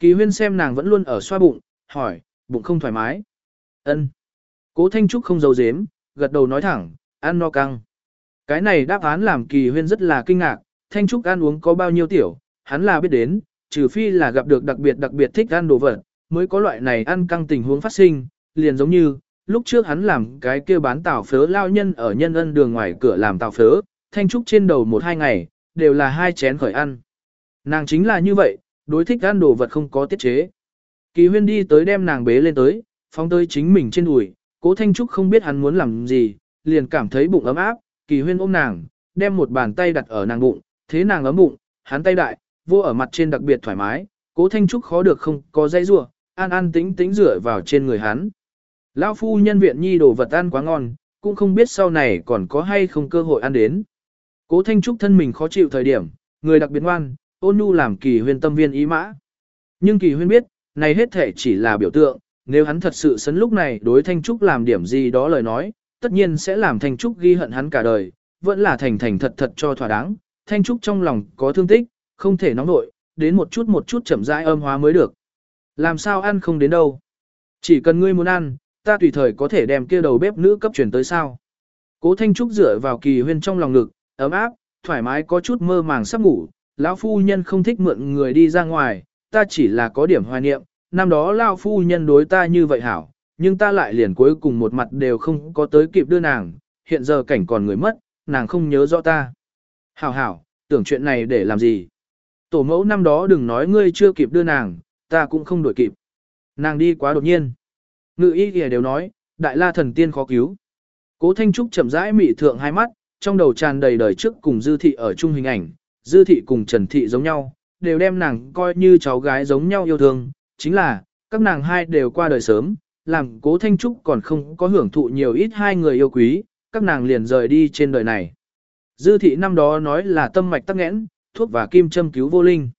Kỳ huyên xem nàng vẫn luôn ở xoa bụng, hỏi, bụng không thoải mái. ân Cố Thanh Trúc không giấu giếm, gật đầu nói thẳng, ăn no căng. Cái này đáp án làm kỳ huyên rất là kinh ngạc, Thanh Trúc ăn uống có bao nhiêu tiểu, hắn là biết đến, trừ phi là gặp được đặc biệt đặc biệt thích ăn đồ vật, mới có loại này ăn căng tình huống phát sinh, liền giống như, lúc trước hắn làm cái kia bán tàu phớ lao nhân ở nhân ân đường ngoài cửa làm tàu phớ, Thanh Trúc trên đầu một hai ngày, đều là hai chén khởi ăn. Nàng chính là như vậy, đối thích ăn đồ vật không có tiết chế. Kỳ huyên đi tới đem nàng bế lên tới, phóng tới chính mình trên đùi, cố Thanh Trúc không biết hắn muốn làm gì, liền cảm thấy bụng ấm áp, kỳ huyên ôm nàng, đem một bàn tay đặt ở nàng bụng, thế nàng ấm bụng, hắn tay đại, vô ở mặt trên đặc biệt thoải mái, cố Thanh Trúc khó được không có dây rua, an an tính tính rửa vào trên người hắn. Lão phu nhân viện nhi đồ vật ăn quá ngon, cũng không biết sau này còn có hay không cơ hội ăn đến. Cố Thanh Trúc thân mình khó chịu thời điểm, người đặc biệt ngoan, ôn nhu làm kỳ huyên tâm viên ý mã. Nhưng kỳ huyên biết, này hết thể chỉ là biểu tượng, nếu hắn thật sự sấn lúc này đối Thanh Trúc làm điểm gì đó lời nói, tất nhiên sẽ làm Thanh Trúc ghi hận hắn cả đời, vẫn là thành thành thật thật cho thỏa đáng. Thanh Trúc trong lòng có thương tích, không thể nóng nội, đến một chút một chút chậm rãi âm hóa mới được. Làm sao ăn không đến đâu. Chỉ cần ngươi muốn ăn, ta tùy thời có thể đem kia đầu bếp nữ cấp chuyển tới sao. Cố Thanh Trúc dựa vào kỳ huyên trong lòng ngực, ấm áp, thoải mái có chút mơ màng sắp ngủ, lão phu nhân không thích mượn người đi ra ngoài, ta chỉ là có điểm hoài niệm, năm đó lão phu nhân đối ta như vậy hảo, nhưng ta lại liền cuối cùng một mặt đều không có tới kịp đưa nàng, hiện giờ cảnh còn người mất, nàng không nhớ rõ ta. Hảo hảo, tưởng chuyện này để làm gì? Tổ mẫu năm đó đừng nói ngươi chưa kịp đưa nàng, ta cũng không đổi kịp. Nàng đi quá đột nhiên. Ngự y kìa đều nói, đại la thần tiên khó cứu. Cố Thanh Trúc chậm rãi mị thượng hai mắt, trong đầu tràn đầy đời trước cùng Dư Thị ở chung hình ảnh, Dư Thị cùng Trần Thị giống nhau, đều đem nàng coi như cháu gái giống nhau yêu thương, chính là, các nàng hai đều qua đời sớm, làm Cố Thanh Trúc còn không có hưởng thụ nhiều ít hai người yêu quý, các nàng liền rời đi trên đời này. Dư Thị năm đó nói là tâm mạch tắc nghẽn, thuốc và kim châm cứu vô linh.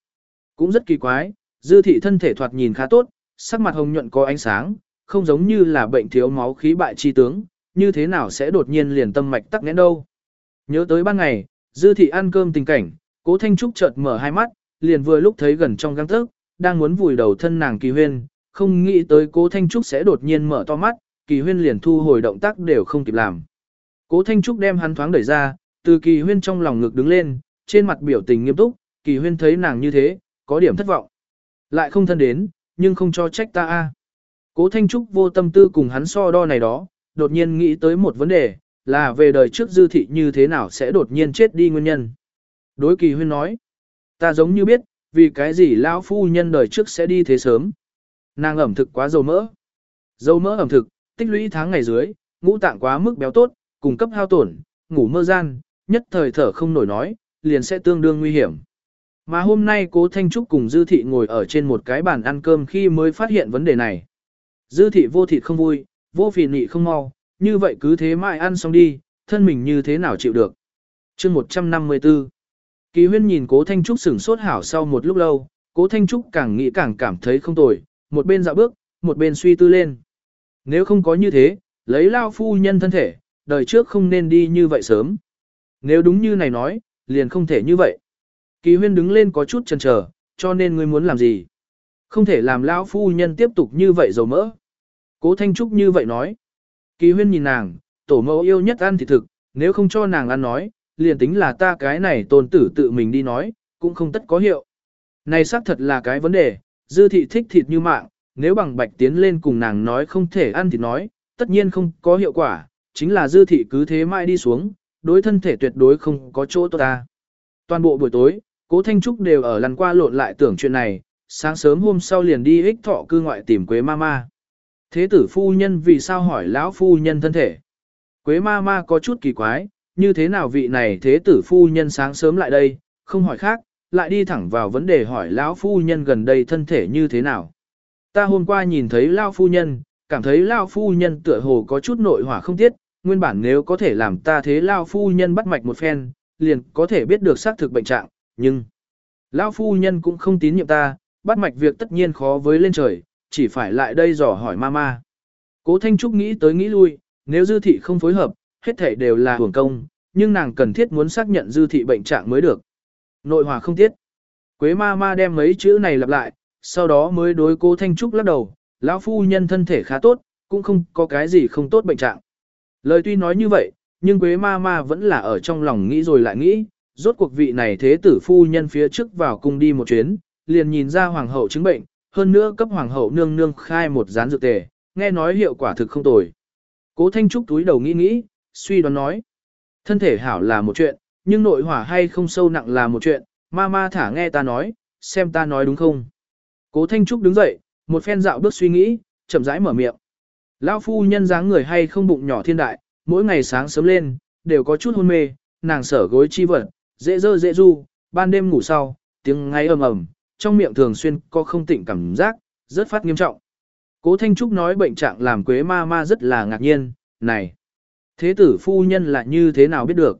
Cũng rất kỳ quái, Dư Thị thân thể thoạt nhìn khá tốt, sắc mặt hồng nhuận có ánh sáng, không giống như là bệnh thiếu máu khí bại chi tướng, như thế nào sẽ đột nhiên liền tâm mạch tắc nghẽn đâu. Nhớ tới ban ngày, dư thị ăn cơm tình cảnh, cố thanh trúc chợt mở hai mắt, liền vừa lúc thấy gần trong găng tấc, đang muốn vùi đầu thân nàng kỳ huyên, không nghĩ tới cố thanh trúc sẽ đột nhiên mở to mắt, kỳ huyên liền thu hồi động tác đều không kịp làm. Cố thanh trúc đem hắn thoáng đẩy ra, từ kỳ huyên trong lòng ngực đứng lên, trên mặt biểu tình nghiêm túc, kỳ huyên thấy nàng như thế, có điểm thất vọng. Lại không thân đến, nhưng không cho trách ta a. Cố Thanh Trúc vô tâm tư cùng hắn so đo này đó, đột nhiên nghĩ tới một vấn đề, là về đời trước dư thị như thế nào sẽ đột nhiên chết đi nguyên nhân. Đối kỳ huyên nói, ta giống như biết, vì cái gì lão phu nhân đời trước sẽ đi thế sớm. Nàng ẩm thực quá dầu mỡ. Dầu mỡ ẩm thực, tích lũy tháng ngày dưới, ngũ tạng quá mức béo tốt, cung cấp hao tổn, ngủ mơ gian, nhất thời thở không nổi nói, liền sẽ tương đương nguy hiểm. Mà hôm nay cố Thanh Trúc cùng Dư Thị ngồi ở trên một cái bàn ăn cơm khi mới phát hiện vấn đề này. Dư Thị vô thịt không vui, vô phì nị không mau, như vậy cứ thế mãi ăn xong đi, thân mình như thế nào chịu được. chương 154 Kỳ huyên nhìn cố Thanh Trúc sửng sốt hảo sau một lúc lâu, cố Thanh Trúc càng nghĩ càng cảm thấy không tồi, một bên dạo bước, một bên suy tư lên. Nếu không có như thế, lấy lao phu nhân thân thể, đời trước không nên đi như vậy sớm. Nếu đúng như này nói, liền không thể như vậy. Kỳ huyên đứng lên có chút chần chờ, cho nên ngươi muốn làm gì? Không thể làm lão phu nhân tiếp tục như vậy dầu mỡ. Cố Thanh Trúc như vậy nói. Kỳ huyên nhìn nàng, tổ mẫu yêu nhất ăn thịt thực, nếu không cho nàng ăn nói, liền tính là ta cái này tôn tử tự mình đi nói, cũng không tất có hiệu. Này xác thật là cái vấn đề, dư thị thích thịt như mạng, nếu bằng bạch tiến lên cùng nàng nói không thể ăn thịt nói, tất nhiên không có hiệu quả, chính là dư thị cứ thế mãi đi xuống, đối thân thể tuyệt đối không có chỗ tốt ta. Toàn bộ buổi tối, cố Thanh Trúc đều ở lần qua lộn lại tưởng chuyện này, sáng sớm hôm sau liền đi ích thọ cư ngoại tìm Quế Mama. Thế tử phu nhân vì sao hỏi lão phu nhân thân thể? Quế ma ma có chút kỳ quái, như thế nào vị này thế tử phu nhân sáng sớm lại đây, không hỏi khác, lại đi thẳng vào vấn đề hỏi lão phu nhân gần đây thân thể như thế nào. Ta hôm qua nhìn thấy lão phu nhân, cảm thấy lão phu nhân tựa hồ có chút nội hỏa không tiết, nguyên bản nếu có thể làm ta thế lão phu nhân bắt mạch một phen, liền có thể biết được xác thực bệnh trạng, nhưng lão phu nhân cũng không tín nhiệm ta, bắt mạch việc tất nhiên khó với lên trời, chỉ phải lại đây dò hỏi mama. Cố Thanh Trúc nghĩ tới nghĩ lui, nếu dư thị không phối hợp, hết thảy đều là hưởng công, nhưng nàng cần thiết muốn xác nhận dư thị bệnh trạng mới được. Nội hòa không tiết. Quế ma ma đem mấy chữ này lặp lại, sau đó mới đối cố Thanh Trúc lắc đầu, lão phu nhân thân thể khá tốt, cũng không có cái gì không tốt bệnh trạng. Lời tuy nói như vậy, nhưng Quế ma ma vẫn là ở trong lòng nghĩ rồi lại nghĩ, rốt cuộc vị này thế tử phu nhân phía trước vào cung đi một chuyến, liền nhìn ra hoàng hậu chứng bệnh, hơn nữa cấp hoàng hậu nương nương khai một gián dược tề, nghe nói hiệu quả thực không tồi. Cố Thanh Trúc túi đầu nghĩ nghĩ, suy đoán nói. Thân thể hảo là một chuyện, nhưng nội hỏa hay không sâu nặng là một chuyện, ma ma thả nghe ta nói, xem ta nói đúng không. Cố Thanh Trúc đứng dậy, một phen dạo bước suy nghĩ, chậm rãi mở miệng. Lão phu nhân dáng người hay không bụng nhỏ thiên đại, mỗi ngày sáng sớm lên, đều có chút hôn mê, nàng sở gối chi vật, dễ dơ dễ du, ban đêm ngủ sau, tiếng ngáy ầm ầm, trong miệng thường xuyên có không tịnh cảm giác, rất phát nghiêm trọng. Cố Thanh Trúc nói bệnh trạng làm Quế ma ma rất là ngạc nhiên, này, thế tử phu nhân là như thế nào biết được?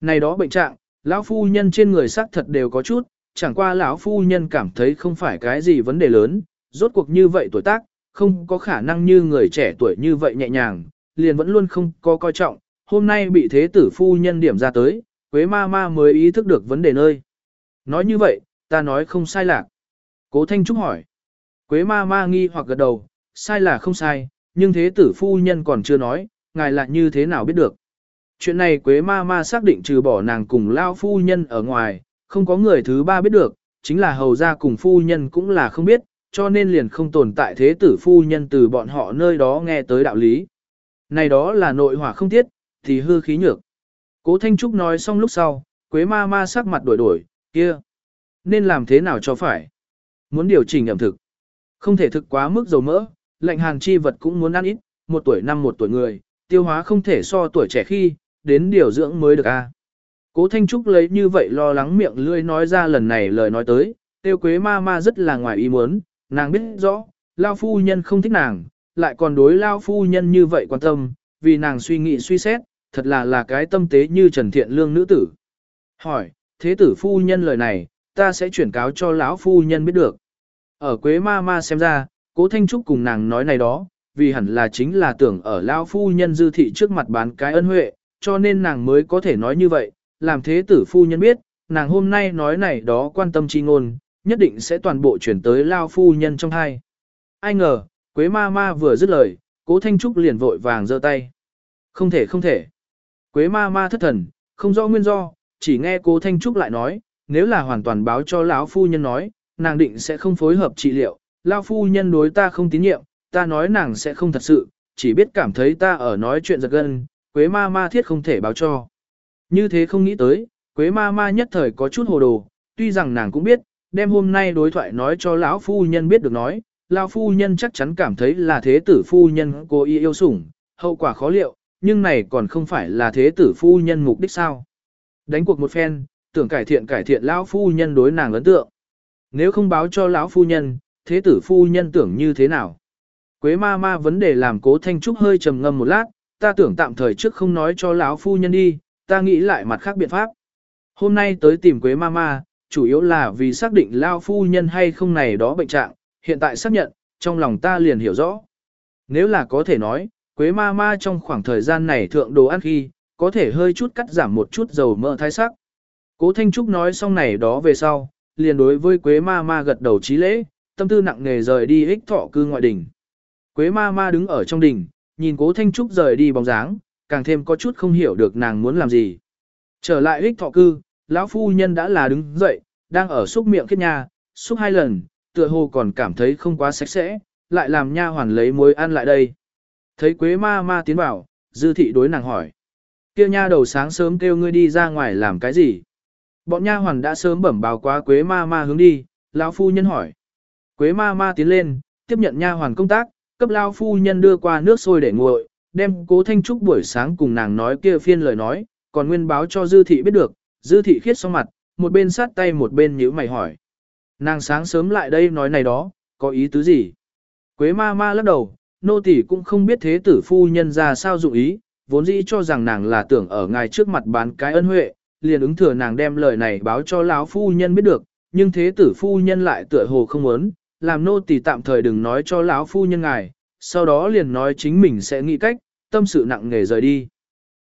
Này đó bệnh trạng, lão phu nhân trên người xác thật đều có chút, chẳng qua lão phu nhân cảm thấy không phải cái gì vấn đề lớn, rốt cuộc như vậy tuổi tác, không có khả năng như người trẻ tuổi như vậy nhẹ nhàng, liền vẫn luôn không có coi trọng, hôm nay bị thế tử phu nhân điểm ra tới, Quế ma ma mới ý thức được vấn đề nơi. Nói như vậy, ta nói không sai lạc. Cố Thanh Trúc hỏi. Quế ma ma nghi hoặc gật đầu, sai là không sai, nhưng thế tử phu nhân còn chưa nói, ngài lại như thế nào biết được. Chuyện này Quế ma ma xác định trừ bỏ nàng cùng lao phu nhân ở ngoài, không có người thứ ba biết được, chính là hầu ra cùng phu nhân cũng là không biết, cho nên liền không tồn tại thế tử phu nhân từ bọn họ nơi đó nghe tới đạo lý. Này đó là nội hỏa không tiết, thì hư khí nhược. Cố Thanh Trúc nói xong lúc sau, Quế ma ma sắc mặt đổi đổi, kia. Nên làm thế nào cho phải? Muốn điều chỉnh ẩm thực. Không thể thực quá mức dầu mỡ, lạnh hàn chi vật cũng muốn ăn ít, một tuổi năm một tuổi người, tiêu hóa không thể so tuổi trẻ khi, đến điều dưỡng mới được a. Cố Thanh Trúc lấy như vậy lo lắng miệng lươi nói ra lần này lời nói tới, tiêu quế ma ma rất là ngoài ý muốn, nàng biết rõ, Lao Phu Nhân không thích nàng, lại còn đối Lao Phu Nhân như vậy quan tâm, vì nàng suy nghĩ suy xét, thật là là cái tâm tế như Trần Thiện Lương nữ tử. Hỏi, thế tử Phu Nhân lời này, ta sẽ chuyển cáo cho lão Phu Nhân biết được. Ở Quế Ma Ma xem ra, Cố Thanh Trúc cùng nàng nói này đó, vì hẳn là chính là tưởng ở lão Phu Nhân dư thị trước mặt bán cái ân huệ, cho nên nàng mới có thể nói như vậy, làm thế tử Phu Nhân biết, nàng hôm nay nói này đó quan tâm chi ngôn, nhất định sẽ toàn bộ chuyển tới Lao Phu Nhân trong hai. Ai ngờ, Quế Ma Ma vừa dứt lời, Cố Thanh Trúc liền vội vàng giơ tay. Không thể không thể. Quế Ma Ma thất thần, không rõ nguyên do, chỉ nghe Cố Thanh Trúc lại nói, nếu là hoàn toàn báo cho lão phu nhân nói, nàng định sẽ không phối hợp trị liệu, lão phu nhân đối ta không tín nhiệm, ta nói nàng sẽ không thật sự, chỉ biết cảm thấy ta ở nói chuyện giật gân, Quế Ma Ma thiết không thể báo cho. Như thế không nghĩ tới, Quế Ma Ma nhất thời có chút hồ đồ, tuy rằng nàng cũng biết, đem hôm nay đối thoại nói cho lão phu nhân biết được nói, lão phu nhân chắc chắn cảm thấy là thế tử phu nhân cô y yêu sủng, hậu quả khó liệu, nhưng này còn không phải là thế tử phu nhân mục đích sao. Đánh cuộc một phen, tưởng cải thiện cải thiện lão phu nhân đối nàng ấn tượng. Nếu không báo cho lão phu nhân, thế tử phu nhân tưởng như thế nào? Quế ma ma vấn đề làm cố thanh trúc hơi trầm ngâm một lát, ta tưởng tạm thời trước không nói cho lão phu nhân đi, ta nghĩ lại mặt khác biện pháp. Hôm nay tới tìm Quế ma ma, chủ yếu là vì xác định lão phu nhân hay không này đó bệnh trạng, hiện tại xác nhận, trong lòng ta liền hiểu rõ. Nếu là có thể nói, Quế ma ma trong khoảng thời gian này thượng đồ ăn khi, có thể hơi chút cắt giảm một chút dầu mỡ thái sắc. Cố Thanh Trúc nói xong này đó về sau, liền đối với Quế ma ma gật đầu trí lễ, tâm tư nặng nề rời đi ích thọ cư ngoại đỉnh. Quế ma ma đứng ở trong đỉnh, nhìn Cố Thanh Trúc rời đi bóng dáng, càng thêm có chút không hiểu được nàng muốn làm gì. Trở lại ích thọ cư, lão phu nhân đã là đứng dậy, đang ở xúc miệng kết nha, xúc hai lần, tựa hồ còn cảm thấy không quá sạch sẽ, lại làm nha hoàn lấy muối ăn lại đây. Thấy Quế ma ma tiến vào, dư thị đối nàng hỏi. Kêu nha đầu sáng sớm kêu ngươi đi ra ngoài làm cái gì? Bọn nha hoàn đã sớm bẩm báo quá Quế ma ma hướng đi, lão phu nhân hỏi. Quế ma ma tiến lên, tiếp nhận nha hoàn công tác, cấp lão phu nhân đưa qua nước sôi để nguội, đem cố thanh trúc buổi sáng cùng nàng nói kia phiên lời nói, còn nguyên báo cho dư thị biết được, dư thị khiết xong mặt, một bên sát tay một bên nhíu mày hỏi. Nàng sáng sớm lại đây nói này đó, có ý tứ gì? Quế ma ma lắc đầu, nô tỳ cũng không biết thế tử phu nhân ra sao dụng ý, vốn dĩ cho rằng nàng là tưởng ở ngài trước mặt bán cái ân huệ, liền ứng thừa nàng đem lời này báo cho lão phu nhân biết được, nhưng thế tử phu nhân lại tựa hồ không muốn, làm nô tỳ tạm thời đừng nói cho lão phu nhân ngài, sau đó liền nói chính mình sẽ nghĩ cách, tâm sự nặng nề rời đi.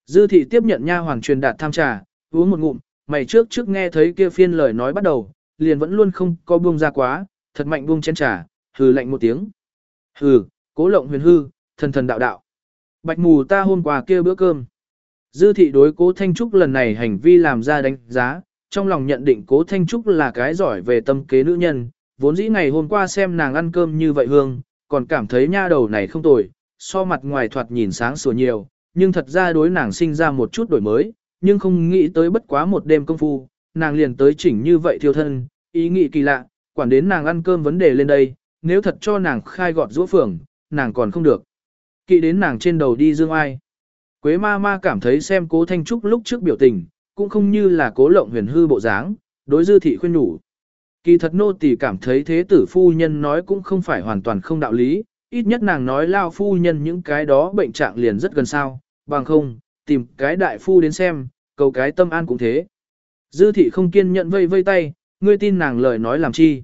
Dư thị tiếp nhận nha hoàng truyền đạt tham trà, uống một ngụm, mày trước trước nghe thấy kia phiên lời nói bắt đầu, liền vẫn luôn không có buông ra quá, thật mạnh buông chén trà, hừ lạnh một tiếng. Hừ, cố lộng huyền hư, thần thần đạo đạo. Bạch mù ta hôm qua kia bữa cơm. Dư thị đối cố Thanh Trúc lần này hành vi làm ra đánh giá, trong lòng nhận định cố Thanh Trúc là cái giỏi về tâm kế nữ nhân, vốn dĩ ngày hôm qua xem nàng ăn cơm như vậy hương, còn cảm thấy nha đầu này không tồi, so mặt ngoài thoạt nhìn sáng sủa nhiều, nhưng thật ra đối nàng sinh ra một chút đổi mới, nhưng không nghĩ tới bất quá một đêm công phu, nàng liền tới chỉnh như vậy thiêu thân, ý nghĩ kỳ lạ, quản đến nàng ăn cơm vấn đề lên đây, nếu thật cho nàng khai gọt rũa phường, nàng còn không được. kỵ đến nàng trên đầu đi dương ai. Quế ma ma cảm thấy xem cố Thanh Trúc lúc trước biểu tình, cũng không như là cố lộng huyền hư bộ dáng, đối dư thị khuyên nhủ. Kỳ thật nô tỳ cảm thấy thế tử phu nhân nói cũng không phải hoàn toàn không đạo lý, ít nhất nàng nói lao phu nhân những cái đó bệnh trạng liền rất gần sao, bằng không, tìm cái đại phu đến xem, cầu cái tâm an cũng thế. Dư thị không kiên nhận vây vây tay, ngươi tin nàng lời nói làm chi.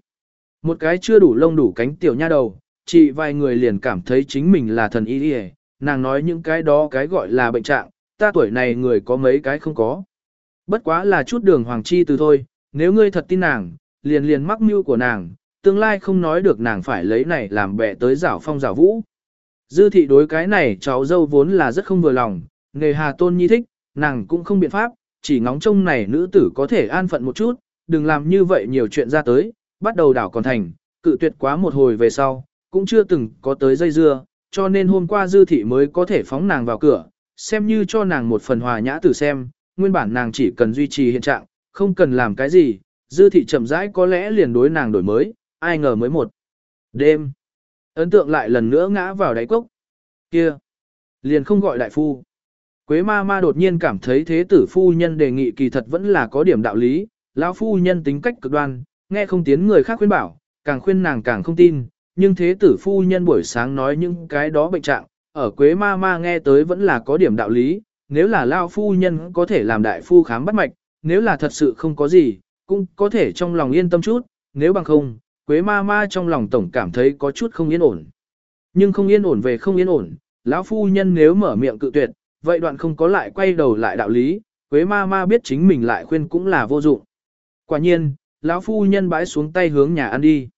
Một cái chưa đủ lông đủ cánh tiểu nha đầu, chỉ vài người liền cảm thấy chính mình là thần y đi nàng nói những cái đó cái gọi là bệnh trạng, ta tuổi này người có mấy cái không có. Bất quá là chút đường hoàng chi từ thôi, nếu ngươi thật tin nàng, liền liền mắc mưu của nàng, tương lai không nói được nàng phải lấy này làm bẻ tới rảo phong rảo vũ. Dư thị đối cái này cháu dâu vốn là rất không vừa lòng, nghề hà tôn nhi thích, nàng cũng không biện pháp, chỉ ngóng trông này nữ tử có thể an phận một chút, đừng làm như vậy nhiều chuyện ra tới, bắt đầu đảo còn thành, cự tuyệt quá một hồi về sau, cũng chưa từng có tới dây dưa, cho nên hôm qua dư thị mới có thể phóng nàng vào cửa, xem như cho nàng một phần hòa nhã tử xem, nguyên bản nàng chỉ cần duy trì hiện trạng, không cần làm cái gì, dư thị chậm rãi có lẽ liền đối nàng đổi mới, ai ngờ mới một đêm. Ấn tượng lại lần nữa ngã vào đáy cốc. Kia! Liền không gọi đại phu. Quế ma ma đột nhiên cảm thấy thế tử phu nhân đề nghị kỳ thật vẫn là có điểm đạo lý, lão phu nhân tính cách cực đoan, nghe không tiến người khác khuyên bảo, càng khuyên nàng càng không tin, nhưng thế tử phu nhân buổi sáng nói những cái đó bệnh trạng, ở Quế ma ma nghe tới vẫn là có điểm đạo lý, nếu là lão phu nhân có thể làm đại phu khám bắt mạch, nếu là thật sự không có gì, cũng có thể trong lòng yên tâm chút, nếu bằng không, Quế ma ma trong lòng tổng cảm thấy có chút không yên ổn. Nhưng không yên ổn về không yên ổn, lão phu nhân nếu mở miệng cự tuyệt, vậy đoạn không có lại quay đầu lại đạo lý, Quế ma ma biết chính mình lại khuyên cũng là vô dụng. Quả nhiên, lão phu nhân bãi xuống tay hướng nhà ăn đi.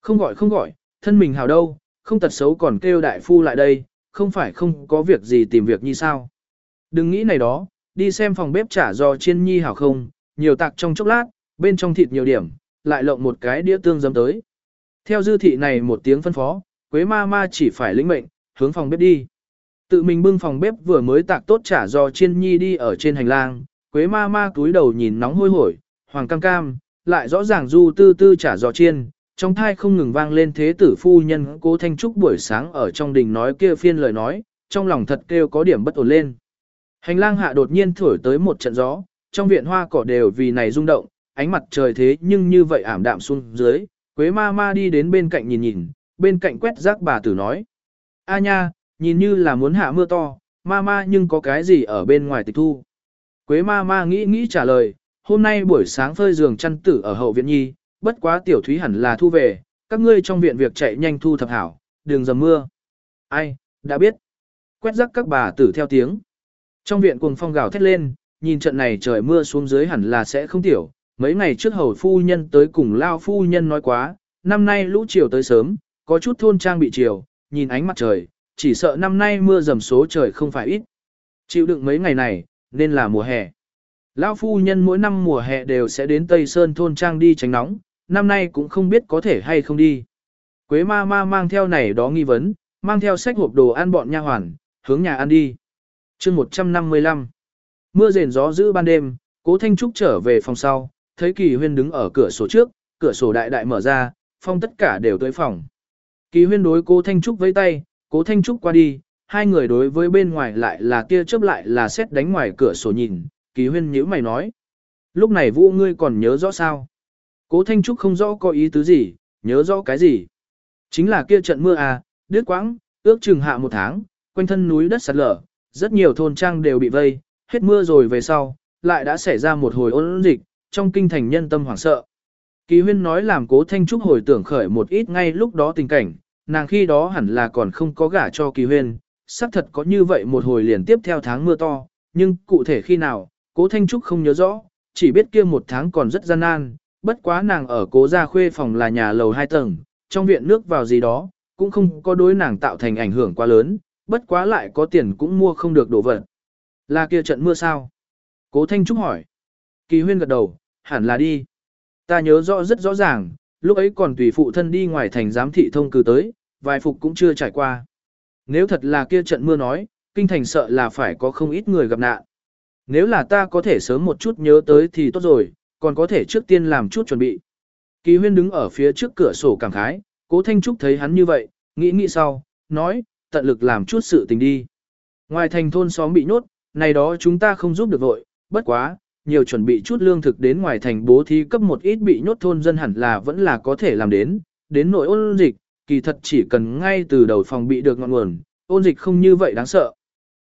Không gọi không gọi, thân mình hào đâu, không tật xấu còn kêu đại phu lại đây, không phải không có việc gì tìm việc như sao. Đừng nghĩ này đó, đi xem phòng bếp trả do chiên nhi hảo không, nhiều tạc trong chốc lát, bên trong thịt nhiều điểm, lại lộng một cái đĩa tương dấm tới. Theo dư thị này một tiếng phân phó, Quế ma ma chỉ phải lĩnh mệnh, hướng phòng bếp đi. Tự mình bưng phòng bếp vừa mới tạc tốt trả do chiên nhi đi ở trên hành lang, Quế ma ma túi đầu nhìn nóng hôi hổi, hoàng cam cam, lại rõ ràng du tư tư trả giò chiên, trong thai không ngừng vang lên thế tử phu nhân cố Thanh Trúc buổi sáng ở trong đình nói kia phiên lời nói, trong lòng thật kêu có điểm bất ổn lên. Hành lang hạ đột nhiên thổi tới một trận gió, trong viện hoa cỏ đều vì này rung động, ánh mặt trời thế nhưng như vậy ảm đạm xuống dưới, Quế ma ma đi đến bên cạnh nhìn nhìn, bên cạnh quét rác bà tử nói. A nha, nhìn như là muốn hạ mưa to, ma ma nhưng có cái gì ở bên ngoài tịch thu. Quế ma ma nghĩ nghĩ trả lời, hôm nay buổi sáng phơi giường chăn tử ở hậu viện nhi, bất quá tiểu thúy hẳn là thu về, các ngươi trong viện việc chạy nhanh thu thập hảo, đường dầm mưa. Ai, đã biết. Quét rắc các bà tử theo tiếng. Trong viện cuồng phong gào thét lên, nhìn trận này trời mưa xuống dưới hẳn là sẽ không tiểu. Mấy ngày trước hầu phu nhân tới cùng lao phu nhân nói quá, năm nay lũ chiều tới sớm, có chút thôn trang bị chiều, nhìn ánh mặt trời, chỉ sợ năm nay mưa dầm số trời không phải ít. Chịu đựng mấy ngày này, nên là mùa hè. Lão phu nhân mỗi năm mùa hè đều sẽ đến Tây Sơn thôn trang đi tránh nóng, năm nay cũng không biết có thể hay không đi. Quế ma ma mang theo này đó nghi vấn, mang theo sách hộp đồ ăn bọn nha hoàn, hướng nhà ăn đi. chương 155 Mưa rền gió giữ ban đêm, cố Thanh Trúc trở về phòng sau, thấy Kỳ Huyên đứng ở cửa sổ trước, cửa sổ đại đại mở ra, phong tất cả đều tới phòng. Kỳ Huyên đối cố Thanh Trúc với tay, cố Thanh Trúc qua đi, hai người đối với bên ngoài lại là tia chớp lại là xét đánh ngoài cửa sổ nhìn, Kỳ Huyên nhíu mày nói. Lúc này Vũ ngươi còn nhớ rõ sao? Cố Thanh Trúc không rõ có ý tứ gì, nhớ rõ cái gì? Chính là kia trận mưa à, đứt quãng, ước chừng hạ một tháng, quanh thân núi đất sạt lở, rất nhiều thôn trang đều bị vây, hết mưa rồi về sau, lại đã xảy ra một hồi ôn dịch, trong kinh thành nhân tâm hoảng sợ. Kỳ huyên nói làm cố Thanh Trúc hồi tưởng khởi một ít ngay lúc đó tình cảnh, nàng khi đó hẳn là còn không có gả cho kỳ huyên, xác thật có như vậy một hồi liền tiếp theo tháng mưa to, nhưng cụ thể khi nào, cố Thanh Trúc không nhớ rõ, chỉ biết kia một tháng còn rất gian nan, bất quá nàng ở cố gia khuê phòng là nhà lầu hai tầng, trong viện nước vào gì đó, cũng không có đối nàng tạo thành ảnh hưởng quá lớn, bất quá lại có tiền cũng mua không được đồ vật. Là kia trận mưa sao? Cố Thanh Trúc hỏi. Kỳ huyên gật đầu, hẳn là đi. Ta nhớ rõ rất rõ ràng, lúc ấy còn tùy phụ thân đi ngoài thành giám thị thông cử tới, vài phục cũng chưa trải qua. Nếu thật là kia trận mưa nói, kinh thành sợ là phải có không ít người gặp nạn. Nếu là ta có thể sớm một chút nhớ tới thì tốt rồi, còn có thể trước tiên làm chút chuẩn bị. Kỳ huyên đứng ở phía trước cửa sổ cảm khái, cố Thanh Trúc thấy hắn như vậy, nghĩ nghĩ sau, nói, tận lực làm chút sự tình đi. Ngoài thành thôn xóm bị nhốt, này đó chúng ta không giúp được vội, bất quá, nhiều chuẩn bị chút lương thực đến ngoài thành bố thí cấp một ít bị nhốt thôn dân hẳn là vẫn là có thể làm đến, đến nội ôn dịch, kỳ thật chỉ cần ngay từ đầu phòng bị được ngọn nguồn, ôn dịch không như vậy đáng sợ.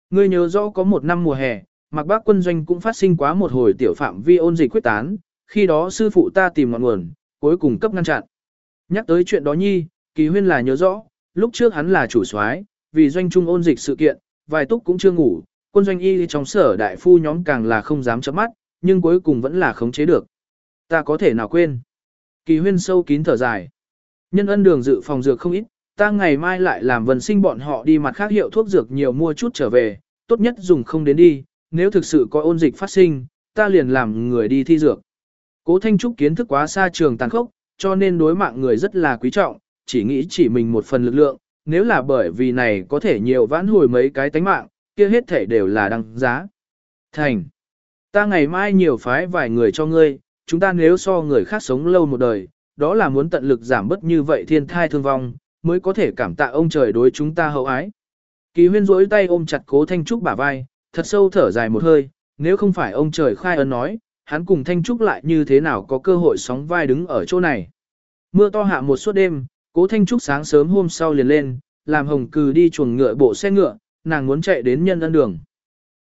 Ngươi nhớ rõ có một năm mùa hè, Mạc Bác quân doanh cũng phát sinh quá một hồi tiểu phạm vi ôn dịch quyết tán, khi đó sư phụ ta tìm ngọn nguồn, cuối cùng cấp ngăn chặn. Nhắc tới chuyện đó nhi, kỳ huyên là nhớ rõ, lúc trước hắn là chủ soái, vì doanh trung ôn dịch sự kiện, vài túc cũng chưa ngủ, quân doanh y trong sở đại phu nhóm càng là không dám chớp mắt, nhưng cuối cùng vẫn là khống chế được. Ta có thể nào quên. Kỳ huyên sâu kín thở dài. Nhân ân đường dự phòng dược không ít, ta ngày mai lại làm vần sinh bọn họ đi mặt khác hiệu thuốc dược nhiều mua chút trở về, tốt nhất dùng không đến đi, nếu thực sự có ôn dịch phát sinh, ta liền làm người đi thi dược. Cố Thanh Trúc kiến thức quá xa trường tàn khốc, cho nên đối mạng người rất là quý trọng, chỉ nghĩ chỉ mình một phần lực lượng, nếu là bởi vì này có thể nhiều vãn hồi mấy cái tánh mạng, kia hết thể đều là đăng giá. Thành, ta ngày mai nhiều phái vài người cho ngươi, chúng ta nếu so người khác sống lâu một đời, đó là muốn tận lực giảm bớt như vậy thiên thai thương vong, mới có thể cảm tạ ông trời đối chúng ta hậu ái. Kỳ huyên rỗi tay ôm chặt cố Thanh Trúc bả vai, thật sâu thở dài một hơi, nếu không phải ông trời khai ơn nói, hắn cùng Thanh Trúc lại như thế nào có cơ hội sóng vai đứng ở chỗ này. Mưa to hạ một suốt đêm, cố Thanh Trúc sáng sớm hôm sau liền lên, làm hồng cừ đi chuồng ngựa bộ xe ngựa, nàng muốn chạy đến nhân ân đường.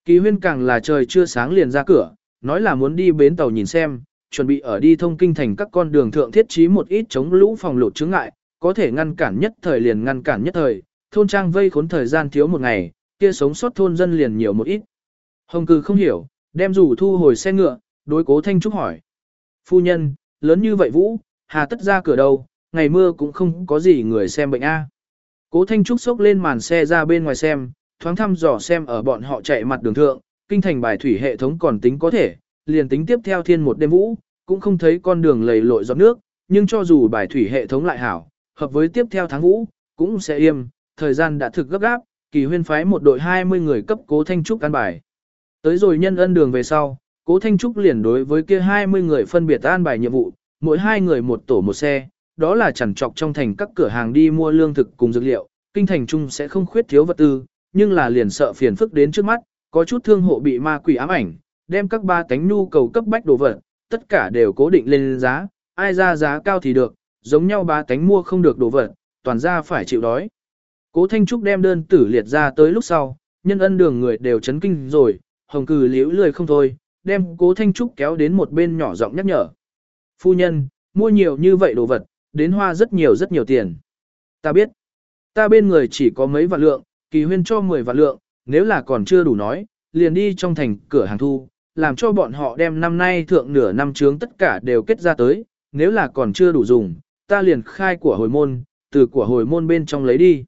Kỳ huyên càng là trời chưa sáng liền ra cửa, nói là muốn đi bến tàu nhìn xem, chuẩn bị ở đi thông kinh thành các con đường thượng thiết trí một ít chống lũ phòng lụt chướng ngại, có thể ngăn cản nhất thời liền ngăn cản nhất thời, thôn trang vây khốn thời gian thiếu một ngày, kia sống sót thôn dân liền nhiều một ít. Hồng cừ không hiểu, đem rủ thu hồi xe ngựa, đối cố Thanh Trúc hỏi. Phu nhân, lớn như vậy Vũ, hà tất ra cửa đâu, ngày mưa cũng không có gì người xem bệnh A. Cố Thanh Trúc xốc lên màn xe ra bên ngoài xem, thoáng thăm dò xem ở bọn họ chạy mặt đường thượng, kinh thành bài thủy hệ thống còn tính có thể, liền tính tiếp theo thiên một đêm vũ, cũng không thấy con đường lầy lội giọt nước, nhưng cho dù bài thủy hệ thống lại hảo, hợp với tiếp theo tháng vũ, cũng sẽ im, thời gian đã thực gấp gáp, kỳ huyên phái một đội 20 người cấp cố Thanh Trúc an bài. Tới rồi nhân ân đường về sau, cố Thanh Trúc liền đối với kia 20 người phân biệt an bài nhiệm vụ, mỗi hai người một tổ một xe, đó là chẳng trọc trong thành các cửa hàng đi mua lương thực cùng dược liệu, kinh thành trung sẽ không khuyết thiếu vật tư, nhưng là liền sợ phiền phức đến trước mắt, có chút thương hộ bị ma quỷ ám ảnh, đem các ba tánh nhu cầu cấp bách đồ vật, tất cả đều cố định lên giá, ai ra giá cao thì được, giống nhau ba tánh mua không được đồ vật, toàn ra phải chịu đói. Cố Thanh Trúc đem đơn tử liệt ra tới lúc sau, nhân ân đường người đều chấn kinh rồi, hồng cử liễu lười không thôi, đem cố Thanh Trúc kéo đến một bên nhỏ giọng nhắc nhở. Phu nhân, mua nhiều như vậy đồ vật, đến hoa rất nhiều rất nhiều tiền. Ta biết, ta bên người chỉ có mấy vạn lượng, kỳ huyên cho 10 vạn lượng, nếu là còn chưa đủ nói, liền đi trong thành cửa hàng thu, làm cho bọn họ đem năm nay thượng nửa năm trướng tất cả đều kết ra tới, nếu là còn chưa đủ dùng, ta liền khai của hồi môn, từ của hồi môn bên trong lấy đi.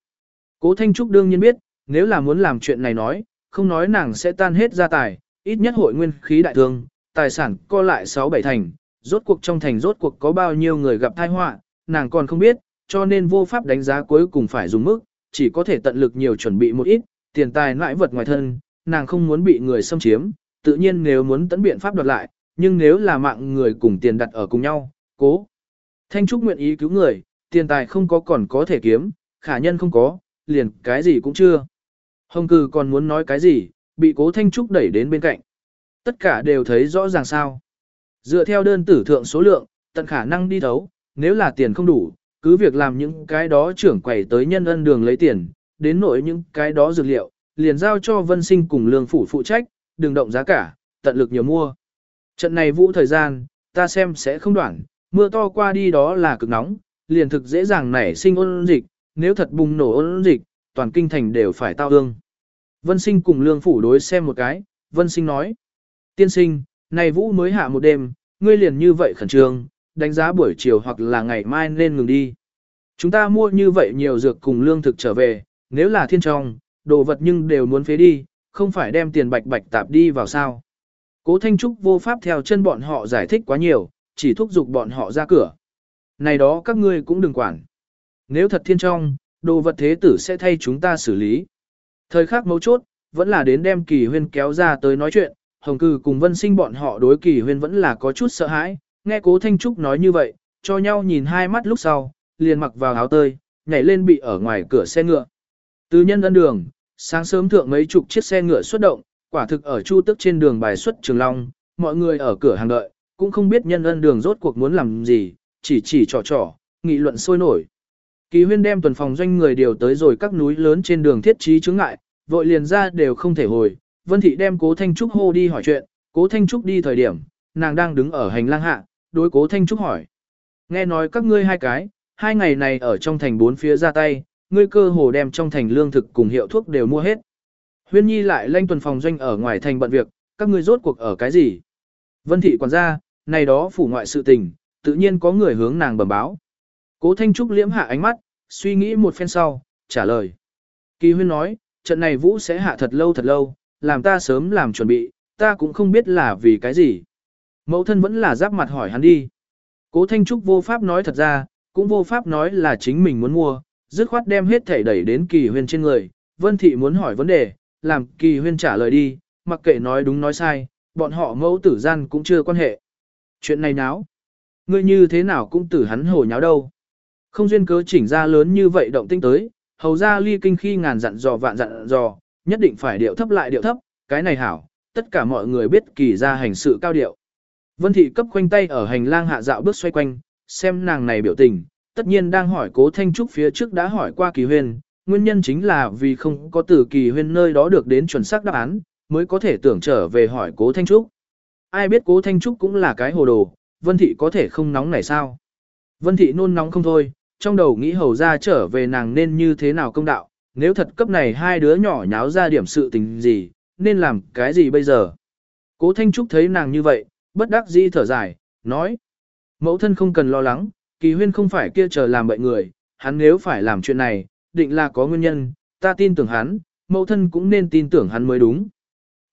Cố Thanh Trúc đương nhiên biết, nếu là muốn làm chuyện này nói, không nói nàng sẽ tan hết gia tài, ít nhất hội nguyên khí đại thương, tài sản co lại 6-7 thành, rốt cuộc trong thành rốt cuộc có bao nhiêu người gặp tai họa, nàng còn không biết, cho nên vô pháp đánh giá cuối cùng phải dùng mức, chỉ có thể tận lực nhiều chuẩn bị một ít, tiền tài loại vật ngoài thân, nàng không muốn bị người xâm chiếm, tự nhiên nếu muốn tấn biện pháp đoạt lại, nhưng nếu là mạng người cùng tiền đặt ở cùng nhau, cố. Thanh Trúc nguyện ý cứu người, tiền tài không có còn có thể kiếm, khả nhân không có, liền cái gì cũng chưa. Hồng cừ còn muốn nói cái gì, bị cố Thanh Trúc đẩy đến bên cạnh. Tất cả đều thấy rõ ràng sao. Dựa theo đơn tử thượng số lượng, tận khả năng đi thấu, nếu là tiền không đủ, cứ việc làm những cái đó trưởng quầy tới nhân ân đường lấy tiền, đến nội những cái đó dược liệu, liền giao cho vân sinh cùng lương phủ phụ trách, đừng động giá cả, tận lực nhiều mua. Trận này vũ thời gian, ta xem sẽ không đoạn, mưa to qua đi đó là cực nóng, liền thực dễ dàng nảy sinh ôn dịch, nếu thật bùng nổ ôn dịch, toàn kinh thành đều phải tao ương. Vân sinh cùng lương phủ đối xem một cái, vân sinh nói. Tiên sinh, này vũ mới hạ một đêm, ngươi liền như vậy khẩn trương, đánh giá buổi chiều hoặc là ngày mai nên ngừng đi. Chúng ta mua như vậy nhiều dược cùng lương thực trở về, nếu là thiên trong, đồ vật nhưng đều muốn phế đi, không phải đem tiền bạch bạch tạp đi vào sao. Cố Thanh Trúc vô pháp theo chân bọn họ giải thích quá nhiều, chỉ thúc giục bọn họ ra cửa. Này đó các ngươi cũng đừng quản. Nếu thật thiên trong, đồ vật thế tử sẽ thay chúng ta xử lý. Thời khắc mấu chốt, vẫn là đến đem kỳ huyên kéo ra tới nói chuyện, hồng cử cùng vân sinh bọn họ đối kỳ huyên vẫn là có chút sợ hãi, nghe cố Thanh Trúc nói như vậy, cho nhau nhìn hai mắt lúc sau, liền mặc vào áo tơi, nhảy lên bị ở ngoài cửa xe ngựa. Từ nhân ân đường, sáng sớm thượng mấy chục chiếc xe ngựa xuất động, quả thực ở chu tức trên đường bài xuất Trường Long, mọi người ở cửa hàng đợi, cũng không biết nhân ân đường rốt cuộc muốn làm gì, chỉ chỉ trò trò, nghị luận sôi nổi. Kỳ huyên đem tuần phòng doanh người điều tới rồi các núi lớn trên đường thiết trí chứng ngại, vội liền ra đều không thể hồi. Vân Thị đem Cố Thanh Trúc hô đi hỏi chuyện, Cố Thanh Trúc đi thời điểm, nàng đang đứng ở hành lang hạ, đối Cố Thanh Trúc hỏi. Nghe nói các ngươi hai cái, hai ngày này ở trong thành bốn phía ra tay, ngươi cơ hồ đem trong thành lương thực cùng hiệu thuốc đều mua hết. Huyên Nhi lại lanh tuần phòng doanh ở ngoài thành bận việc, các ngươi rốt cuộc ở cái gì? Vân Thị quản gia, này đó phủ ngoại sự tình, tự nhiên có người hướng nàng bẩm báo. Cố Thanh Trúc liễm hạ ánh mắt, suy nghĩ một phen sau, trả lời. Kỳ huyên nói, trận này vũ sẽ hạ thật lâu thật lâu, làm ta sớm làm chuẩn bị, ta cũng không biết là vì cái gì. Mẫu thân vẫn là giáp mặt hỏi hắn đi. Cố Thanh Trúc vô pháp nói thật ra, cũng vô pháp nói là chính mình muốn mua, dứt khoát đem hết thể đẩy đến kỳ huyên trên người. Vân Thị muốn hỏi vấn đề, làm kỳ huyên trả lời đi, mặc kệ nói đúng nói sai, bọn họ mẫu tử gian cũng chưa quan hệ. Chuyện này náo. Ngươi như thế nào cũng tử hắn hồ nháo đâu. Không duyên cớ chỉnh ra lớn như vậy động tinh tới, hầu ra ly kinh khi ngàn dặn dò vạn dặn dò, nhất định phải điệu thấp lại điệu thấp, cái này hảo, tất cả mọi người biết kỳ ra hành sự cao điệu. Vân thị cấp khoanh tay ở hành lang hạ dạo bước xoay quanh, xem nàng này biểu tình, tất nhiên đang hỏi cố thanh trúc phía trước đã hỏi qua kỳ huyên, nguyên nhân chính là vì không có từ kỳ huyên nơi đó được đến chuẩn xác đáp án, mới có thể tưởng trở về hỏi cố thanh trúc. Ai biết cố thanh trúc cũng là cái hồ đồ, vân thị có thể không nóng này sao? Vân thị nôn nóng không thôi, trong đầu nghĩ hầu ra trở về nàng nên như thế nào công đạo, nếu thật cấp này hai đứa nhỏ nháo ra điểm sự tình gì, nên làm cái gì bây giờ? Cố Thanh Trúc thấy nàng như vậy, bất đắc dĩ thở dài, nói. Mẫu thân không cần lo lắng, kỳ huyên không phải kia chờ làm bậy người, hắn nếu phải làm chuyện này, định là có nguyên nhân, ta tin tưởng hắn, mẫu thân cũng nên tin tưởng hắn mới đúng.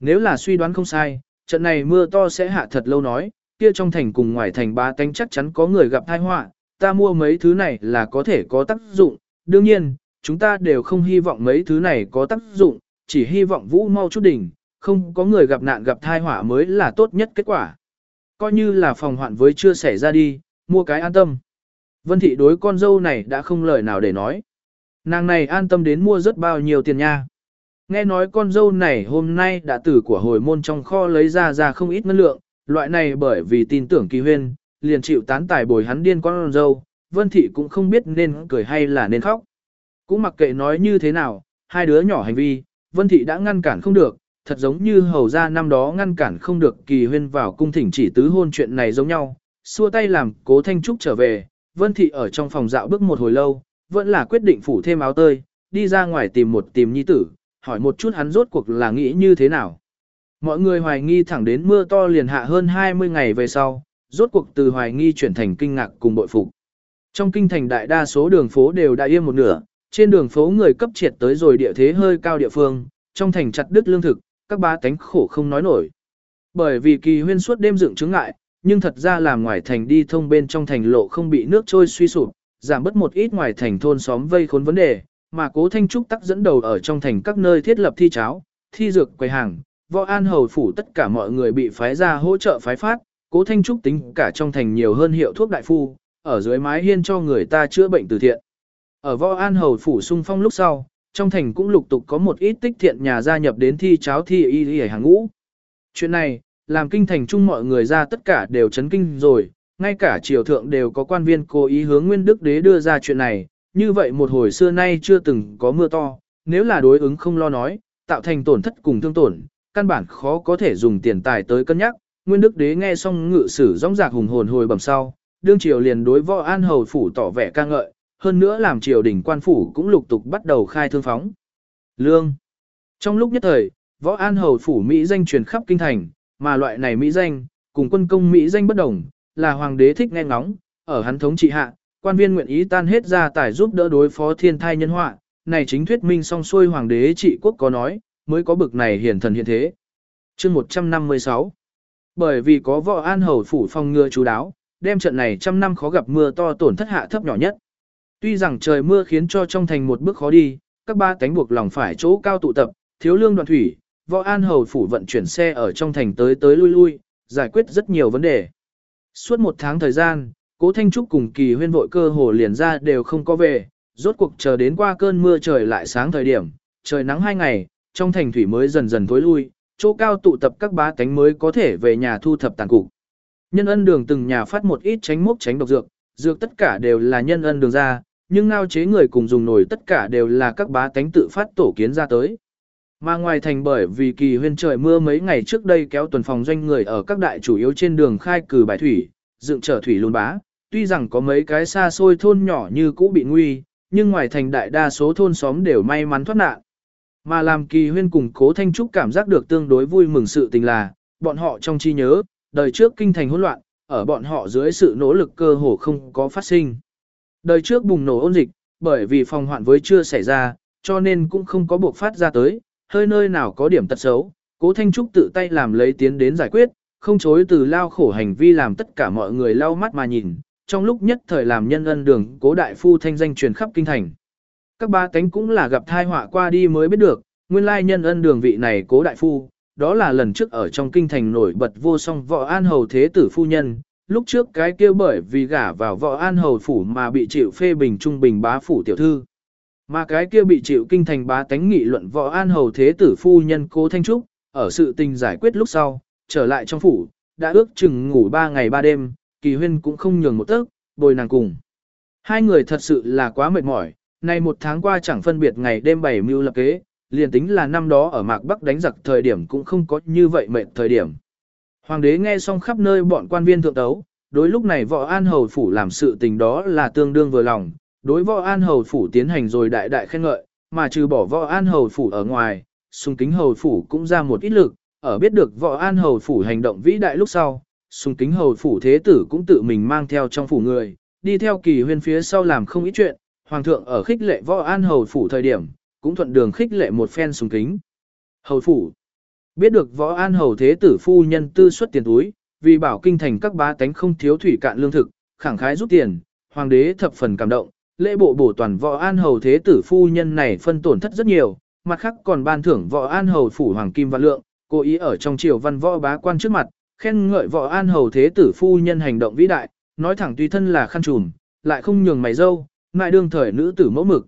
Nếu là suy đoán không sai, trận này mưa to sẽ hạ thật lâu nói, kia trong thành cùng ngoài thành ba tánh chắc chắn có người gặp tai họa, ta mua mấy thứ này là có thể có tác dụng, đương nhiên, chúng ta đều không hy vọng mấy thứ này có tác dụng, chỉ hy vọng vũ mau chút đỉnh, không có người gặp nạn gặp thai họa mới là tốt nhất kết quả. Coi như là phòng hoạn với chưa xảy ra đi, mua cái an tâm. Vân thị đối con dâu này đã không lời nào để nói. Nàng này an tâm đến mua rất bao nhiêu tiền nha. Nghe nói con dâu này hôm nay đã từ của hồi môn trong kho lấy ra ra không ít ngân lượng, loại này bởi vì tin tưởng kỳ huyên, liền chịu tán tài bồi hắn điên con dâu, Vân Thị cũng không biết nên cười hay là nên khóc. Cũng mặc kệ nói như thế nào, hai đứa nhỏ hành vi, Vân Thị đã ngăn cản không được, thật giống như hầu ra năm đó ngăn cản không được kỳ huyên vào cung thỉnh chỉ tứ hôn chuyện này giống nhau, xua tay làm cố Thanh Trúc trở về, Vân Thị ở trong phòng dạo bước một hồi lâu, vẫn là quyết định phủ thêm áo tơi, đi ra ngoài tìm một tìm nhi tử, hỏi một chút hắn rốt cuộc là nghĩ như thế nào. Mọi người hoài nghi thẳng đến mưa to liền hạ hơn 20 ngày về sau, rốt cuộc từ hoài nghi chuyển thành kinh ngạc cùng bội phục. Trong kinh thành đại đa số đường phố đều đã yên một nửa, trên đường phố người cấp triệt tới rồi địa thế hơi cao địa phương, trong thành chặt đứt lương thực, các bá tánh khổ không nói nổi. Bởi vì kỳ huyên suốt đêm dựng chứng ngại, nhưng thật ra làm ngoài thành đi thông bên trong thành lộ không bị nước trôi suy sụp, giảm bớt một ít ngoài thành thôn xóm vây khốn vấn đề, mà cố thanh trúc tắc dẫn đầu ở trong thành các nơi thiết lập thi cháo, thi dược quầy hàng, võ an hầu phủ tất cả mọi người bị phái ra hỗ trợ phái phát, cố thanh trúc tính cả trong thành nhiều hơn hiệu thuốc đại phu, ở dưới mái hiên cho người ta chữa bệnh từ thiện. Ở võ an hầu phủ sung phong lúc sau, trong thành cũng lục tục có một ít tích thiện nhà gia nhập đến thi cháo thi y y hàng ngũ. Chuyện này, làm kinh thành chung mọi người ra tất cả đều chấn kinh rồi, ngay cả triều thượng đều có quan viên cố ý hướng nguyên đức đế đưa ra chuyện này, như vậy một hồi xưa nay chưa từng có mưa to, nếu là đối ứng không lo nói, tạo thành tổn thất cùng thương tổn, căn bản khó có thể dùng tiền tài tới cân nhắc, Nguyên Đức Đế nghe xong ngự sử rõng rạc hùng hồn hồi bẩm sau, đương triều liền đối võ an hầu phủ tỏ vẻ ca ngợi, hơn nữa làm triều đình quan phủ cũng lục tục bắt đầu khai thương phóng. Lương Trong lúc nhất thời, võ an hầu phủ Mỹ danh truyền khắp kinh thành, mà loại này Mỹ danh, cùng quân công Mỹ danh bất đồng, là hoàng đế thích nghe ngóng, ở hắn thống trị hạ, quan viên nguyện ý tan hết ra tài giúp đỡ đối phó thiên thai nhân họa, này chính thuyết minh song xuôi hoàng đế trị quốc có nói, mới có bực này hiển thần hiện thế. Chương 156 bởi vì có võ an hầu phủ phong ngừa chú đáo, đem trận này trăm năm khó gặp mưa to tổn thất hạ thấp nhỏ nhất. Tuy rằng trời mưa khiến cho trong thành một bước khó đi, các ba cánh buộc lòng phải chỗ cao tụ tập, thiếu lương đoàn thủy, võ an hầu phủ vận chuyển xe ở trong thành tới tới lui lui, giải quyết rất nhiều vấn đề. Suốt một tháng thời gian, cố Thanh Trúc cùng kỳ huyên vội cơ hồ liền ra đều không có về, rốt cuộc chờ đến qua cơn mưa trời lại sáng thời điểm, trời nắng hai ngày, trong thành thủy mới dần dần thối lui, chỗ cao tụ tập các bá tánh mới có thể về nhà thu thập tàn cục. Nhân ân đường từng nhà phát một ít tránh mốc tránh độc dược, dược tất cả đều là nhân ân đường ra, nhưng ngao chế người cùng dùng nổi tất cả đều là các bá tánh tự phát tổ kiến ra tới. Mà ngoài thành bởi vì kỳ huyên trời mưa mấy ngày trước đây kéo tuần phòng doanh người ở các đại chủ yếu trên đường khai cử bài thủy, dựng trở thủy luôn bá, tuy rằng có mấy cái xa xôi thôn nhỏ như cũ bị nguy, nhưng ngoài thành đại đa số thôn xóm đều may mắn thoát nạn. Mà làm kỳ huyên cùng cố thanh trúc cảm giác được tương đối vui mừng sự tình là, bọn họ trong chi nhớ, đời trước kinh thành hỗn loạn, ở bọn họ dưới sự nỗ lực cơ hồ không có phát sinh. Đời trước bùng nổ ôn dịch, bởi vì phòng hoạn với chưa xảy ra, cho nên cũng không có buộc phát ra tới, hơi nơi nào có điểm tật xấu, cố Thanh Trúc tự tay làm lấy tiến đến giải quyết, không chối từ lao khổ hành vi làm tất cả mọi người lau mắt mà nhìn, trong lúc nhất thời làm nhân ân đường cố đại phu thanh danh truyền khắp kinh thành. Các ba cánh cũng là gặp thai họa qua đi mới biết được, nguyên lai nhân ân đường vị này cố đại phu, đó là lần trước ở trong kinh thành nổi bật vô song võ an hầu thế tử phu nhân, lúc trước cái kia bởi vì gả vào võ an hầu phủ mà bị chịu phê bình trung bình bá phủ tiểu thư. Mà cái kia bị chịu kinh thành bá tánh nghị luận võ an hầu thế tử phu nhân cố Thanh Trúc, ở sự tình giải quyết lúc sau, trở lại trong phủ, đã ước chừng ngủ ba ngày ba đêm, kỳ huyên cũng không nhường một tấc, bồi nàng cùng. Hai người thật sự là quá mệt mỏi, nay một tháng qua chẳng phân biệt ngày đêm bảy mưu lập kế, liền tính là năm đó ở Mạc Bắc đánh giặc thời điểm cũng không có như vậy mệt thời điểm. Hoàng đế nghe xong khắp nơi bọn quan viên thượng tấu, đối lúc này võ an hầu phủ làm sự tình đó là tương đương vừa lòng, đối võ an hầu phủ tiến hành rồi đại đại khen ngợi, mà trừ bỏ võ an hầu phủ ở ngoài, sung kính hầu phủ cũng ra một ít lực, ở biết được võ an hầu phủ hành động vĩ đại lúc sau, sung kính hầu phủ thế tử cũng tự mình mang theo trong phủ người, đi theo kỳ huyên phía sau làm không ít chuyện, hoàng thượng ở khích lệ võ an hầu phủ thời điểm, cũng thuận đường khích lệ một phen sùng kính. Hầu phủ Biết được võ an hầu thế tử phu nhân tư xuất tiền túi, vì bảo kinh thành các bá tánh không thiếu thủy cạn lương thực, khẳng khái rút tiền, hoàng đế thập phần cảm động, lễ bộ bổ toàn võ an hầu thế tử phu nhân này phân tổn thất rất nhiều, mặt khác còn ban thưởng võ an hầu phủ hoàng kim và lượng, cố ý ở trong triều văn võ bá quan trước mặt, khen ngợi võ an hầu thế tử phu nhân hành động vĩ đại, nói thẳng tùy thân là khăn trùm, lại không nhường mày dâu, ngại đương thời nữ tử mẫu mực.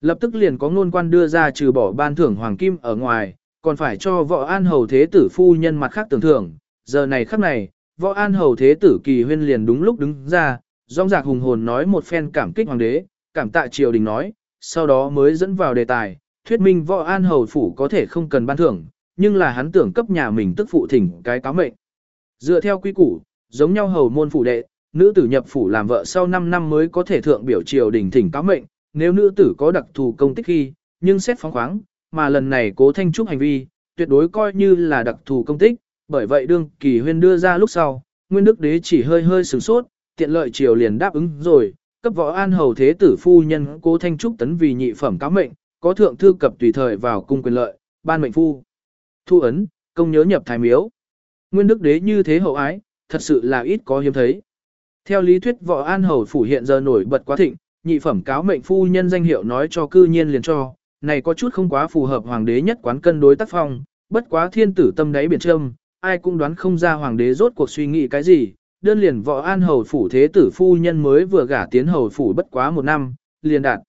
Lập tức liền có ngôn quan đưa ra trừ bỏ ban thưởng hoàng kim ở ngoài, còn phải cho võ an hầu thế tử phu nhân mặt khác tưởng thưởng, giờ này khắc này, võ an hầu thế tử kỳ huyên liền đúng lúc đứng ra, rong rạc hùng hồn nói một phen cảm kích hoàng đế, cảm tạ triều đình nói, sau đó mới dẫn vào đề tài, thuyết minh võ an hầu phủ có thể không cần ban thưởng, nhưng là hắn tưởng cấp nhà mình tức phụ thỉnh cái cáo mệnh. Dựa theo quy củ, giống nhau hầu môn phủ đệ, nữ tử nhập phủ làm vợ sau 5 năm mới có thể thượng biểu triều đình thỉnh cáo mệnh, nếu nữ tử có đặc thù công tích khi, nhưng xét phóng khoáng, mà lần này cố thanh trúc hành vi, tuyệt đối coi như là đặc thù công tích, bởi vậy đương kỳ huyên đưa ra lúc sau, nguyên đức đế chỉ hơi hơi sửng sốt, tiện lợi triều liền đáp ứng rồi, cấp võ an hầu thế tử phu nhân cố thanh trúc tấn vì nhị phẩm cáo mệnh, có thượng thư cập tùy thời vào cung quyền lợi, ban mệnh phu. Thu ấn, công nhớ nhập thái miếu. Nguyên đức đế như thế hậu ái, thật sự là ít có hiếm thấy. Theo lý thuyết võ an hầu phủ hiện giờ nổi bật quá thịnh, nhị phẩm cáo mệnh phu nhân danh hiệu nói cho cư nhiên liền cho, này có chút không quá phù hợp hoàng đế nhất quán cân đối tác phong, bất quá thiên tử tâm đáy biển trâm, ai cũng đoán không ra hoàng đế rốt cuộc suy nghĩ cái gì, đơn liền võ an hầu phủ thế tử phu nhân mới vừa gả tiến hầu phủ bất quá một năm, liền đạt.